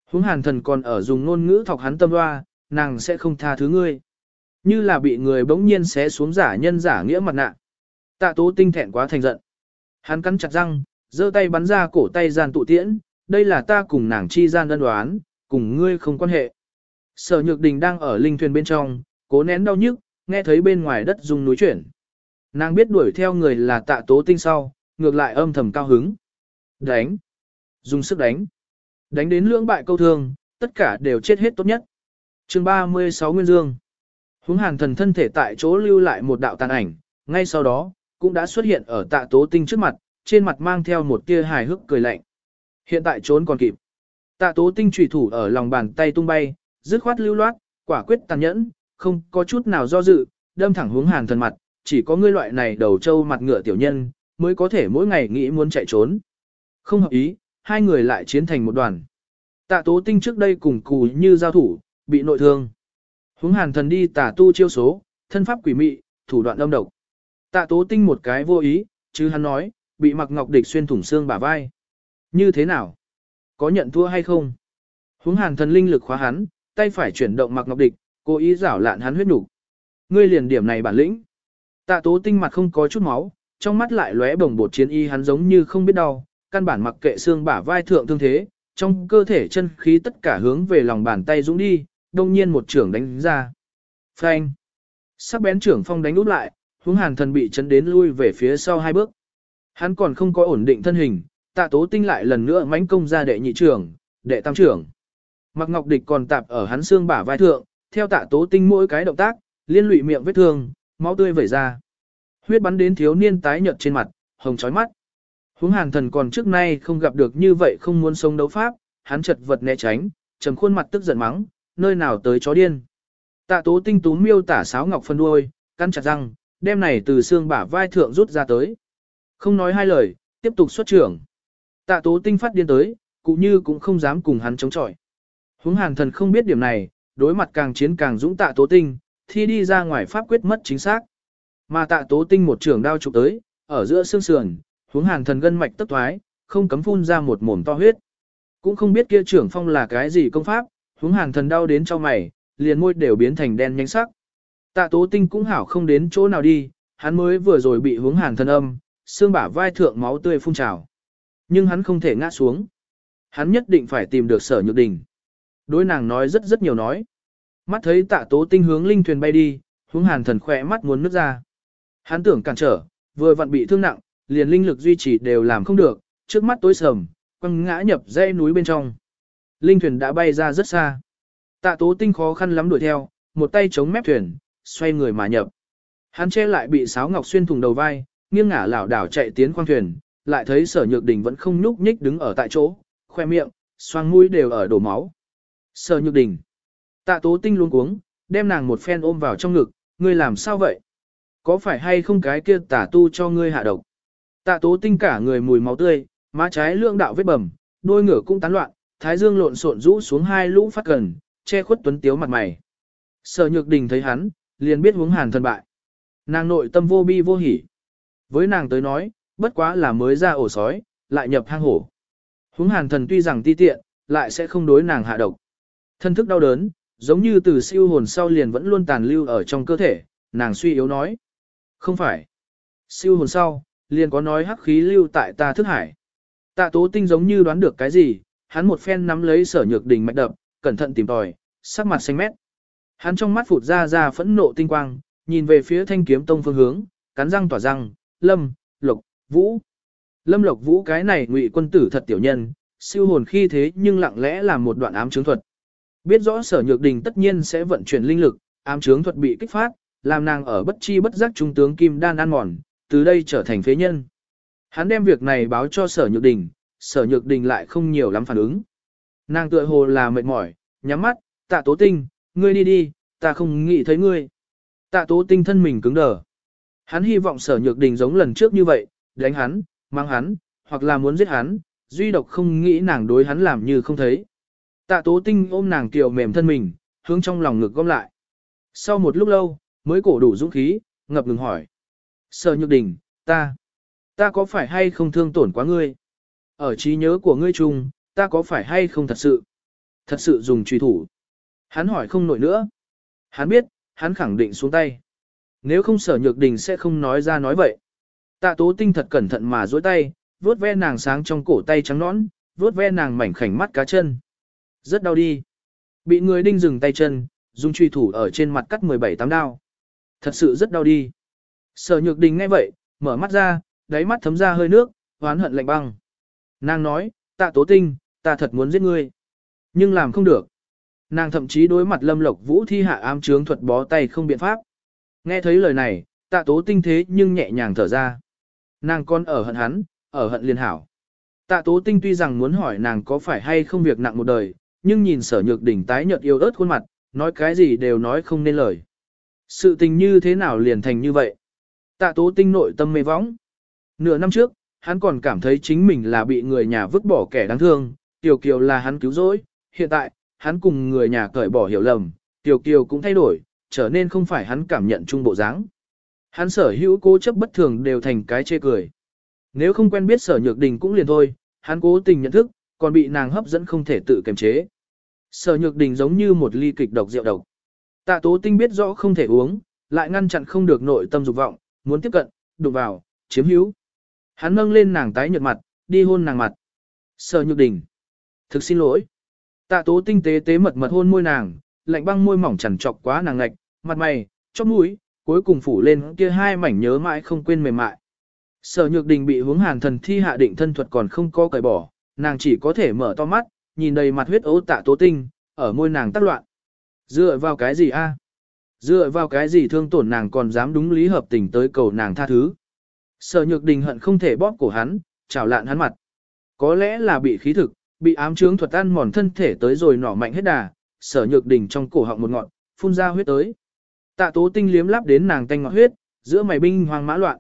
Húng hàn thần còn ở dùng ngôn ngữ thọc hắn tâm hoa, nàng sẽ không tha thứ ngươi. Như là bị người bỗng nhiên xé xuống giả nhân giả nghĩa mặt nạ. Tạ tố tinh thẹn quá thành giận. Hắn cắn chặt răng, giơ tay bắn ra cổ tay gian tụ tiễn, đây là ta cùng nàng chi gian đơn đoán, cùng ngươi không quan hệ. Sở Nhược Đình đang ở linh thuyền bên trong, cố nén đau nhức, nghe thấy bên ngoài đất rung núi chuyển. Nàng biết đuổi theo người là tạ tố tinh sau, ngược lại âm thầm cao hứng. Đánh. Dùng sức đánh. Đánh đến lưỡng bại câu thương, tất cả đều chết hết tốt nhất. chương 36 Nguyên Dương. Húng hàn thần thân thể tại chỗ lưu lại một đạo tàn ảnh, ngay sau đó, cũng đã xuất hiện ở tạ tố tinh trước mặt, trên mặt mang theo một tia hài hước cười lạnh. Hiện tại trốn còn kịp. Tạ tố tinh trùy thủ ở lòng bàn tay tung bay, dứt khoát lưu loát, quả quyết tàn nhẫn, không có chút nào do dự, đâm thẳng hướng hàn thần mặt, chỉ có ngươi loại này đầu trâu mặt ngựa tiểu nhân, mới có thể mỗi ngày nghĩ muốn chạy trốn. Không hợp ý, hai người lại chiến thành một đoàn. Tạ tố tinh trước đây cùng cù như giao thủ, bị nội thương. Hướng hàn thần đi tả tu chiêu số, thân pháp quỷ mị, thủ đoạn âm độc. Tạ tố tinh một cái vô ý, chứ hắn nói, bị mặc ngọc địch xuyên thủng xương bả vai. Như thế nào? Có nhận thua hay không? Hướng hàn thần linh lực khóa hắn, tay phải chuyển động mặc ngọc địch, cố ý rảo lạn hắn huyết nhục. Ngươi liền điểm này bản lĩnh. Tạ tố tinh mặt không có chút máu, trong mắt lại lóe bồng bột chiến y hắn giống như không biết đau, căn bản mặc kệ xương bả vai thượng thương thế, trong cơ thể chân khí tất cả hướng về lòng bàn tay dũng đi, đông nhiên một trưởng đánh ra. Phanh. Sắc bén trưởng phong đánh úp lại, hướng hàn thần bị chấn đến lui về phía sau hai bước. Hắn còn không có ổn định thân hình, tạ tố tinh lại lần nữa mãnh công ra đệ nhị trưởng, đệ tam trưởng. Mặc ngọc địch còn tạp ở hắn xương bả vai thượng, theo tạ tố tinh mỗi cái động tác, liên lụy miệng vết thương, máu tươi vẩy ra. Huyết bắn đến thiếu niên tái nhợt trên mặt, hồng chói mắt. Hướng hàn thần còn trước nay không gặp được như vậy không muốn sống đấu pháp, hắn chật vật né tránh, trầm khuôn mặt tức giận mắng, nơi nào tới chó điên. Tạ tố tinh tú miêu tả sáo ngọc phân đuôi, căn chặt răng, đem này từ xương bả vai thượng rút ra tới. Không nói hai lời, tiếp tục xuất trưởng. Tạ tố tinh phát điên tới, cũng như cũng không dám cùng hắn chống chọi. Hướng hàng thần không biết điểm này, đối mặt càng chiến càng dũng tạ tố tinh, thi đi ra ngoài pháp quyết mất chính xác. Mà tạ tố tinh một trường đao chụp tới, ở giữa xương sườn, hướng hàn thần gân mạch tất thoái, không cấm phun ra một mồm to huyết. Cũng không biết kia trưởng phong là cái gì công pháp, hướng hàn thần đau đến cho mày, liền môi đều biến thành đen nhánh sắc. Tạ tố tinh cũng hảo không đến chỗ nào đi, hắn mới vừa rồi bị hướng hàn thần âm, xương bả vai thượng máu tươi phun trào. Nhưng hắn không thể ngã xuống. Hắn nhất định phải tìm được sở nhược đình. Đối nàng nói rất rất nhiều nói. Mắt thấy tạ tố tinh hướng linh thuyền bay đi, hướng hàn thần khỏe mắt muốn nước ra. Hắn tưởng cản trở, vừa vặn bị thương nặng, liền linh lực duy trì đều làm không được, trước mắt tối sầm, quăng ngã nhập dãy núi bên trong. Linh thuyền đã bay ra rất xa. Tạ tố tinh khó khăn lắm đuổi theo, một tay chống mép thuyền, xoay người mà nhập. Hắn che lại bị sáo ngọc xuyên thủng đầu vai, nghiêng ngả lảo đảo chạy tiến khoang thuyền, lại thấy sở nhược đình vẫn không nhúc nhích đứng ở tại chỗ, khoe miệng, xoang mũi đều ở đổ máu. Sở nhược đình. Tạ tố tinh luôn cuống, đem nàng một phen ôm vào trong ngực, ngươi làm sao vậy? Có phải hay không cái kia tả tu cho ngươi hạ độc? Tạ tố tinh cả người mùi máu tươi, má trái lưỡng đạo vết bầm, đôi ngửa cũng tán loạn, thái dương lộn xộn rũ xuống hai lũ phát gần, che khuất tuấn tiếu mặt mày. Sở nhược đình thấy hắn, liền biết hướng hàn thân bại. Nàng nội tâm vô bi vô hỉ. Với nàng tới nói, bất quá là mới ra ổ sói, lại nhập hang hổ. Hướng hàn thần tuy rằng ti tiện, lại sẽ không đối nàng hạ độc. Thân thức đau đớn, giống như từ siêu hồn sau liền vẫn luôn tàn lưu ở trong cơ thể, nàng suy yếu nói. Không phải. Siêu hồn sau, liền có nói hắc khí lưu tại ta thức hải. Tạ tố tinh giống như đoán được cái gì, hắn một phen nắm lấy sở nhược đình mạch đập, cẩn thận tìm tòi, sắc mặt xanh mét. Hắn trong mắt phụt ra ra phẫn nộ tinh quang, nhìn về phía thanh kiếm tông phương hướng, cắn răng tỏa răng, lâm, lộc, vũ. Lâm lộc vũ cái này ngụy quân tử thật tiểu nhân, siêu hồn khi thế nhưng lặng lẽ làm một đoạn ám chứng thuật. Biết rõ sở nhược đình tất nhiên sẽ vận chuyển linh lực, ám chứng thuật bị kích phát, làm nàng ở bất chi bất giác trung tướng kim đan ăn mòn, từ đây trở thành phế nhân. Hắn đem việc này báo cho sở nhược đình, sở nhược đình lại không nhiều lắm phản ứng. Nàng tựa hồ là mệt mỏi, nhắm mắt, tạ tố tinh, ngươi đi đi, ta không nghĩ thấy ngươi. Tạ tố tinh thân mình cứng đờ. Hắn hy vọng sở nhược đình giống lần trước như vậy, đánh hắn, mang hắn, hoặc là muốn giết hắn, duy độc không nghĩ nàng đối hắn làm như không thấy. Tạ tố tinh ôm nàng kiều mềm thân mình, hướng trong lòng ngực gom lại. Sau một lúc lâu, mới cổ đủ dũng khí, ngập ngừng hỏi. Sở nhược đình, ta, ta có phải hay không thương tổn quá ngươi? Ở trí nhớ của ngươi chung, ta có phải hay không thật sự? Thật sự dùng truy thủ. Hắn hỏi không nổi nữa. Hắn biết, hắn khẳng định xuống tay. Nếu không sở nhược đình sẽ không nói ra nói vậy. Tạ tố tinh thật cẩn thận mà dối tay, vuốt ve nàng sáng trong cổ tay trắng nõn, vuốt ve nàng mảnh khảnh mắt cá chân. Rất đau đi. Bị người đinh dừng tay chân, dùng truy thủ ở trên mặt cắt 17 tám đao. Thật sự rất đau đi. Sở nhược đình nghe vậy, mở mắt ra, đáy mắt thấm ra hơi nước, hoán hận lạnh băng. Nàng nói, tạ tố tinh, ta thật muốn giết ngươi. Nhưng làm không được. Nàng thậm chí đối mặt lâm lộc vũ thi hạ ám trướng thuật bó tay không biện pháp. Nghe thấy lời này, tạ tố tinh thế nhưng nhẹ nhàng thở ra. Nàng còn ở hận hắn, ở hận liên hảo. Tạ tố tinh tuy rằng muốn hỏi nàng có phải hay không việc nặng một đời, nhưng nhìn sở nhược đỉnh tái nhợt yêu ớt khuôn mặt, nói cái gì đều nói không nên lời. Sự tình như thế nào liền thành như vậy? Tạ tố tinh nội tâm mê võng. Nửa năm trước, hắn còn cảm thấy chính mình là bị người nhà vứt bỏ kẻ đáng thương, Tiểu Kiều là hắn cứu rỗi, hiện tại, hắn cùng người nhà cởi bỏ hiểu lầm, Tiểu Kiều cũng thay đổi, trở nên không phải hắn cảm nhận chung bộ dáng. Hắn sở hữu cố chấp bất thường đều thành cái chê cười. Nếu không quen biết sở nhược đình cũng liền thôi, hắn cố tình nhận thức, còn bị nàng hấp dẫn không thể tự kiềm chế. Sở nhược đình giống như một ly kịch độc rượu độc. Tạ tố tinh biết rõ không thể uống, lại ngăn chặn không được nội tâm dục vọng, muốn tiếp cận, đụng vào, chiếm hữu. Hắn nâng lên nàng tái nhợt mặt, đi hôn nàng mặt. Sở nhược đình. Thực xin lỗi. Tạ tố tinh tế tế mật mật hôn môi nàng, lạnh băng môi mỏng chẳng trọc quá nàng ngạch, mặt mày, chóp mũi, cuối cùng phủ lên kia hai mảnh nhớ mãi không quên mềm mại. Sở nhược đình bị hướng hàn thần thi hạ định thân thuật còn không có cởi bỏ, nàng chỉ có thể mở to mắt, nhìn đầy mặt huyết ấu tạ tố tinh, ở môi nàng tắc loạn. Dựa vào cái gì a? Dựa vào cái gì thương tổn nàng còn dám đúng lý hợp tình tới cầu nàng tha thứ. Sở nhược đình hận không thể bóp cổ hắn, chảo lạn hắn mặt. Có lẽ là bị khí thực, bị ám trướng thuật ăn mòn thân thể tới rồi nỏ mạnh hết đà, sở nhược đình trong cổ họng một ngọn, phun ra huyết tới. Tạ tố tinh liếm lắp đến nàng tanh ngọt huyết, giữa mày binh hoang mã loạn.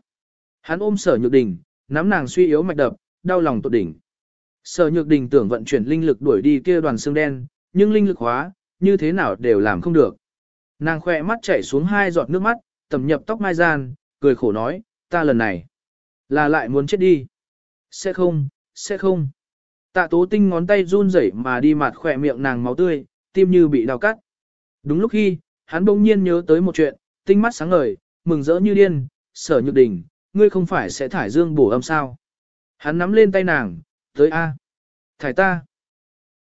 Hắn ôm sở nhược đình, nắm nàng suy yếu mạch đập, đau lòng tột đỉnh. Sở nhược đình tưởng vận chuyển linh lực đuổi đi kia đoàn xương đen, nhưng linh lực hóa, như thế nào đều làm không được. Nàng khỏe mắt chảy xuống hai giọt nước mắt, tầm nhập tóc mai gian, cười khổ nói, ta lần này, là lại muốn chết đi. Sẽ không, sẽ không. Tạ tố tinh ngón tay run rẩy mà đi mặt khỏe miệng nàng máu tươi, tim như bị đào cắt. Đúng lúc khi, hắn bỗng nhiên nhớ tới một chuyện, tinh mắt sáng ngời, mừng rỡ như điên, sở nhược đình, ngươi không phải sẽ thải dương bổ âm sao. Hắn nắm lên tay nàng, tới A. Thải ta.